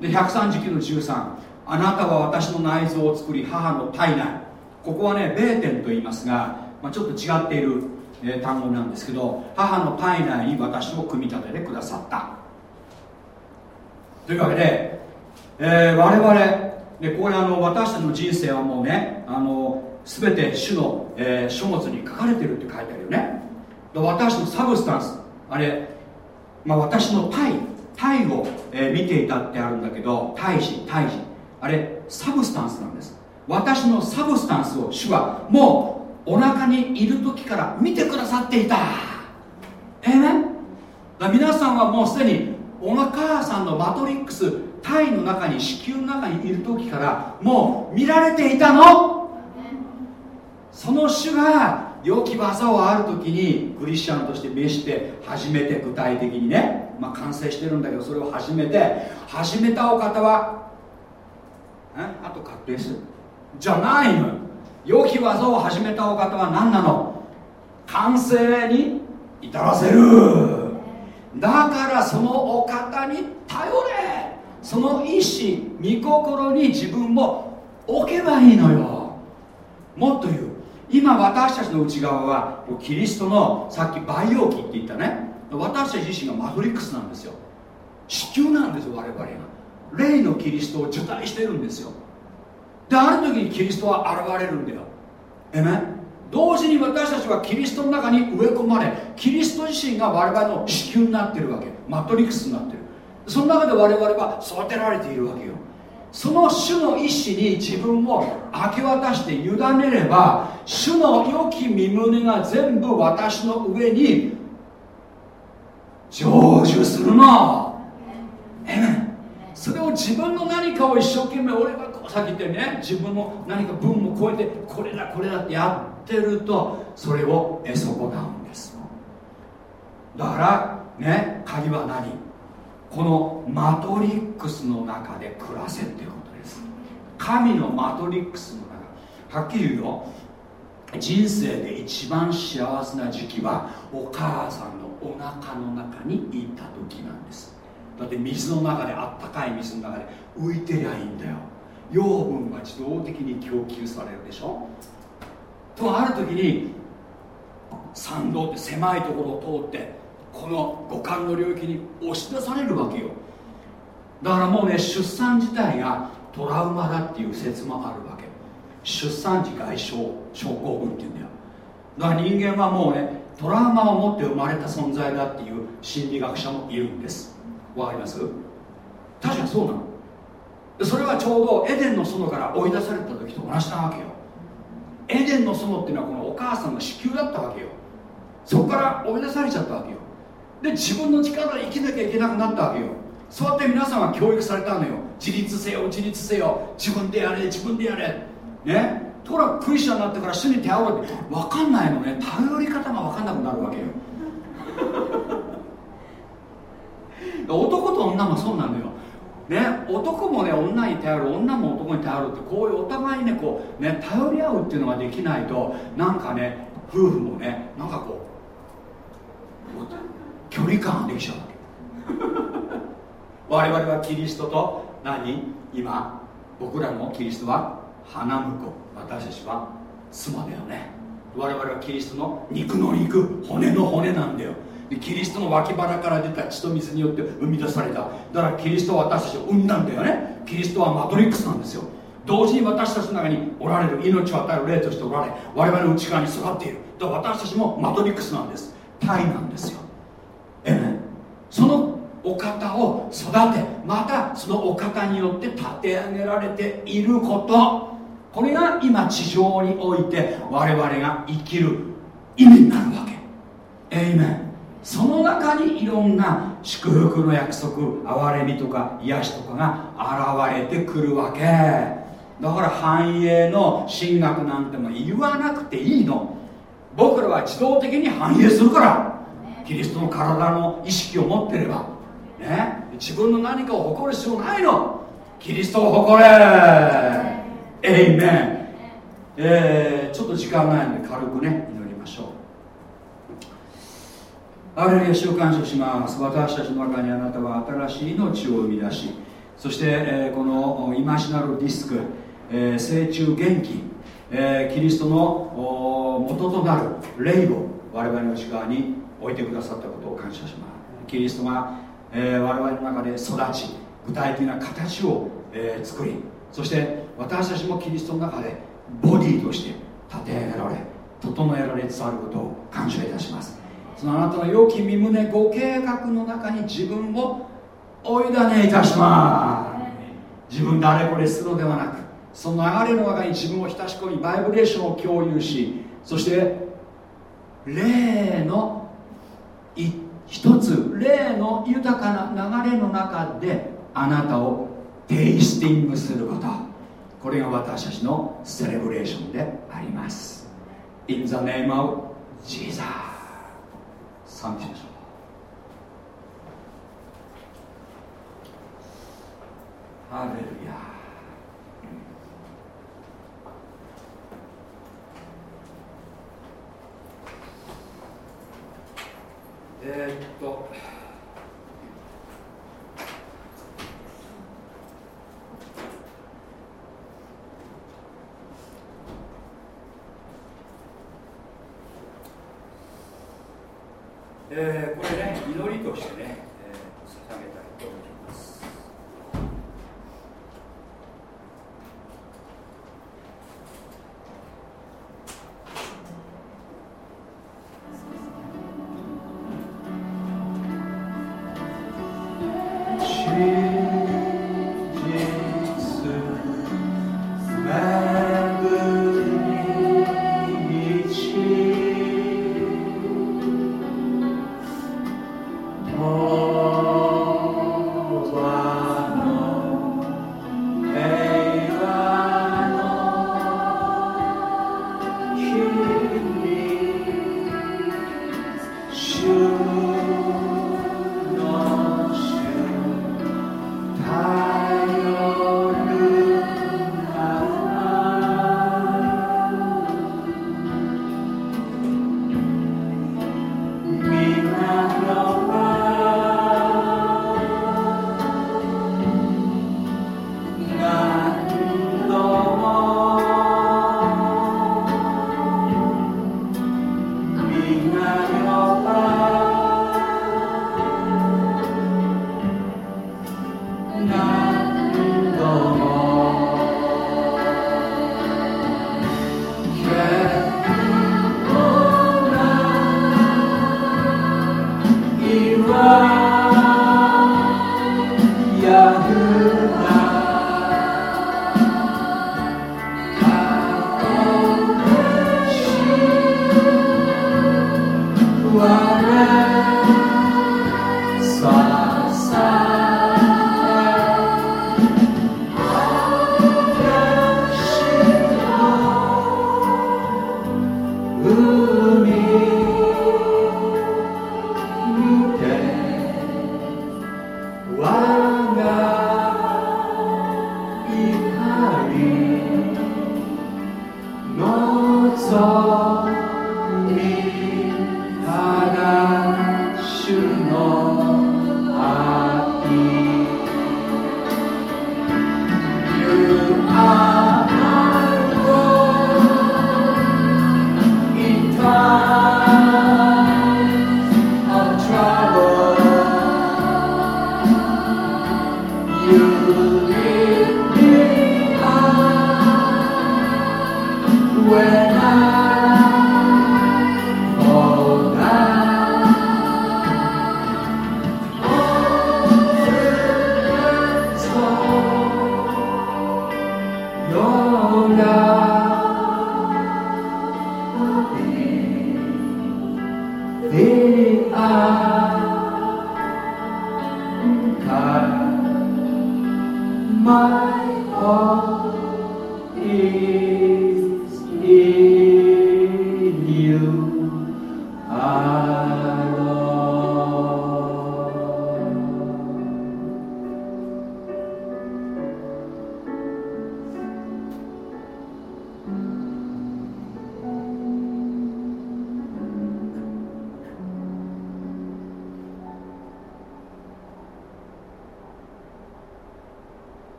で139の13あなたは私の内臓を作り母の体内。ここはね米点と言いますが、まあ、ちょっと違っている、えー、単語なんですけど母の体内に私を組み立ててくださった。というわけで、えー、我々でここにあの私たちの人生はもうねあの全て主の、えー、書物に書かれてるって書いてあるよね。私の substance あれ、まあ、私の体体を、えー、見ていたってあるんだけど胎児胎児あれ substance なんです。私の substance を主はもうお腹にいる時から見てくださっていた。えー、ね。皆さんはもうすでにお母さんのマトリックス体の中に子宮の中にいる時からもう見られていたの。その種が良き技をある時にクリスチャンとして召して初めて具体的にね、まあ、完成してるんだけどそれを始めて始めたお方はえ？あと確定する。じゃないの良き技を始めたお方は何なの？完成に至らせる。だからそのお方に頼れ。その意志御心に自分も置けばいいのよ。もっと言う。今私たちの内側はキリストのさっき培養器って言ったね。私たち自身がマトリックスなんですよ。子宮なんですよ我々が。霊のキリストを受胎してるんですよ。である時にキリストは現れるんだよ。えめ同時に私たちはキリストの中に植え込まれキリスト自身が我々の子宮になってるわけ。マトリックスになってる。その中で我々は育てられているわけよ。その主の意志に自分を明け渡して委ねれば主の良き身胸が全部私の上に成就するの。えめそれを自分の何かを一生懸命俺がこうさっき言ったよね。自分の何か分も超えてこれだこれだってやってるとそれを得損なうんです。だからね鍵は何？このマトリックスの中で暮らせっていうことです。神のマトリックスの中。はっきり言うよ。人生で一番幸せな時期はお母さんのお腹の中にいた時なんです。だって水の中であったかい水の中で浮いてりゃいいんだよ。養分が自動的に供給されるでしょ。とある時に参道って狭いところを通ってこの五感の領域に押し出されるわけよ。だからもうね出産自体がトラウマだっていう説もあるわけ。出産時外傷症候群っていうんだよ。だから人間はもうねトラウマを持って生まれた存在だっていう心理学者もいるんです。わかります？確かにそうなの。それはちょうどエデンの園から追い出された時と同じなわけよ。エデンの園っていうのはこのお母さんの子宮だったわけよ。そこから追い出されちゃったわけよ。で自分の力で生きなきゃいけなくなったわけよ。そうやって皆さんは教育されたのよ。自立せよ自立せよ。自分でやれ自分でやれ。ね？ところがクリスチャンになってから主に頼るって分かんないのね。頼り方が分かんなくなるわけよ。男と女もそうなのよ。ね、男もね女に頼る。女も男に頼るってこういうお互いにねこうね頼り合うっていうのができないとなんかね夫婦もねなんかこう距離感ができちゃう。わ け我々はキリストと何？今僕らのキリストは花婿私たちは妻だよね。我々はキリストの肉の肉骨の骨なんだよ。でキリストの脇腹から出た血と水によって生み出された。だからキリストは私たちを生んだんだよね。キリストはマトリックスなんですよ。同時に私たちの中におられる命を与える霊としておられ我々の内側に育っている。だから私たちもマトリックスなんです。体なんですよえねそのお方を育てまたそのお方によって立て上げられていることこれが今地上において我々が生きる意味になるわけ。エイメンその中にいろんな祝福の約束憐れみとか癒しとかが現れてくるわけ。だから繁栄の神学なんても言わなくていいの。僕らは自動的に繁栄するから。キリストの体の意識を持ってればね？自分の何かを誇る必要ないの。キリストを誇れ。エイメン。えー、ちょっと時間ないので軽くね祈りましょう。アレルヤ主を感謝します。私たちの中にあなたは新しい命を生み出しそして、えー、このイマシナルディスク、えー、成虫元気、えー、キリストの元となる霊を我々の内側に置いてくださったことを感謝します。キリストが、えー、我々の中で育ち具体的な形を、えー、作りそして私たちもキリストの中でボディとして立て上げられ整えられつつあることを感謝いたします。そのあなたの良き身胸ご計画の中に自分をお委ねいたします。自分であれこれするのではなくその流れの中に自分を浸し込みバイブレーションを共有しそして霊の一つ霊の豊かな流れの中であなたをテイスティングすること。これが私たちのセレブレーションであります。In the name of Jesus 賛美しましょう。ハレルヤえー、っと。えー、これね祈りとしてね、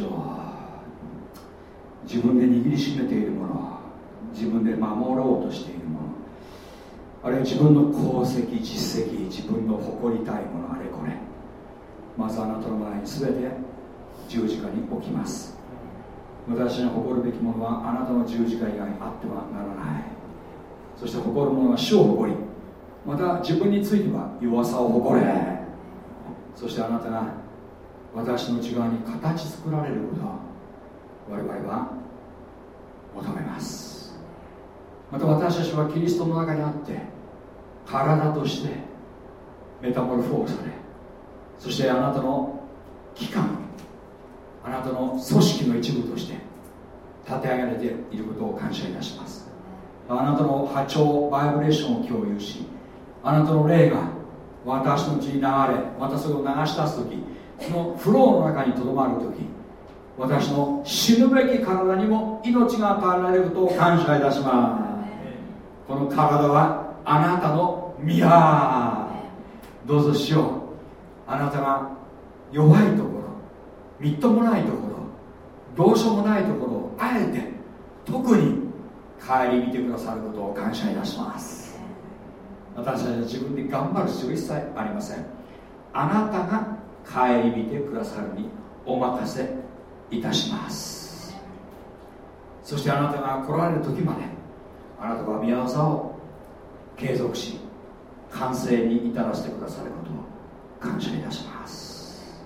よ自分で握りしめているもの自分で守ろうとしているものあるいは自分の功績実績自分の誇りたいものあれこれまずあなたの前に全て十字架に置きます。私に誇るべきものはあなたの十字架以外にあってはならない。そして誇るものは主を誇りまた自分については弱さを誇れ。そしてあなたが私の内側に形作られることを我々は求めます。また私たちはキリストの中にあって体としてメタモルフォーされそしてあなたの機関あなたの組織の一部として立て上げられていることを感謝いたします。あなたの波長バイブレーションを共有しあなたの霊が私のうちに流れまたそれを流し出す時のフローの中にとどまる時私の死ぬべき体にも命が与えられることを感謝いたします。この体はあなたの宮どうぞしよう。あなたが弱いところみっともないところどうしようもないところをあえて特に顧みてくださることを感謝いたします。私たちは自分で頑張る必要一切ありません。あなたが顧みてくださるにお任せいたします。そしてあなたが来られる時まであなたは宮沢を継続し完成に至らせてくださることを感謝いたします。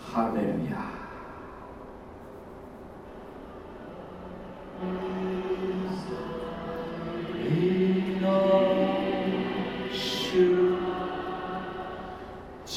ハレルヤ主 Jesus he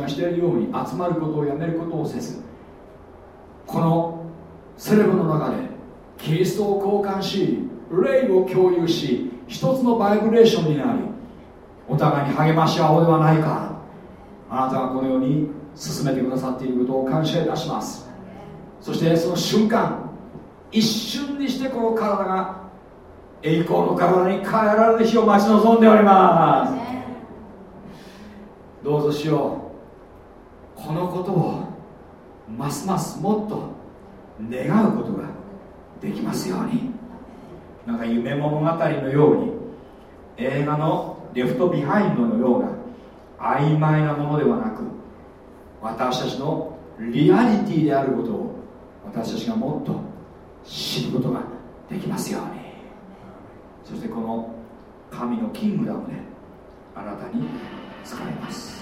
を羊メサイアよき方主よ集まることをやめることをせずこのセレブの中でキリストを交換し霊を共有し一つのバイブレーションになりお互いに励まし合おうではないか。あなたがこのように進めてくださっていることを感謝いたします。そしてその瞬間一瞬にしてこの体が栄光の体に変えられる日を待ち望んでおります。どうぞ主よこのことをますますもっと願うことができますように。なんか夢物語のように映画の Left Behind のような曖昧なものではなく私たちのリアリティであることを私たちがもっと知ることができますように。そしてこの神のキングダムであなたに使います。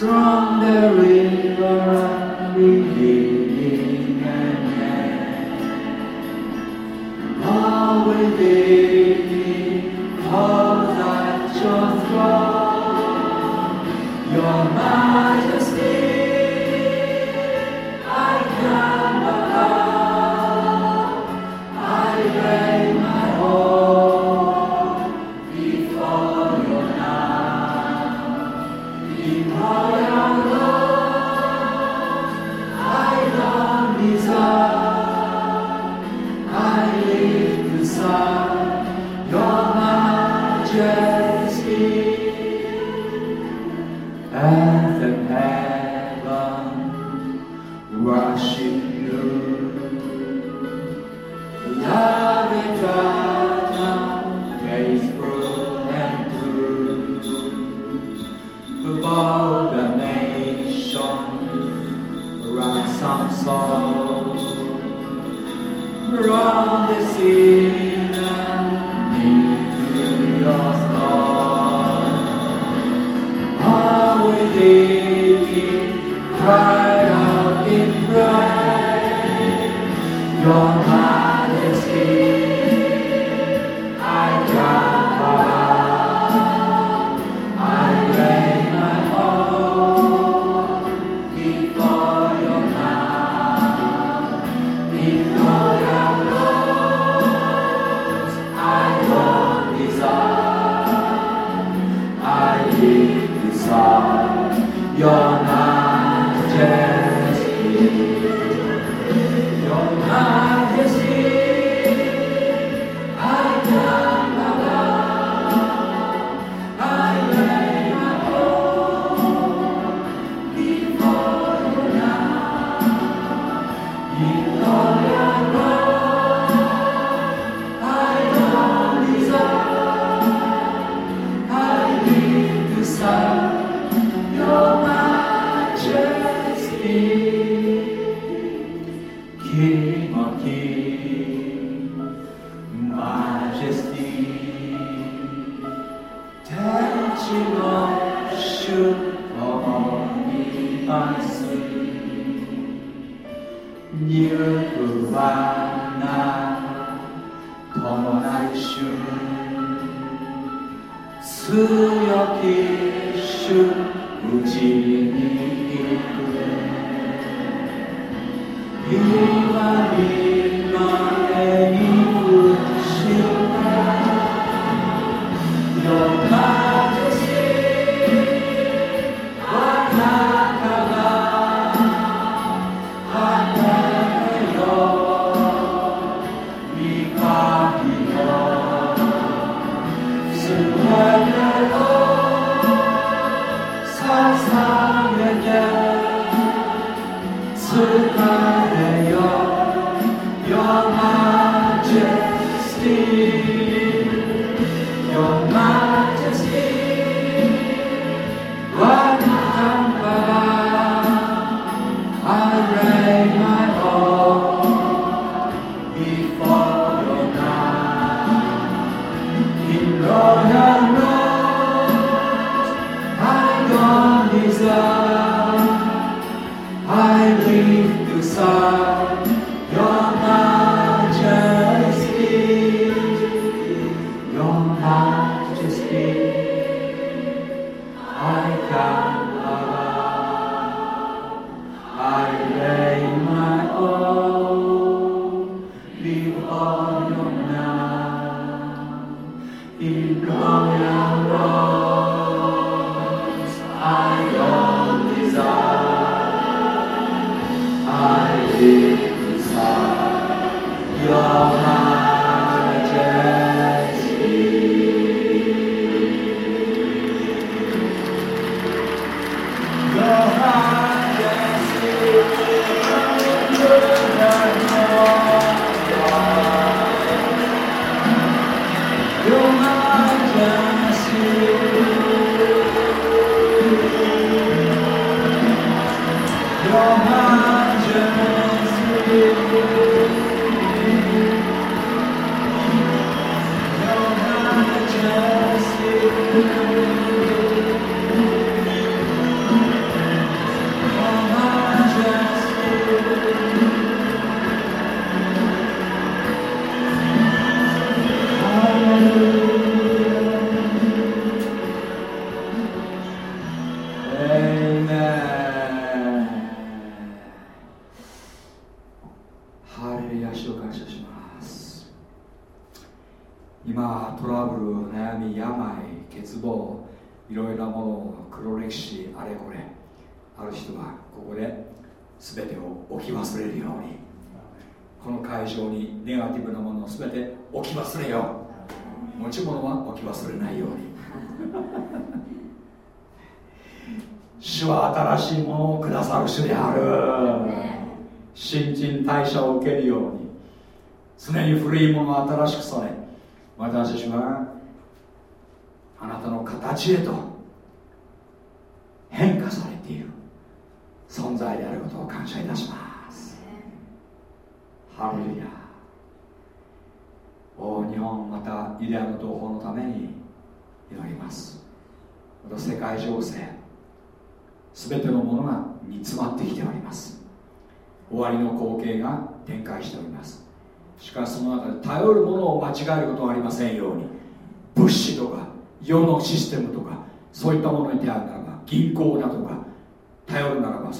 from the river of beginning and end. All within me,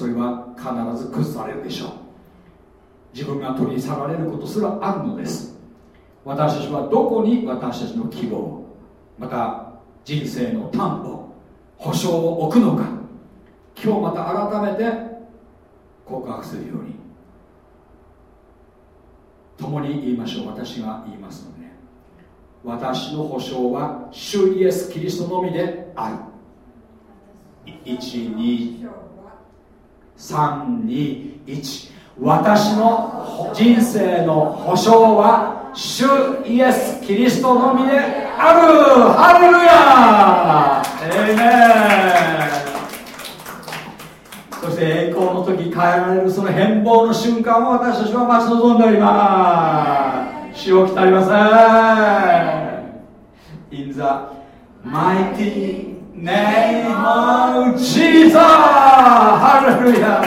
それは必ず崩されるでしょう。自分が取り去られることすらあるのです。私たちはどこに私たちの希望また人生の担保保証を置くのか。今日また改めて告白するように共に言いましょう。私が言いますので、ね、私の保証は主イエス・キリストのみである321私の人生の保証は主イエス・キリストのみである。ハレルヤエイメンそして栄光の時変えられるその変貌の瞬間を私たちは待ち望んでおります。死を来たりません。In the mighty name of Jesus! ハレルヤ